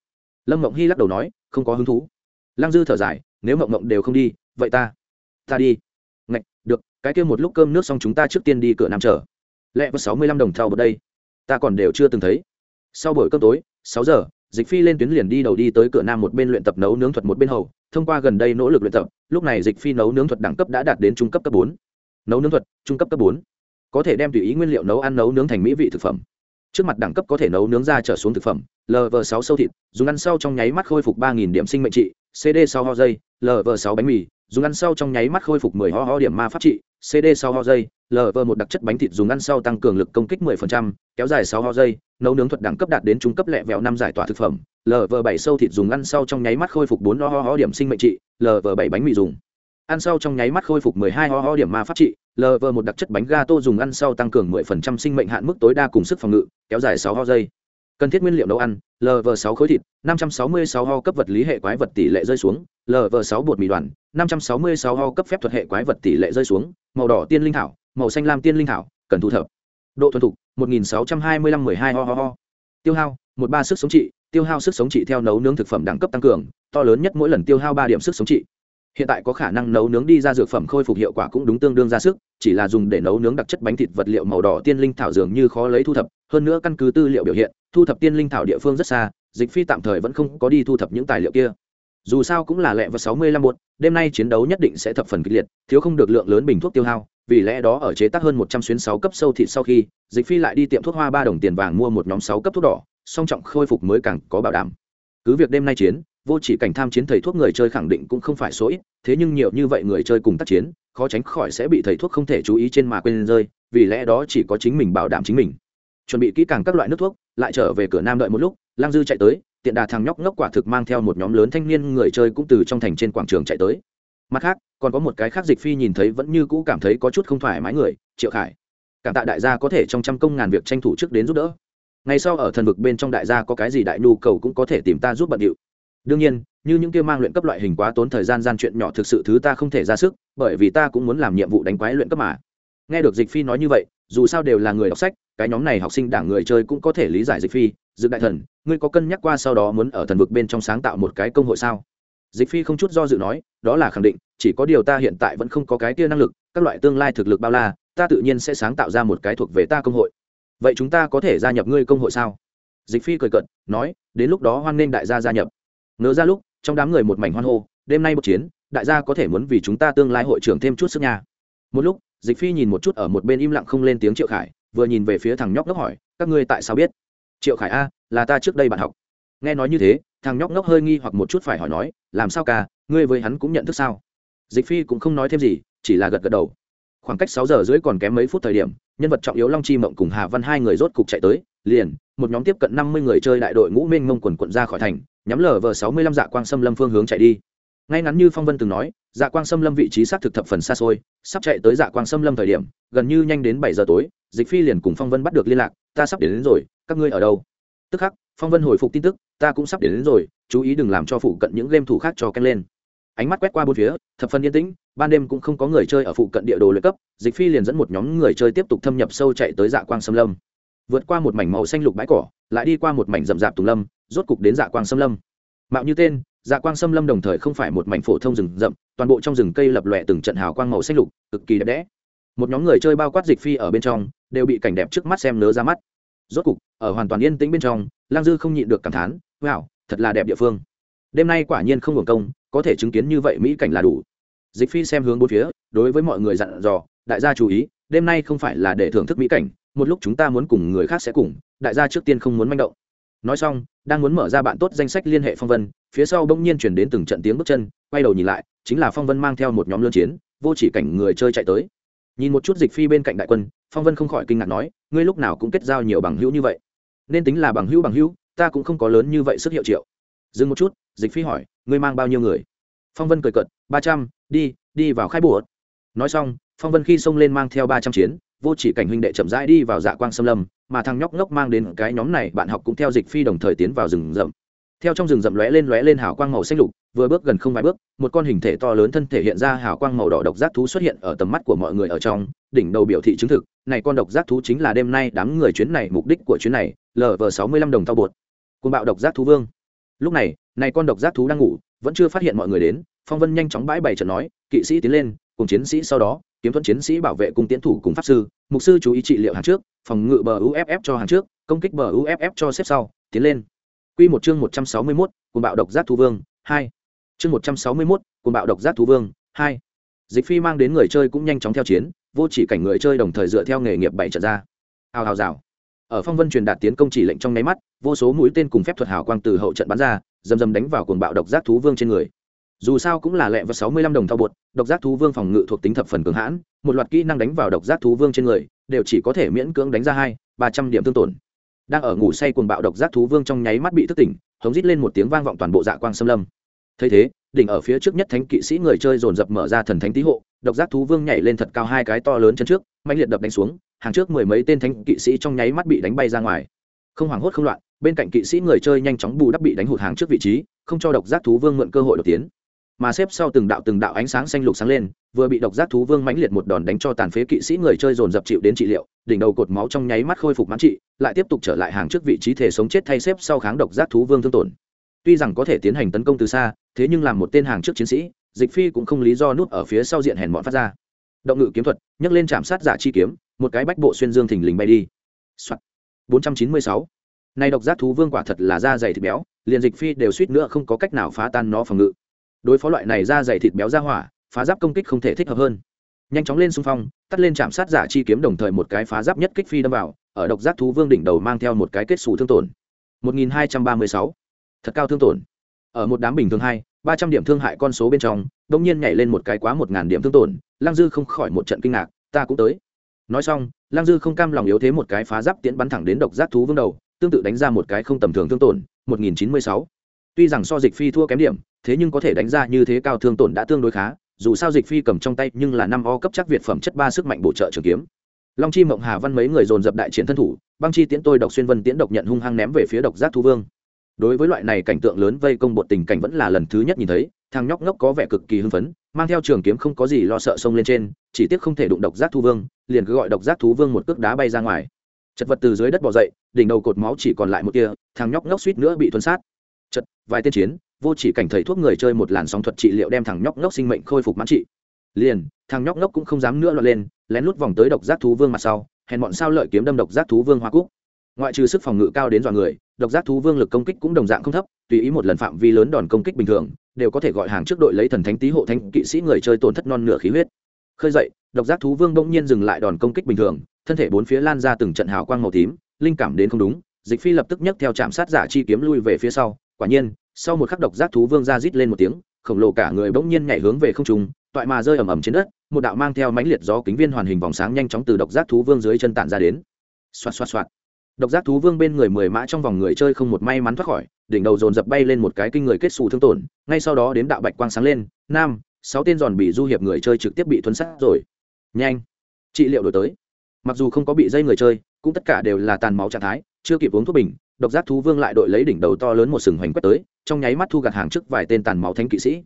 Speaker 1: Lâm mộng hy lắc đầu nói, không có hứng thú. Lang dư thở dài, nếu mộng mộng đều không đi, vậy ta ta đi. Ngạch, được, cái kia một lúc cơm nước xong chúng ta trước tiên đi cửa nam chờ lẹ có sáu mươi lăm đồng thau bật đây. Ta còn đều chưa từng thấy. Sau buổi cơm tối, sáu giờ, dịch phi lên tuyến liền đi đầu đi tới cửa nam một bên luyện tập nấu nướng thuật một bên hầu, thông qua gần đây nỗ lực luyện tập, lúc này dịch phi nấu nướng thuật đẳng cấp đã đạt đến trung cấp cấp bốn. Nấu nướng thuật, trung cấp cấp bốn. Có thể đem tùy ý nguyên liệu nấu ăn nấu nướng thành mỹ vị thực phẩm trước mặt đẳng cấp có thể nấu nướng ra trở xuống thực phẩm lv sáu sâu thịt dùng ăn sau trong nháy mắt khôi phục ba điểm sinh mệnh trị cd sau ho dây lv sáu bánh mì dùng ăn sau trong nháy mắt khôi phục 10 ho ho điểm ma pháp trị, CD sau ho dây, LV một đặc chất bánh thịt dùng ăn sau tăng cường lực công kích 10%, kéo dài 6 ho dây, nấu nướng thuật đẳng cấp đạt đến trung cấp lẹ vẹo năm giải tỏa thực phẩm, lv bảy sâu thịt dùng ăn sau trong nháy mắt khôi phục 4 ho ho điểm sinh mệnh trị lv bảy bánh mì dùng ăn sau trong nháy mắt khôi phục mười hai ho ho điểm ma pháp trị lv một đặc chất bánh ga tô dùng ăn sau tăng cường mười phần trăm sinh mệnh hạn mức tối đa cùng sức phòng ngự, kéo dài 6 ho giây. Cần thiết nguyên liệu nấu ăn Lv6 khối thịt, năm trăm sáu mươi sáu ho cấp vật lý hệ quái vật tỷ lệ rơi xuống Lv6 bột mì đoàn, năm trăm sáu mươi sáu ho cấp phép thuật hệ quái vật tỷ lệ rơi xuống, màu đỏ tiên linh thảo, màu xanh lam tiên linh thảo, cần thu thập. Độ thuần thục, một nghìn sáu trăm hai mươi lăm mười hai ho ho ho. Tiêu hao, một ba sức sống trị, tiêu hao sức sống trị theo nấu nướng thực phẩm đẳng cấp tăng cường, to lớn nhất mỗi lần tiêu hao ba điểm sức sống trị hiện tại có khả năng nấu nướng đi ra dược phẩm khôi phục hiệu quả cũng đúng tương đương ra sức, chỉ là dùng để nấu nướng đặc chất bánh thịt vật liệu màu đỏ tiên linh thảo dường như khó lấy thu thập, hơn nữa căn cứ tư liệu biểu hiện, thu thập tiên linh thảo địa phương rất xa, dịch phi tạm thời vẫn không có đi thu thập những tài liệu kia. Dù sao cũng là lẹ và sáu mươi lăm một đêm nay chiến đấu nhất định sẽ thập phần kịch liệt, thiếu không được lượng lớn bình thuốc tiêu hao, vì lẽ đó ở chế tác hơn một trăm xuyến sáu cấp sâu thịt sau khi, dịch phi lại đi tiệm thuốc hoa ba đồng tiền vàng mua một nhóm sáu cấp thuốc đỏ, song trọng khôi phục mới càng có bảo đảm. Cứ việc đêm nay chiến vô chỉ cảnh tham chiến thầy thuốc người chơi khẳng định cũng không phải số ít, thế nhưng nhiều như vậy người chơi cùng tác chiến, khó tránh khỏi sẽ bị thầy thuốc không thể chú ý trên mà quên rơi, vì lẽ đó chỉ có chính mình bảo đảm chính mình. Chuẩn bị kỹ càng các loại nước thuốc, lại trở về cửa nam đợi một lúc, lang dư chạy tới, tiện đà thằng nhóc ngốc quả thực mang theo một nhóm lớn thanh niên người chơi cũng từ trong thành trên quảng trường chạy tới. Mặt khác, còn có một cái khác dịch phi nhìn thấy vẫn như cũ cảm thấy có chút không thoải mái người, triệu khải. Cảm tạ đại gia có thể trong trăm công ngàn việc tranh thủ trước đến giúp đỡ. Ngày sau ở thần vực bên trong đại gia có cái gì đại nhu cầu cũng có thể tìm ta giúp bận điệu đương nhiên, như những kia mang luyện cấp loại hình quá tốn thời gian gian chuyện nhỏ thực sự thứ ta không thể ra sức, bởi vì ta cũng muốn làm nhiệm vụ đánh quái luyện cấp mà. Nghe được dịch phi nói như vậy, dù sao đều là người đọc sách, cái nhóm này học sinh đảng người chơi cũng có thể lý giải dịch phi dự đại thần, ngươi có cân nhắc qua sau đó muốn ở thần vực bên trong sáng tạo một cái công hội sao? Dịch phi không chút do dự nói, đó là khẳng định, chỉ có điều ta hiện tại vẫn không có cái kia năng lực, các loại tương lai thực lực bao la, ta tự nhiên sẽ sáng tạo ra một cái thuộc về ta công hội. Vậy chúng ta có thể gia nhập ngươi công hội sao? Dịch phi cười cận nói, đến lúc đó hoan nghênh đại gia gia nhập ngớ ra lúc, trong đám người một mảnh hoan hô, đêm nay một chiến, đại gia có thể muốn vì chúng ta tương lai hội trưởng thêm chút sức nhà một lúc, dịch phi nhìn một chút ở một bên im lặng không lên tiếng triệu khải, vừa nhìn về phía thằng nhóc ngốc hỏi, các ngươi tại sao biết? Triệu khải a, là ta trước đây bạn học. Nghe nói như thế, thằng nhóc ngốc hơi nghi hoặc một chút phải hỏi nói, làm sao ca, ngươi với hắn cũng nhận thức sao? Dịch phi cũng không nói thêm gì, chỉ là gật gật đầu. Khoảng cách sáu giờ rưỡi còn kém mấy phút thời điểm, nhân vật trọng yếu long chi mộng cùng hà văn hai người rốt cục chạy tới, liền, một nhóm tiếp cận năm mươi người chơi đại đội ngũ minh mông quần quận ra khỏi thành nhắm lờ vờ sáu mươi lăm dạ quang xâm lâm phương hướng chạy đi. Ngay ngắn như phong vân từng nói dạ quang xâm lâm vị trí xác thực thập phần xa xôi sắp chạy tới dạ quang xâm lâm thời điểm gần như nhanh đến bảy giờ tối dịch phi liền cùng phong vân bắt được liên lạc ta sắp đến, đến rồi các ngươi ở đâu? Tức khắc phong vân hồi phục tin tức ta cũng sắp đến, đến rồi chú ý đừng làm cho phụ cận những game thủ khác cho ken lên. Ánh mắt quét qua bốn phía thập phần yên tĩnh ban đêm cũng không có người chơi ở phụ cận địa đồ luyện cấp dịch phi liền dẫn một nhóm người chơi tiếp tục thâm nhập sâu chạy tới dạ quang xâm lâm. Vượt qua một mảnh màu xanh lục bãi cỏ lại đi qua một mảnh rậm rạp tùng lâm rốt cục đến dạ quang xâm lâm. Mạo như tên dạ quang xâm lâm đồng thời không phải một mảnh phổ thông rừng rậm, toàn bộ trong rừng cây lập lòe từng trận hào quang màu xanh lục, cực kỳ đẹp đẽ. Một nhóm người chơi bao quát dịch phi ở bên trong, đều bị cảnh đẹp trước mắt xem nớ ra mắt. Rốt cục, ở hoàn toàn yên tĩnh bên trong, lang dư không nhịn được cảm thán, wow, thật là đẹp địa phương. Đêm nay quả nhiên không hưởng công, có thể chứng kiến như vậy mỹ cảnh là đủ. Dịch phi xem hướng bốn phía, đối với mọi người dặn dò, đại gia chú ý, đêm nay không phải là để thưởng thức mỹ cảnh, một lúc chúng ta muốn cùng người khác sẽ cùng, đại gia trước tiên không muốn manh động nói xong, đang muốn mở ra bạn tốt danh sách liên hệ phong vân, phía sau bỗng nhiên chuyển đến từng trận tiếng bước chân, quay đầu nhìn lại, chính là phong vân mang theo một nhóm lương chiến, vô chỉ cảnh người chơi chạy tới. Nhìn một chút dịch phi bên cạnh đại quân, phong vân không khỏi kinh ngạc nói, ngươi lúc nào cũng kết giao nhiều bằng hữu như vậy. Nên tính là bằng hữu bằng hữu, ta cũng không có lớn như vậy sức hiệu triệu. Dừng một chút, dịch phi hỏi, ngươi mang bao nhiêu người? Phong vân cười cợt, ba trăm, đi đi vào khai bùa. Nói xong, phong vân khi xông lên mang theo ba trăm chiến, vô chỉ cảnh huynh đệ chậm rãi đi vào dạ quang xâm lâm mà thằng nhóc ngốc mang đến cái nhóm này, bạn học cũng theo dịch phi đồng thời tiến vào rừng rậm. Theo trong rừng rậm lóe lên lóe lên hào quang màu xanh lục, vừa bước gần không vài bước, một con hình thể to lớn thân thể hiện ra hào quang màu đỏ độc giác thú xuất hiện ở tầm mắt của mọi người ở trong, đỉnh đầu biểu thị chứng thực, này con độc giác thú chính là đêm nay đám người chuyến này, mục đích của chuyến này lv sáu mươi lăm đồng tao bột. Côn bạo độc giác thú vương. Lúc này này con độc giác thú đang ngủ, vẫn chưa phát hiện mọi người đến, phong vân nhanh chóng bãi bày trận nói, kỵ sĩ tiến lên, cùng chiến sĩ sau đó kiếm thuẫn chiến sĩ bảo vệ cung tiến thủ cùng pháp sư mục sư chú ý trị liệu hàng trước phòng ngự bờ uff cho hàng trước công kích bờ uff cho xếp sau tiến lên Quy một chương 161, cuồng bạo độc giác thú vương, hai Chương 161, cuồng bạo độc giác thú vương, hai Dịch Phi mang đến người chơi cũng nhanh chóng theo chiến, vô chỉ cảnh người chơi đồng thời dựa theo nghề nghiệp bảy trận ra. Hào hào rào. Ở phong vân truyền đạt tiến công chỉ lệnh trong nháy mắt, vô số mũi tên cùng phép thuật hào quang từ hậu trận bắn ra, dầm dầm đánh vào cuồng bạo độc giác thú vương trên người. Dù sao cũng là lẹ và 65 đồng thao bột, độc giác thú vương phòng ngự thuộc tính thập phần cường hãn, một loạt kỹ năng đánh vào độc giác thú vương trên người, đều chỉ có thể miễn cưỡng đánh ra hai, ba trăm điểm thương tổn. Đang ở ngủ say cuồng bạo độc giác thú vương trong nháy mắt bị thức tỉnh hống rít lên một tiếng vang vọng toàn bộ dạ quang xâm lâm. Thấy thế đỉnh ở phía trước nhất thánh kỵ sĩ người chơi dồn dập mở ra thần thánh tý hộ độc giác thú vương nhảy lên thật cao hai cái to lớn chân trước mạnh liệt đập đánh xuống hàng trước mười mấy tên thánh kỵ sĩ trong nháy mắt bị đánh bay ra ngoài. Không hoảng hốt không loạn bên cạnh kỵ sĩ người chơi nhanh chóng bù đắp bị đánh hụt hàng trước vị trí không cho độc giác thú vương mượn cơ hội đột tiến mà xếp sau từng đạo từng đạo ánh sáng xanh lục sáng lên vừa bị độc giác thú vương mãnh liệt một đòn đánh cho tàn phế kỵ sĩ người chơi dồn dập chịu đến trị liệu đỉnh đầu cột máu trong nháy mắt khôi phục mãn trị lại tiếp tục trở lại hàng trước vị trí thể sống chết thay xếp sau kháng độc giác thú vương thương tổn tuy rằng có thể tiến hành tấn công từ xa thế nhưng làm một tên hàng trước chiến sĩ dịch phi cũng không lý do nút ở phía sau diện hèn bọn phát ra động ngự kiếm thuật nhấc lên chạm sát giả chi kiếm một cái bách bộ xuyên dương thình lình bay đi、Soạn. 496. Này độc giác thú vương quả thật là da dày thịt béo, liền dịch phi đều suýt nữa không có cách nào phá tan nó phòng ngự. Đối phó loại này ra dày thịt béo ra hỏa, phá giáp công kích không thể thích hợp hơn. Nhanh chóng lên xung phong, tắt lên chạm sát giả chi kiếm đồng thời một cái phá giáp nhất kích phi đâm vào, ở độc giác thú vương đỉnh đầu mang theo một cái kết xù thương tổn. 1236. Thật cao thương tổn. Ở một đám bình thường hai, ba trăm điểm thương hại con số bên trong, đột nhiên nhảy lên một cái quá một ngàn điểm thương tổn, Lăng Dư không khỏi một trận kinh ngạc, ta cũng tới. Nói xong, Lăng Dư không cam lòng yếu thế một cái phá giáp tiễn bắn thẳng đến độc giác thú vương đầu, tương tự đánh ra một cái không tầm thường thương tổn, 1096. Tuy rằng so Dịch Phi thua kém điểm, thế nhưng có thể đánh ra như thế cao thương tổn đã tương đối khá, dù sao Dịch Phi cầm trong tay nhưng là năm o cấp chắc việt phẩm chất ba sức mạnh bổ trợ trường kiếm. Long Chi Mộng Hà Văn mấy người dồn dập đại chiến thân thủ, băng chi tiễn tôi độc xuyên vân tiễn độc nhận hung hăng ném về phía độc giác thu vương. Đối với loại này cảnh tượng lớn vây công bột tình cảnh vẫn là lần thứ nhất nhìn thấy, thằng nhóc ngốc có vẻ cực kỳ hưng phấn, mang theo trường kiếm không có gì lo sợ xông lên trên, chỉ tiếc không thể đụng độc giác thu vương, liền cứ gọi độc giác thú vương một cước đá bay ra ngoài chật vật từ dưới đất bỏ dậy đỉnh đầu cột máu chỉ còn lại một kia thằng nhóc ngốc suýt nữa bị thuấn sát chật, vài tên chiến, vô chỉ cảnh thầy thuốc người chơi một làn sóng thuật trị liệu đem thằng nhóc ngốc sinh mệnh khôi phục mãn trị. Liền, thằng nhóc ngốc cũng không dám nữa lọt lên, lén lút vòng tới độc giác thú vương mặt sau, hèn bọn sao lợi kiếm đâm độc giác thú vương hoa cúc. Ngoại trừ sức phòng ngự cao đến dọa người, độc giác thú vương lực công kích cũng đồng dạng không thấp, tùy ý một lần phạm vi lớn đòn công kích bình thường, đều có thể gọi hàng trước đội lấy thần thánh tý hộ thánh kỵ sĩ người chơi tổn thất non nửa khí huyết. Khơi dậy, độc giác thú vương bỗng nhiên dừng lại đòn công kích bình thường, thân thể bốn phía lan ra từng trận hào quang màu tím, linh cảm đến không đúng, dịch phi lập tức nhấc theo trạm sát giả chi kiếm lui về phía sau quả nhiên, sau một khắc độc giác thú vương ra rít lên một tiếng, khổng lồ cả người bỗng nhiên nhảy hướng về không trung, toại mà rơi ầm ầm trên đất, một đạo mang theo mãnh liệt gió kính viên hoàn hình vòng sáng nhanh chóng từ độc giác thú vương dưới chân tản ra đến. Xoạt xoạt xoạt. Độc giác thú vương bên người mười mã trong vòng người chơi không một may mắn thoát khỏi, đỉnh đầu dồn dập bay lên một cái kinh người kết xù thương tổn, ngay sau đó đến đạo bạch quang sáng lên, nam, sáu tên giòn bị du hiệp người chơi trực tiếp bị thuấn sát rồi. Nhanh. Trị liệu đổi tới. Mặc dù không có bị dây người chơi, cũng tất cả đều là tàn máu trạng thái, chưa kịp uống thuốc bình độc giác thú vương lại đội lấy đỉnh đầu to lớn một sừng hoành quét tới, trong nháy mắt thu gặt hàng trước vài tên tàn máu thánh kỵ sĩ.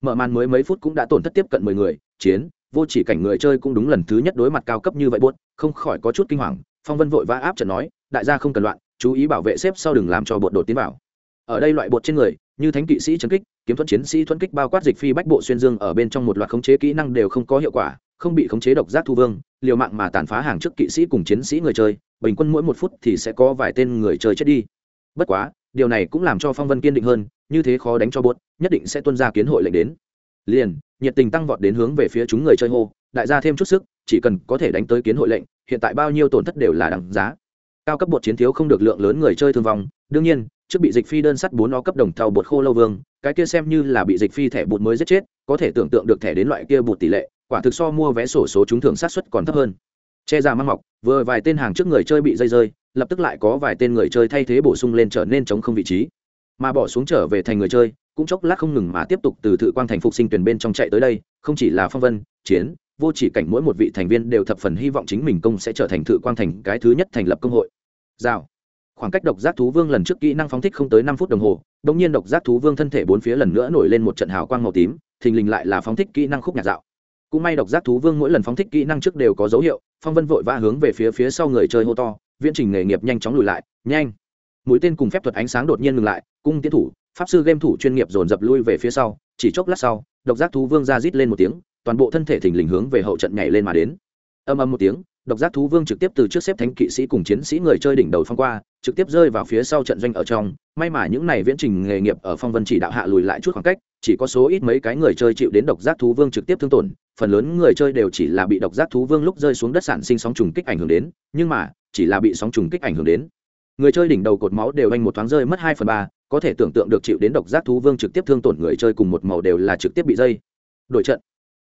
Speaker 1: Mở màn mới mấy phút cũng đã tổn thất tiếp cận mười người, chiến, vô chỉ cảnh người chơi cũng đúng lần thứ nhất đối mặt cao cấp như vậy buốt, không khỏi có chút kinh hoàng, phong vân vội vã áp trận nói, đại gia không cần loạn, chú ý bảo vệ xếp sau đừng làm cho bột đột tiến vào. Ở đây loại bột trên người, như thánh kỵ sĩ chấn kích, kiếm thuẫn chiến sĩ thuẫn kích bao quát dịch phi bách bộ xuyên dương ở bên trong một loạt khống chế kỹ năng đều không có hiệu quả không bị khống chế độc giác thu vương, liều mạng mà tàn phá hàng trước kỵ sĩ cùng chiến sĩ người chơi, bình quân mỗi một phút thì sẽ có vài tên người chơi chết đi. Bất quá, điều này cũng làm cho phong vân kiên định hơn, như thế khó đánh cho buốt, nhất định sẽ tuân ra kiến hội lệnh đến. Liền, nhiệt tình tăng vọt đến hướng về phía chúng người chơi hô, đại gia thêm chút sức, chỉ cần có thể đánh tới kiến hội lệnh, hiện tại bao nhiêu tổn thất đều là đằng giá. Cao cấp bột chiến thiếu không được lượng lớn người chơi thương vong, đương nhiên, trước bị dịch phi đơn sắt bốn o cấp đồng thau bột khô lâu vương, cái kia xem như là bị dịch phi thẻ bột mới giết chết, có thể tưởng tượng được thẻ đến loại kia bột tỷ lệ quả thực so mua vé sổ số trúng thưởng sát xuất còn thấp hơn. Che ra mang mọc, vừa vài tên hàng trước người chơi bị dây rơi, lập tức lại có vài tên người chơi thay thế bổ sung lên trở nên chống không vị trí. Mà bỏ xuống trở về thành người chơi, cũng chốc lát không ngừng mà tiếp tục từ thự quang thành phục sinh tuyển bên trong chạy tới đây, không chỉ là phong vân, chiến, vô chỉ cảnh mỗi một vị thành viên đều thập phần hy vọng chính mình công sẽ trở thành thự quang thành cái thứ nhất thành lập công hội. Rào. Khoảng cách độc giác thú vương lần trước kỹ năng phóng thích không tới năm phút đồng hồ đ ỗ n g nhiên độc giác thú vương thân thể bốn phía lần nữa nổi lên một trận hào quang màu tím, thình lình lại là phóng thích kỹ năng khúc nhạc dạo cũng may độc giác thú vương mỗi lần phóng thích kỹ năng trước đều có dấu hiệu, phong vân vội vã hướng về phía phía sau người chơi hô to, viễn trình nghề nghiệp nhanh chóng lùi lại, nhanh. Mũi tên cùng phép thuật ánh sáng đột nhiên ngừng lại, cung tiến thủ, pháp sư game thủ chuyên nghiệp dồn dập lui về phía sau, chỉ chốc lát sau, độc giác thú vương ra rít lên một tiếng, toàn bộ thân thể thình lình hướng về hậu trận nhảy lên mà đến. Âm âm một tiếng, độc giác thú vương trực tiếp từ trước xếp thánh kỵ sĩ cùng chiến sĩ người chơi đỉnh đầu phong qua, trực tiếp rơi vào phía sau trận doanh ở trong. May mà những này viễn trình nghề nghiệp ở phong vân chỉ đạo hạ lùi lại chút khoảng cách chỉ có số ít mấy cái người chơi chịu đến độc giác thú vương trực tiếp thương tổn, phần lớn người chơi đều chỉ là bị độc giác thú vương lúc rơi xuống đất sản sinh sóng trùng kích ảnh hưởng đến, nhưng mà, chỉ là bị sóng trùng kích ảnh hưởng đến. Người chơi đỉnh đầu cột máu đều anh một thoáng rơi mất hai phần ba, có thể tưởng tượng được chịu đến độc giác thú vương trực tiếp thương tổn người chơi cùng một màu đều là trực tiếp bị dây. Đội trận,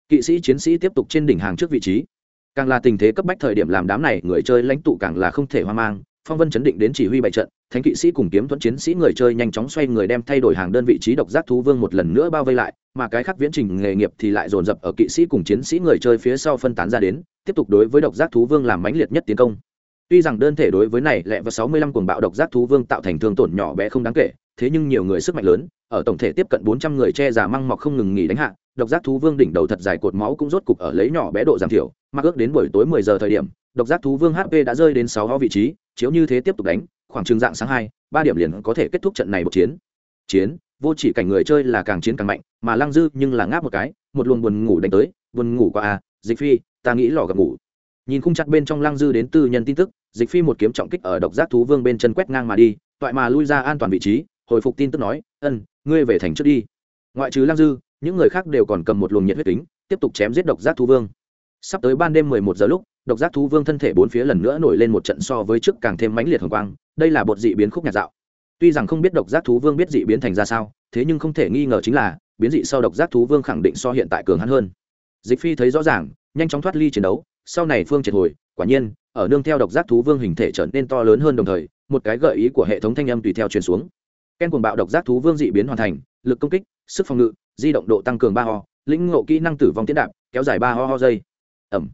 Speaker 1: kỵ sĩ chiến sĩ tiếp tục trên đỉnh hàng trước vị trí. Càng là tình thế cấp bách thời điểm làm đám này, người chơi lãnh tụ càng là không thể hoang mang phong vân chấn định đến chỉ huy bại trận, thánh kỵ sĩ cùng kiếm thuẫn chiến sĩ người chơi nhanh chóng xoay người đem thay đổi hàng đơn vị trí độc giác thú vương một lần nữa bao vây lại, mà cái khác viễn trình nghề nghiệp thì lại dồn dập ở kỵ sĩ cùng chiến sĩ người chơi phía sau phân tán ra đến, tiếp tục đối với độc giác thú vương làm mãnh liệt nhất tiến công. Tuy rằng đơn thể đối với này lẹ và sáu mươi lăm cuồng bạo độc giác thú vương tạo thành thương tổn nhỏ bé không đáng kể, thế nhưng nhiều người sức mạnh lớn, ở tổng thể tiếp cận bốn trăm người che giả măng mọc không ngừng nghỉ đánh hạ, độc giác thú vương đỉnh đầu thật dài cột máu cũng rốt cục ở lấy nhỏ bé độ giảm thiểu, mà ước đến buổi tối mười giờ thời điểm độc giác thú vương hp đã rơi đến sáu ho vị trí chiếu như thế tiếp tục đánh khoảng trường dạng sáng hai ba điểm liền có thể kết thúc trận này một chiến. Chiến vô chỉ cảnh người chơi là càng chiến càng mạnh mà lăng dư nhưng là ngáp một cái một luồng buồn ngủ đánh tới buồn ngủ qua a à, dịch phi ta nghĩ lò gặp ngủ. Nhìn khung chặt bên trong lăng dư đến tư nhân tin tức dịch phi một kiếm trọng kích ở độc giác thú vương bên chân quét ngang mà đi toại mà lui ra an toàn vị trí hồi phục tin tức nói ân ngươi về thành trước đi. Ngoại trừ lăng dư những người khác đều còn cầm một luồng nhiệt huyết tính, tiếp tục chém giết độc giác thú vương. Sắp tới ban đêm mười một giờ lúc độc giác thú vương thân thể bốn phía lần nữa nổi lên một trận so với trước càng thêm mãnh liệt hồng quang, đây là bột dị biến khúc nhạt dạo. Tuy rằng không biết độc giác thú vương biết dị biến thành ra sao, thế nhưng không thể nghi ngờ chính là, biến dị sau độc giác thú vương khẳng định so hiện tại cường hắn hơn. Dịch phi thấy rõ ràng, nhanh chóng thoát ly chiến đấu, sau này phương triệt hồi, quả nhiên, ở nương theo độc giác thú vương hình thể trở nên to lớn hơn đồng thời, một cái gợi ý của hệ thống thanh âm tùy theo truyền xuống. Ken cuồng bạo độc giác thú vương dị biến hoàn thành, lực công kích, sức phòng ngự, di động độ tăng cường ba ho lĩnh ngộ kỹ năng tử vong tiến đạp, kéo dài ba ho ho giây ẩm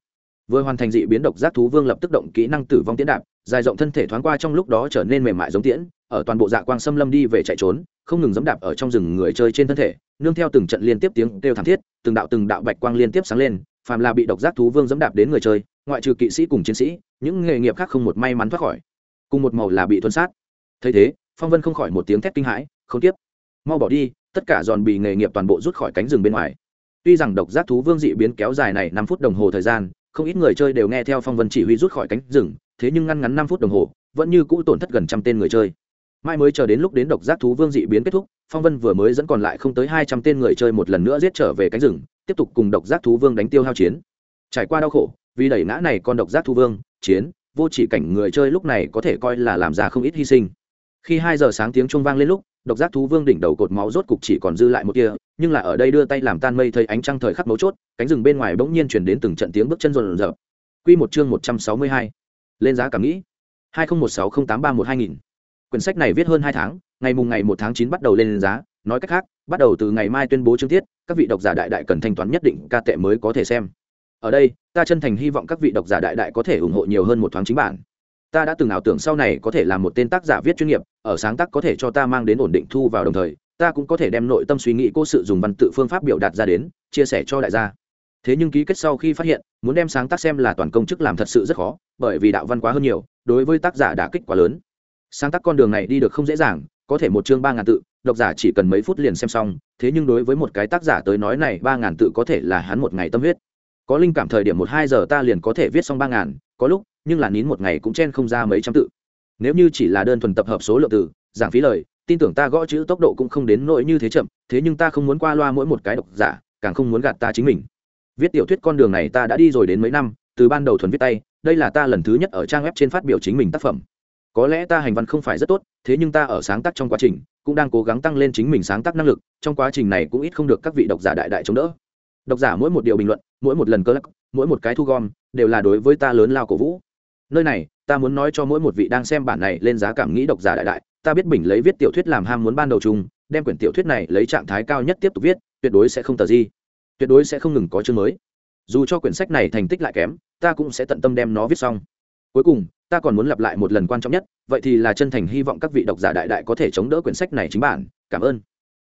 Speaker 1: vừa hoàn thành dị biến độc giác thú vương lập tức động kỹ năng tử vong tiến đạp, dài rộng thân thể thoáng qua trong lúc đó trở nên mềm mại giống tiễn, ở toàn bộ dạ quang xâm lâm đi về chạy trốn, không ngừng dẫm đạp ở trong rừng người chơi trên thân thể, nương theo từng trận liên tiếp tiếng kêu thảm thiết, từng đạo từng đạo bạch quang liên tiếp sáng lên, phàm là bị độc giác thú vương dẫm đạp đến người chơi, ngoại trừ kỵ sĩ cùng chiến sĩ, những nghề nghiệp khác không một may mắn thoát khỏi. Cùng một màu là bị tuân sát. Thấy thế, phong vân không khỏi một tiếng thét kinh hãi, không tiếp, mau bỏ đi, tất cả giòn bị nghề nghiệp toàn bộ rút khỏi cánh rừng bên ngoài. Tuy rằng độc giác thú vương dị biến kéo dài này năm phút đồng hồ thời gian không ít người chơi đều nghe theo phong vân chỉ huy rút khỏi cánh rừng, thế nhưng ngăn ngắn năm phút đồng hồ, vẫn như cũ tổn thất gần trăm tên người chơi. Mai mới chờ đến lúc đến độc giác thú vương dị biến kết thúc, phong vân vừa mới dẫn còn lại không tới hai trăm tên người chơi một lần nữa giết trở về cánh rừng, tiếp tục cùng độc giác thú vương đánh tiêu hao chiến. Trải qua đau khổ, vì đẩy ngã này con độc giác thú vương, chiến, vô chỉ cảnh người chơi lúc này có thể coi là làm ra không ít hy sinh. Khi hai giờ sáng tiếng chuông vang lên lúc độc giác thú vương đỉnh đầu cột máu rốt cục chỉ còn dư lại một kia, nhưng là ở đây đưa tay làm tan mây thấy ánh trăng thời khắc mấu chốt, cánh rừng bên ngoài bỗng nhiên chuyển đến từng trận tiếng bước chân rộn rợp q một chương một trăm sáu mươi hai. Lên giá cảm nghĩ. Hai nghìn một sáu không tám ba một hai nghìn. Quyển sách này viết hơn hai tháng, ngày mùng ngày một tháng chín bắt đầu lên giá, nói cách khác, bắt đầu từ ngày mai tuyên bố chương tiết, các vị độc giả đại đại cần thanh toán nhất định ca tệ mới có thể xem. Ở đây, ta chân thành hy vọng các vị độc giả đại đại có thể ủng hộ nhiều hơn một thoáng chính bản ta đã từng ảo tưởng sau này có thể làm một tên tác giả viết chuyên nghiệp, ở sáng tác có thể cho ta mang đến ổn định thu vào đồng thời, ta cũng có thể đem nội tâm suy nghĩ cô sự dùng văn tự phương pháp biểu đạt ra đến, chia sẻ cho đại gia. Thế nhưng ký kết sau khi phát hiện, muốn đem sáng tác xem là toàn công chức làm thật sự rất khó, bởi vì đạo văn quá hơn nhiều, đối với tác giả đã kích quá lớn. Sáng tác con đường này đi được không dễ dàng, có thể một chương ba ngàn tự, độc giả chỉ cần mấy phút liền xem xong, thế nhưng đối với một cái tác giả tới nói này ba ngàn tự có thể là hắn một ngày tâm huyết. Có linh cảm thời điểm một hai giờ ta liền có thể viết xong ba ngàn, có lúc nhưng là nín một ngày cũng chen không ra mấy trăm tự. Nếu như chỉ là đơn thuần tập hợp số lượng từ, giảng phí lời, tin tưởng ta gõ chữ tốc độ cũng không đến nỗi như thế chậm, thế nhưng ta không muốn qua loa mỗi một cái độc giả, càng không muốn gạt ta chính mình. Viết tiểu thuyết con đường này ta đã đi rồi đến mấy năm, từ ban đầu thuần viết tay, đây là ta lần thứ nhất ở trang web trên phát biểu chính mình tác phẩm. Có lẽ ta hành văn không phải rất tốt, thế nhưng ta ở sáng tác trong quá trình, cũng đang cố gắng tăng lên chính mình sáng tác năng lực, trong quá trình này cũng ít không được các vị độc giả đại đại chống đỡ. Độc giả mỗi một điều bình luận, mỗi một lần cơ lắc mỗi một cái thu gom, đều là đối với ta lớn lao cổ vũ nơi này, ta muốn nói cho mỗi một vị đang xem bản này lên giá cảm nghĩ độc giả đại đại, ta biết bình lấy viết tiểu thuyết làm ham muốn ban đầu chung, đem quyển tiểu thuyết này lấy trạng thái cao nhất tiếp tục viết, tuyệt đối sẽ không tờ di tuyệt đối sẽ không ngừng có chương mới. Dù cho quyển sách này thành tích lại kém, ta cũng sẽ tận tâm đem nó viết xong. Cuối cùng, ta còn muốn lặp lại một lần quan trọng nhất, vậy thì là chân thành hy vọng các vị độc giả đại đại có thể chống đỡ quyển sách này chính bản. Cảm ơn.